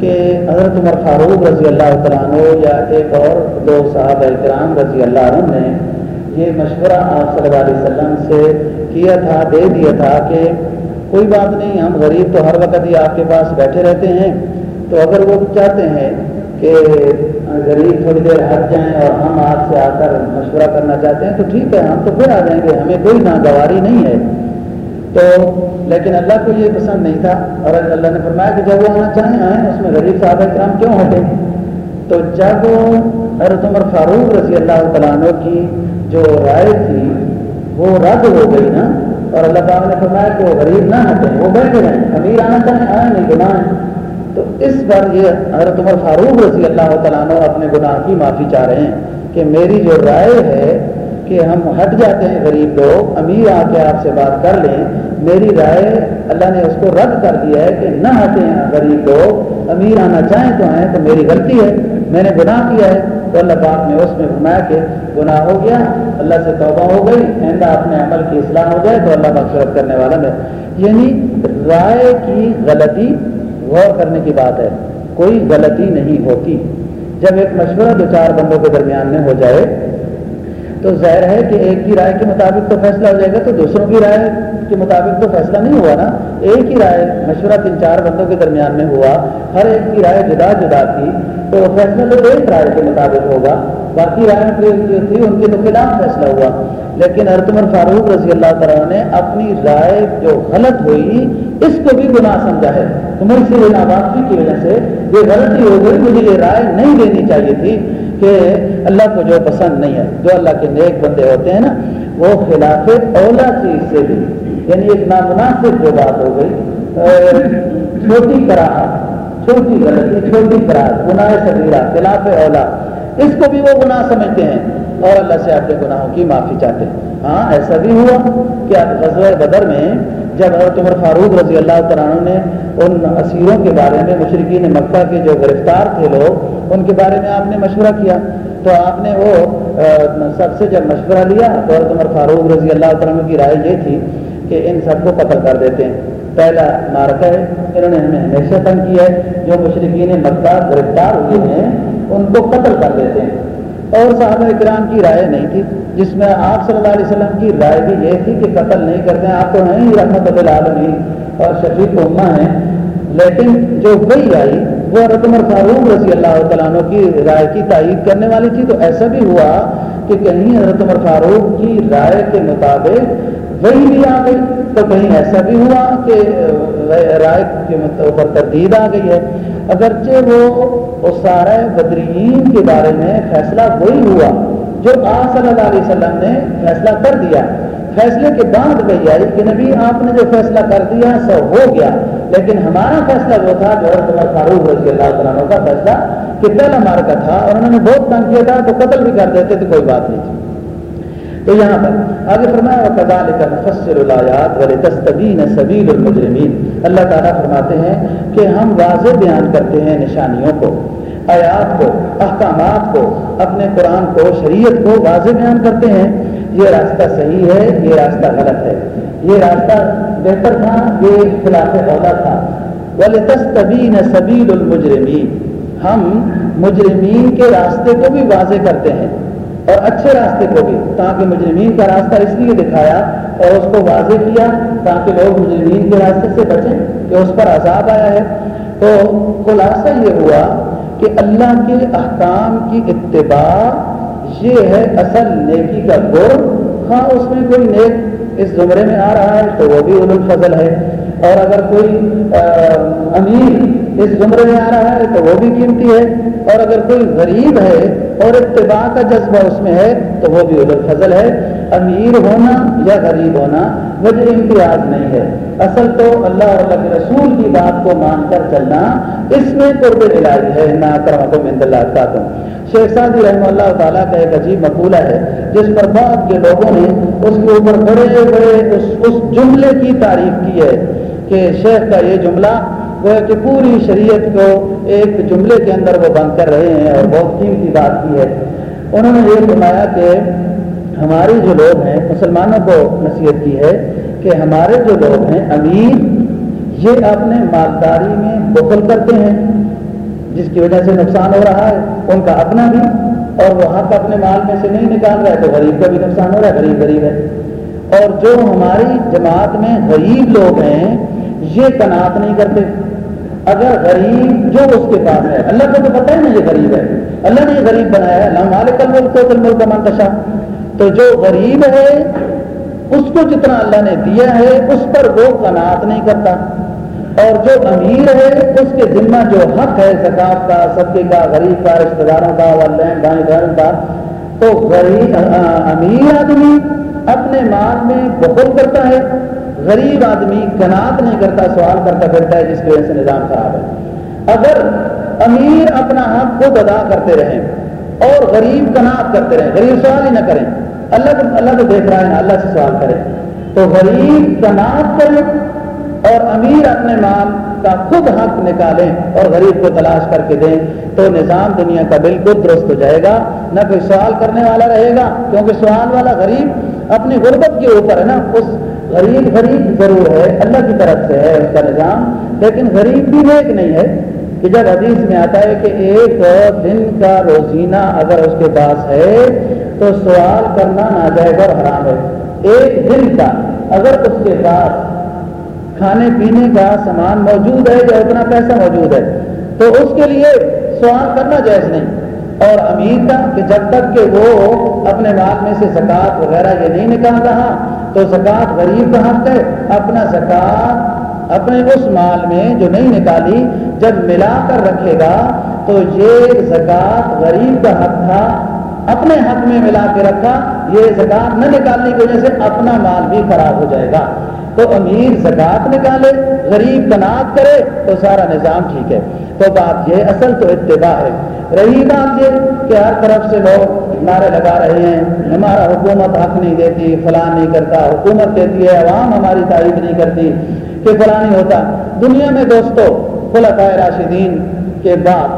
S1: کہ حضرت عمر فاروق رضی اللہ تعالیٰ عنہ یا ایک اور دو صاحب اکرام رضی اللہ عنہ نے یہ مشورہ آپ صلی اللہ علیہ وسلم سے کیا تھا، دے دیا تھا کہ کوئی بات نہیں، ہم غریب تو ہر وقت ہی آپ کے پاس بیٹھے رہتے ہیں۔ تو اگر وہ چاہتے ہیں کہ غریب تھوڑی دیر ہٹ جائیں اور ہم آپ سے آ کر مشورہ کرنا چاہتے ہیں، تو ٹھیک ہے، ہم تو پھر آ جائیں گے، ہمیں کوئی ناگواری نہیں ہے۔ تو لیکن اللہ کو یہ پسند نہیں تھا اور اللہ نے فرمایا کہ جب وہ آنا چاہیں، آئیں، اس میں غریب صاحب کرام کیوں ہٹے؟ تو جب حضرت عمر فاروق رضی اللہ تعالیٰ عنہ کی جو رائے تھی، وہ رد ہو گئی نا۔ اور اللہ تعالیٰ نے فرمایا کہ وہ غریب نہ ہٹیں، وہ بیٹھے رہیں، امیر آنا چاہیں، آئیں، نہیں گناہ تو اس پر یہ حضرت عمر فاروق رضی اللہ تعالیٰ عنہ اپنے گناہ کی معافی چاہ رہے ہیں کہ میری جو رائے ہے کہ ہم ہٹ جاتے ہیں غریب لوگ، امیر آ کے آپ سے بات کر لیں، میری رائے اللہ نے اس کو رد کر دیا ہے کہ نہ ہٹیں غریب لوگ، امیر آنا چاہیں تو آئیں تو میری غلطی ہے، میں نے گناہ کیا ہے۔ تو اللہ پاک نے اس میں گھمایا کہ گناہ ہو گیا، اللہ سے توبہ ہو گئی، آئندہ اپنے عمل کی اصلاح ہو جائے تو اللہ مغفرت کرنے والا میں۔ یعنی رائے کی غلطی غور کرنے کی بات ہے، کوئی غلطی نہیں ہوتی۔ جب ایک مشورہ دو چار بندوں کے درمیان میں ہو جائے، تو ظاہر ہے کہ ایک کی رائے کے مطابق تو فیصلہ ہو جائے گا، تو دوسروں کی رائے کے مطابق تو فیصلہ نہیں ہوا نا۔ ایک ہی رائے مشورہ تین چار بندوں کے درمیان میں ہوا، ہر ایک کی رائے جدا جدا تھی، تو فیصلہ تو ایک رائے کے مطابق ہوگا۔ باقی رائے جو تھی ان کے تو خلاف فیصلہ ہوا۔ لیکن عمر فاروق رضی اللہ تعالیٰ نے اپنی رائے جو غلط ہوئی، اس کو بھی گناہ سمجھا ہے۔ تو میں اسی ناواقفی کی وجہ سے یہ غلطی ہو گئی، مجھے یہ رائے نہیں دینی چاہیے تھی کہ اللہ کو جو پسند نہیں ہے، جو اللہ کے نیک بندے ہوتے ہیں نا، وہ خلاف اولا چیز سے بھی۔ یعنی ایک نامناسب جو بات ہو گئی۔ چھوٹی کراہ چھوٹی غلطی، چھوٹی کراہ گناہ سبیرہ خلاف اولا۔ اس کو بھی وہ گناہ سمجھتے ہیں۔ اور اللہ سے اپنے گناہوں کی معافی چاہتے ہیں۔ ہاں ایسا بھی ہوا کہ غزوہ بدر میں جب حضرت عمر فاروق رضی اللہ تعالیٰ نے ان اسیروں کے بارے میں مشرقین مکہ کے جو گرفتار تھے لوگ، ان کے بارے میں آپ نے مشورہ کیا۔ تو آپ نے وہ سب سے جب مشورہ لیا تو حضرت عمر فاروق رضی اللہ تعالیٰ کی رائے یہ تھی کہ ان سب کو قتل کر دیتے ہیں۔ پہلا مارکا ہے، انہوں نے ہمیں ہمیشہ تنگ کیا ہے۔ جو مشرقین مکہ گرفتار ہوئے ہیں ان کو قتل کر دیتے ہیں۔ اور صحابہ اکرام کی رائے نہیں تھی، جس میں آپ صلی اللہ علیہ وسلم کی رائے بھی یہ تھی کہ قتل نہیں کرتے ہیں، آپ تو ہیں ہی رحمت العالمین اور شفیق امہ ہیں۔ لیکن جو وہی آئی، وہ عمر فاروق رضی اللہ تعالیٰ عنہ کی رائے کی تائید کرنے والی تھی۔ تو ایسا بھی ہوا کہ کہیں حضرت عمر فاروق کی رائے کے مطابق وہی بھی آ گئی۔ تو کہیں ایسا بھی ہوا کہ رائے کے اوپر تردید آ گئی ہے۔ اگرچہ وہ سارا بدرین کے بارے میں فیصلہ وہی ہوا جو آج صلی اللہ علیہ وسلم نے فیصلہ کر دیا۔ فیصلے کے بعد وہی آئی کہ نبی، آپ نے جو فیصلہ کر دیا، سو ہو گیا۔ لیکن ہمارا فیصلہ جو تھا جو عمر فاروق رضی اللہ تعالیٰ کا فیصلہ کہ پہلا مار کا تھا اور انہوں نے بہت تنگ کیا تھا تو قتل بھی کر دیتے تو کوئی بات نہیں تھی۔ تو یہاں پر آگے فرمایا کدال کا مفسر الایات سبیل المجرمین اللہ تعالیٰ فرماتے ہیں کہ ہم واضح بیان کرتے ہیں نشانیوں کو۔ آیات کو، احکامات کو، اپنے قرآن کو، شریعت کو واضح بیان کرتے ہیں، یہ راستہ صحیح ہے، یہ راستہ غلط ہے۔ یہ راستہ بہتر تھا، یہ خلاف اولا تھا۔ وَلِتَسْتَبِينَ سَبِيلُ الْمُجْرِمِينَ۔ ہم مجرمین کے راستے کو بھی واضح کرتے ہیں اور اچھے راستے کو بھی، تاکہ مجرمین کا راستہ اس لیے دکھایا اور اس کو واضح کیا تاکہ لوگ مجرمین کے راستے سے بچیں کہ اس پر عذاب آیا ہے۔ تو خلاصہ یہ ہوا کہ اللہ کے احکام کی اتباع یہ ہے اصل نیکی کا گر ہاں اس میں کوئی نیک اس زمرے میں آ رہا ہے تو وہ بھی اول الفضل ہے۔ اور اگر کوئی امیر اس زمرے میں آ رہا ہے تو وہ بھی قیمتی ہے۔ اور اگر کوئی غریب ہے اور اتباع کا جذبہ اس میں ہے تو وہ بھی اول الفضل ہے۔ امیر ہونا یا غریب ہونا وجہ امتیاز نہیں ہے۔ اصل تو اللہ اور اللہ کے رسول کی بات کو مان کر چلنا اس میں قرب علاج ہے نہ کرم اللہ کا شیخ سعدی رحمہ اللہ تعالیٰ کا ایک عجیب مقولہ ہے جس پر بعد کے لوگوں نے اس کے اوپر بڑے بڑے اس, اس جملے کی تعریف کی ہے کہ شیخ کا یہ جملہ وہ کہ پوری شریعت کو ایک جملے کے اندر وہ بند کر رہے ہیں اور بہت قیمتی بات کی ہے۔ انہوں نے یہ فرمایا کہ ہمارے جو لوگ ہیں مسلمانوں کو نصیحت کی ہے کہ ہمارے جو لوگ ہیں امیر یہ اپنے مالداری میں بخل کرتے ہیں، جس کی وجہ سے نقصان ہو رہا ہے، ان کا اپنا بھی، اور وہ حق اپنے مال میں سے نہیں نکال رہا ہے تو غریب کا بھی نقصان ہو رہا ہے، غریب غریب ہے۔ اور جو ہماری جماعت میں غریب لوگ ہیں، یہ کنات نہیں کرتے۔ اگر غریب جو اس کے پاس ہے، اللہ کو تو پتہ ہے نا یہ غریب ہے۔ اللہ نے یہ غریب بنایا ہے اللہ مالک الملک تو الملک کا منتشا تو جو غریب ہے، اس کو جتنا اللہ نے دیا ہے، اس پر وہ کنات نہیں کرتا۔ اور جو امیر ہے، اس کے ذمہ جو حق ہے زکات کا سبے کا، غریب کا رشتے داروں کا، والدین، بھائی بہن کا، تو غریب امیر آدمی اپنے مال میں بخل کرتا ہے، غریب آدمی کنات نہیں کرتا، سوال کرتا پھرتا ہے، جس کی وجہ سے نظام خراب ہے۔ اگر امیر اپنا حق خود ادا کرتے رہیں اور غریب کنات کرتے رہیں، غریب سوال ہی نہ کریں، اللہ اللہ کو دیکھ رہا ہے، اللہ سے سوال کریں، تو غریب کنات کریں اور امیر اپنے مال کا خود حق نکالیں اور غریب کو تلاش کر کے دیں تو نظام دنیا کا بالکل درست ہو جائے گا۔ نہ کوئی سوال کرنے والا رہے گا، کیونکہ سوال والا غریب اپنی غربت کے اوپر ہے نا، اس غریب غریب ضرور ہے، اللہ کی طرف سے ہے اس کا نظام۔ لیکن غریب بھی نیک نہیں ہے، کہ جب حدیث میں آتا ہے کہ ایک دن کا روزینہ اگر اس کے پاس ہے تو سوال کرنا ناجائز اور حرام ہے۔ ایک دن کا، اگر اس کے پاس کھانے پینے کا سامان موجود ہے یا اتنا پیسہ موجود ہے، تو اس کے لیے سوال کرنا جائز نہیں۔ اور امیر کا کہ جب تک کہ وہ اپنے مال میں سے زکوٰۃ وغیرہ یہ نہیں نکال رہا، تو زکوٰۃ غریب کا حق ہے اپنا زکوٰۃ اپنے اس مال میں جو نہیں نکالی، جب ملا کر رکھے گا، تو یہ زکوٰۃ غریب کا حق تھا، اپنے حق میں ملا کے رکھا، یہ زکوٰۃ نہ نکالنے کی وجہ سے اپنا مال بھی خراب ہو جائے گا۔ تو امیر زکات نکالے، غریب کنات کرے تو سارا نظام ٹھیک ہے۔ تو بات یہ اصل تو اتباع ہے۔ رہی بات یہ کہ ہر طرف سے لوگ نعرے لگا رہے ہیں، ہمارا حکومت حق نہیں دیتی، فلاں نہیں کرتا، حکومت دیتی ہے، عوام ہماری تائید نہیں کرتی کہ فلاں نہیں ہوتا۔ دنیا میں دوستوں خلفۂ راشدین کے بعد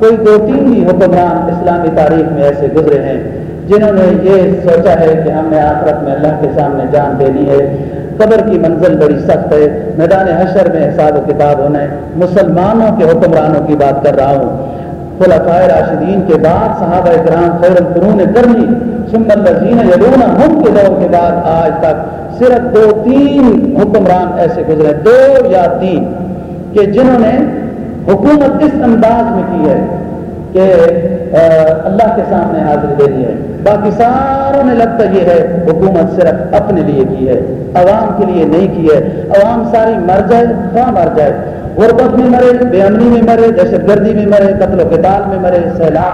S1: کوئی دو تین ہی حکمران اسلامی تاریخ میں ایسے گزرے ہیں، جنہوں نے یہ سوچا ہے کہ ہم نے آخرت میں اللہ کے سامنے جان دینی ہے۔ قبر کی منزل بڑی سخت ہے۔ میدان حشر میں حساب و کتاب ہونا ہے۔ مسلمانوں کے حکمرانوں کی بات کر رہا ہوں۔ خلفاء راشدین کے بعد صحابہ کرام خیر القرون کرنی سمن الزین یلونا ہم کے دور کے بعد آج تک صرف دو تین حکمران ایسے گزرے، دو یا تین، کہ جنہوں نے حکومت اس انداز میں کی ہے کہ اللہ کے سامنے حاضر دے ہے۔ باقی ساروں نے لگتا یہ ہے، حکومت صرف اپنے لیے کی ہے، عوام کے لیے نہیں کی ہے۔ عوام ساری مر جائے، کہاں مر جائے؟ غربت میں مرے، بے امنی میں مرے، دہشت گردی میں مرے، قتل و قتال میں مرے، سیلاب